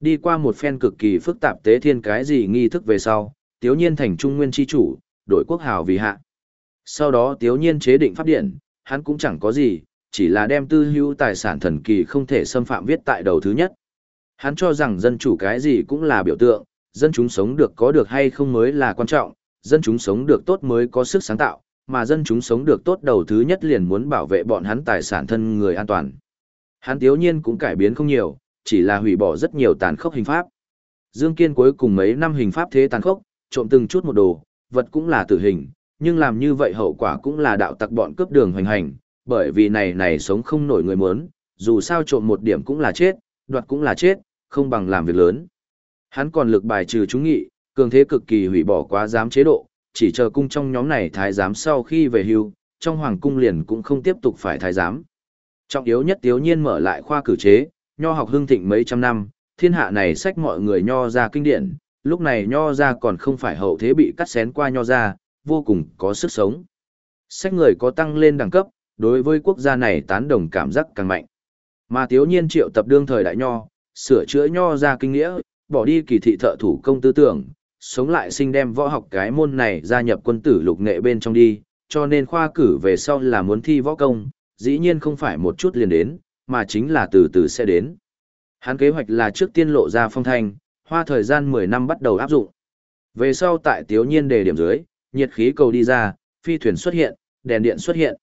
Đi qua một phen cực kỳ phức tạp tế thiên cái gì nghi thức về sau, tiếu nhiên thành trung nguyên chi chủ, đổi quốc hào vì hạ. Sau đó tiếu nhiên chế định pháp điện, hắn cũng chẳng có gì, chỉ là đem tư hữu tài sản thần kỳ không thể xâm phạm viết tại đầu thứ nhất. Hắn cho rằng dân chủ cái gì cũng là biểu tượng, dân chúng sống được có được hay không mới là quan trọng, dân chúng sống được tốt mới có sức sáng tạo, mà dân chúng sống được tốt đầu thứ nhất liền muốn bảo vệ bọn hắn tài sản thân người an toàn. Hắn tiếu nhiên cũng cải biến không nhiều, chỉ là hủy bỏ rất nhiều tàn khốc hình pháp. Dương Kiên cuối cùng mấy năm hình pháp thế tàn khốc, trộm từng chút một đồ, vật cũng là tử hình, nhưng làm như vậy hậu quả cũng là đạo tặc bọn cướp đường hoành hành, bởi vì này này sống không nổi người muốn, dù sao trộm một điểm cũng là chết, đoạt cũng là chết, không bằng làm việc lớn. Hắn còn lực bài trừ chúng nghị, cường thế cực kỳ hủy bỏ quá giám chế độ, chỉ chờ cung trong nhóm này thái giám sau khi về hưu, trong hoàng cung liền cũng không tiếp tục phải thái giám. Trọng yếu nhất tiếu nhiên mở lại khoa cử chế, nho học hưng thịnh mấy trăm năm, thiên hạ này sách mọi người nho ra kinh điển, lúc này nho ra còn không phải hậu thế bị cắt xén qua nho ra, vô cùng có sức sống. Sách người có tăng lên đẳng cấp, đối với quốc gia này tán đồng cảm giác càng mạnh. Mà tiếu nhiên triệu tập đương thời đại nho, sửa chữa nho ra kinh nghĩa, bỏ đi kỳ thị thợ thủ công tư tưởng, sống lại sinh đem võ học cái môn này gia nhập quân tử lục nghệ bên trong đi, cho nên khoa cử về sau là muốn thi võ công, dĩ nhiên không phải một chút liền đến, mà chính là từ từ sẽ đến. Hắn kế hoạch là trước tiên lộ ra phong thanh, hoa thời gian 10 năm bắt đầu áp dụng. Về sau tại tiếu nhiên đề điểm dưới, nhiệt khí cầu đi ra, phi thuyền xuất hiện, đèn điện xuất hiện.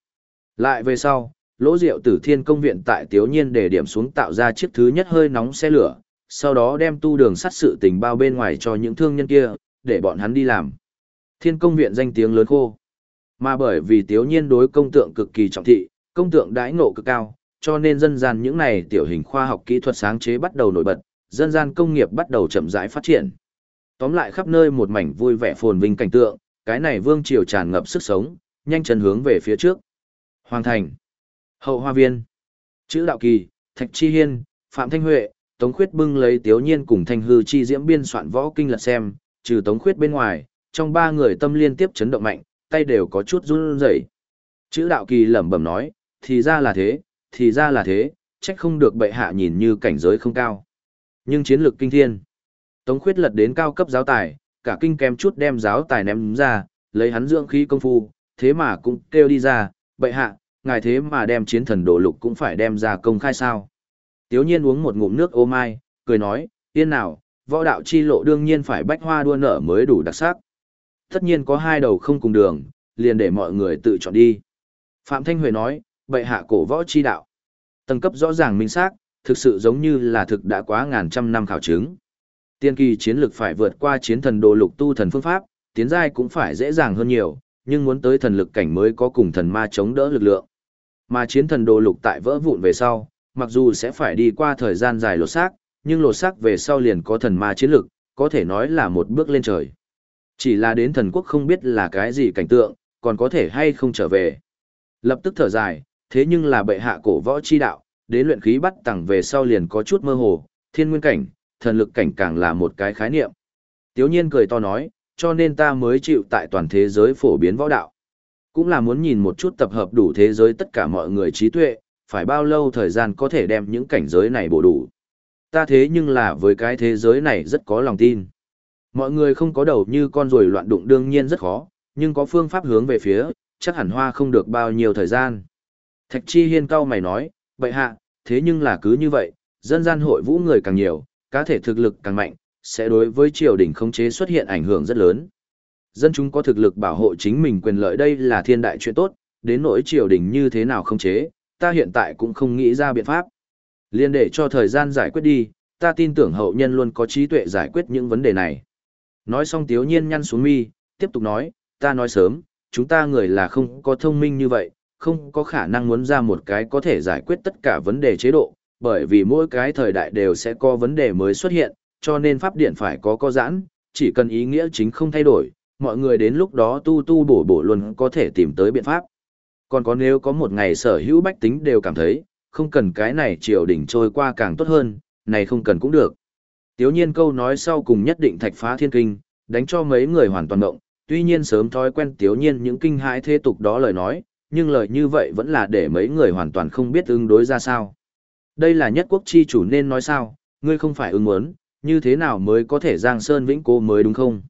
Lại về sau, lỗ rượu tử thiên công viện tại tiếu nhiên đề điểm xuống tạo ra chiếc thứ nhất hơi nóng xe lửa, sau đó đem tu đường sắt sự tình bao bên ngoài cho những thương nhân kia, để bọn hắn đi làm. Thiên công viện danh tiếng lớn khô. Mà bởi vì tiếu nhiên đối công tượng cực kỳ trọng thị, công tượng đãi ngộ cực cao, cho nên dân gian những này tiểu hình khoa học kỹ thuật sáng chế bắt đầu nổi bật, dân gian công nghiệp bắt đầu chậm rãi phát triển. Tóm lại khắp nơi một mảnh vui vẻ phồn vinh cảnh tượng, cái này vương triều tràn ngập sức sống, nhanh chân hướng về phía trước. Hoàng thành, hậu hoa viên, chữ đạo kỳ, thạch chi hiên, phạm thanh huệ, Tống Khuyết bưng lấy Tiếu Nhiên cùng Thanh Hư chi diễm biên soạn võ kinh lật xem, trừ Tống Khuyết bên ngoài, trong ba người tâm liên tiếp chấn động mạnh, tay đều có chút run rẩy. Chữ đạo kỳ lẩm bẩm nói, thì ra là thế, thì ra là thế, trách không được bệ hạ nhìn như cảnh giới không cao. Nhưng chiến lược kinh thiên. Tống Khuyết lật đến cao cấp giáo tài, cả kinh kém chút đem giáo tài ném ra, lấy hắn dưỡng khí công phu, thế mà cũng kêu đi ra, bệ hạ, ngài thế mà đem chiến thần đổ lục cũng phải đem ra công khai sao. Tiếu nhiên uống một ngụm nước ô mai, cười nói, yên nào, võ đạo chi lộ đương nhiên phải bách hoa đua nở mới đủ đặc sắc. Tất nhiên có hai đầu không cùng đường, liền để mọi người tự chọn đi. Phạm Thanh Huệ nói, bệ hạ cổ võ chi đạo. Tầng cấp rõ ràng minh xác, thực sự giống như là thực đã quá ngàn trăm năm khảo chứng. Tiên kỳ chiến lực phải vượt qua chiến thần đồ lục tu thần phương pháp, tiến giai cũng phải dễ dàng hơn nhiều, nhưng muốn tới thần lực cảnh mới có cùng thần ma chống đỡ lực lượng. Mà chiến thần đồ lục tại vỡ vụn về sau, mặc dù sẽ phải đi qua thời gian dài lột xác, nhưng lột xác về sau liền có thần ma chiến lực, có thể nói là một bước lên trời. Chỉ là đến thần quốc không biết là cái gì cảnh tượng, còn có thể hay không trở về. Lập tức thở dài, thế nhưng là bệ hạ cổ võ chi đạo, đến luyện khí bắt tẳng về sau liền có chút mơ hồ, thiên nguyên cảnh, thần lực cảnh càng là một cái khái niệm. Tiếu nhiên cười to nói, cho nên ta mới chịu tại toàn thế giới phổ biến võ đạo. Cũng là muốn nhìn một chút tập hợp đủ thế giới tất cả mọi người trí tuệ, phải bao lâu thời gian có thể đem những cảnh giới này bổ đủ. Ta thế nhưng là với cái thế giới này rất có lòng tin. Mọi người không có đầu như con ruồi loạn đụng đương nhiên rất khó, nhưng có phương pháp hướng về phía, chắc hẳn hoa không được bao nhiêu thời gian. Thạch Chi Hiên cao mày nói, vậy hạ, thế nhưng là cứ như vậy, dân gian hội vũ người càng nhiều, cá thể thực lực càng mạnh, sẽ đối với triều đình khống chế xuất hiện ảnh hưởng rất lớn. Dân chúng có thực lực bảo hộ chính mình quyền lợi đây là thiên đại chuyện tốt, đến nỗi triều đình như thế nào khống chế, ta hiện tại cũng không nghĩ ra biện pháp. Liên để cho thời gian giải quyết đi, ta tin tưởng hậu nhân luôn có trí tuệ giải quyết những vấn đề này. Nói xong tiếu nhiên nhăn xuống mi, tiếp tục nói, ta nói sớm, chúng ta người là không có thông minh như vậy, không có khả năng muốn ra một cái có thể giải quyết tất cả vấn đề chế độ, bởi vì mỗi cái thời đại đều sẽ có vấn đề mới xuất hiện, cho nên pháp điện phải có có giãn, chỉ cần ý nghĩa chính không thay đổi, mọi người đến lúc đó tu tu bổ bổ luôn có thể tìm tới biện pháp. Còn có nếu có một ngày sở hữu bách tính đều cảm thấy, không cần cái này triều đỉnh trôi qua càng tốt hơn, này không cần cũng được. Tiếu nhiên câu nói sau cùng nhất định thạch phá thiên kinh, đánh cho mấy người hoàn toàn động, tuy nhiên sớm thói quen tiếu nhiên những kinh hãi thế tục đó lời nói, nhưng lời như vậy vẫn là để mấy người hoàn toàn không biết ứng đối ra sao. Đây là nhất quốc chi chủ nên nói sao, ngươi không phải ứng muốn, như thế nào mới có thể giang sơn vĩnh cố mới đúng không?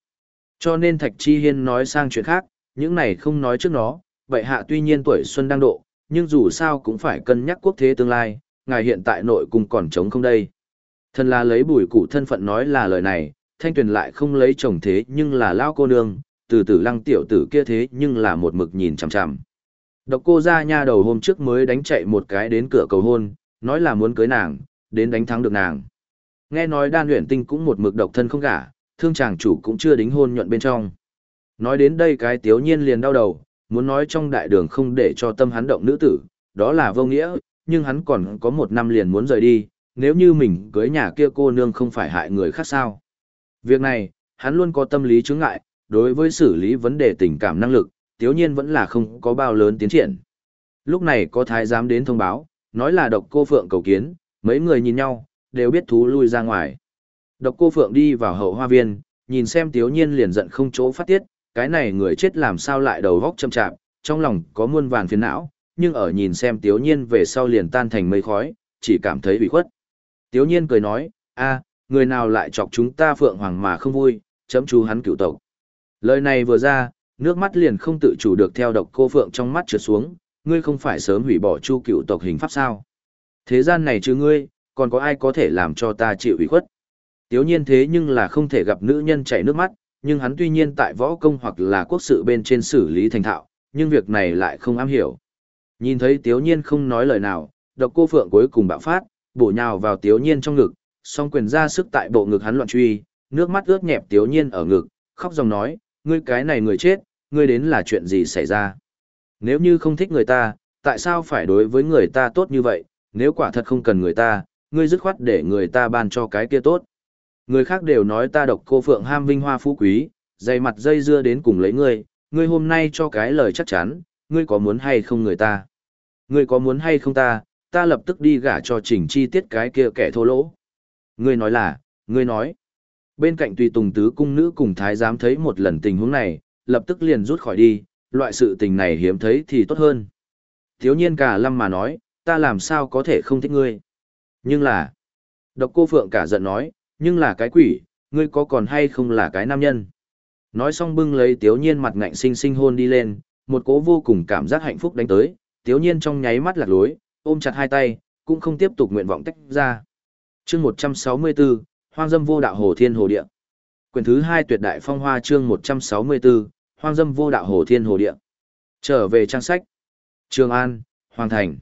Cho nên Thạch Chi Hiên nói sang chuyện khác, những này không nói trước nó, vậy hạ tuy nhiên tuổi xuân đang độ, nhưng dù sao cũng phải cân nhắc quốc thế tương lai, ngài hiện tại nội cung còn trống không đây. Thần là lấy bùi cụ thân phận nói là lời này, thanh tuyền lại không lấy chồng thế nhưng là lao cô nương, từ từ lăng tiểu tử kia thế nhưng là một mực nhìn chằm chằm. Độc cô ra nha đầu hôm trước mới đánh chạy một cái đến cửa cầu hôn, nói là muốn cưới nàng, đến đánh thắng được nàng. Nghe nói đan luyện tinh cũng một mực độc thân không gả, thương chàng chủ cũng chưa đính hôn nhuận bên trong. Nói đến đây cái tiếu nhiên liền đau đầu, muốn nói trong đại đường không để cho tâm hắn động nữ tử, đó là vô nghĩa, nhưng hắn còn có một năm liền muốn rời đi, nếu như mình cưới nhà kia cô nương không phải hại người khác sao. Việc này, hắn luôn có tâm lý chứng ngại, đối với xử lý vấn đề tình cảm năng lực, tiếu nhiên vẫn là không có bao lớn tiến triển. Lúc này có thái giám đến thông báo, nói là độc cô phượng cầu kiến, mấy người nhìn nhau, đều biết thú lui ra ngoài. Độc cô phượng đi vào hậu hoa viên, nhìn xem tiếu nhiên liền giận không chỗ phát tiết, cái này người chết làm sao lại đầu góc châm chạm, trong lòng có muôn vàn phiền não, nhưng ở nhìn xem tiếu nhiên về sau liền tan thành mây khói, chỉ cảm thấy bị khuất. Tiếu nhiên cười nói, a, người nào lại chọc chúng ta phượng hoàng mà không vui, chấm chú hắn cựu tộc. Lời này vừa ra, nước mắt liền không tự chủ được theo độc cô phượng trong mắt trượt xuống, ngươi không phải sớm hủy bỏ chu cựu tộc hình pháp sao. Thế gian này chứ ngươi, còn có ai có thể làm cho ta chịu ủy khuất. Tiếu nhiên thế nhưng là không thể gặp nữ nhân chảy nước mắt, nhưng hắn tuy nhiên tại võ công hoặc là quốc sự bên trên xử lý thành thạo, nhưng việc này lại không am hiểu. Nhìn thấy tiếu nhiên không nói lời nào, độc cô phượng cuối cùng bạo phát, bổ nhào vào tiếu nhiên trong ngực, song quyền ra sức tại bộ ngực hắn loạn truy, nước mắt ướt nhẹp tiếu nhiên ở ngực, khóc dòng nói, ngươi cái này người chết, ngươi đến là chuyện gì xảy ra. Nếu như không thích người ta, tại sao phải đối với người ta tốt như vậy, nếu quả thật không cần người ta, ngươi dứt khoát để người ta ban cho cái kia tốt. Người khác đều nói ta độc cô phượng ham vinh hoa phú quý, dày mặt dây dưa đến cùng lấy ngươi, ngươi hôm nay cho cái lời chắc chắn, ngươi có muốn hay không người ta. Ngươi có muốn hay không ta, ta lập tức đi gả cho chỉnh chi tiết cái kia kẻ thô lỗ. Ngươi nói là, ngươi nói. Bên cạnh tùy tùng tứ cung nữ cùng thái giám thấy một lần tình huống này, lập tức liền rút khỏi đi, loại sự tình này hiếm thấy thì tốt hơn. Thiếu nhiên cả lâm mà nói, ta làm sao có thể không thích ngươi. Nhưng là, độc cô phượng cả giận nói, nhưng là cái quỷ, ngươi có còn hay không là cái nam nhân. Nói xong bưng lấy tiếu nhiên mặt ngạnh sinh sinh hôn đi lên, một cố vô cùng cảm giác hạnh phúc đánh tới, tiếu nhiên trong nháy mắt lạc lối, ôm chặt hai tay, cũng không tiếp tục nguyện vọng tách ra. chương 164, Hoang dâm vô đạo hồ thiên hồ địa. Quyển thứ hai tuyệt đại phong hoa chương 164, Hoang dâm vô đạo hồ thiên hồ địa. Trở về trang sách. Trường An, Hoàng Thành.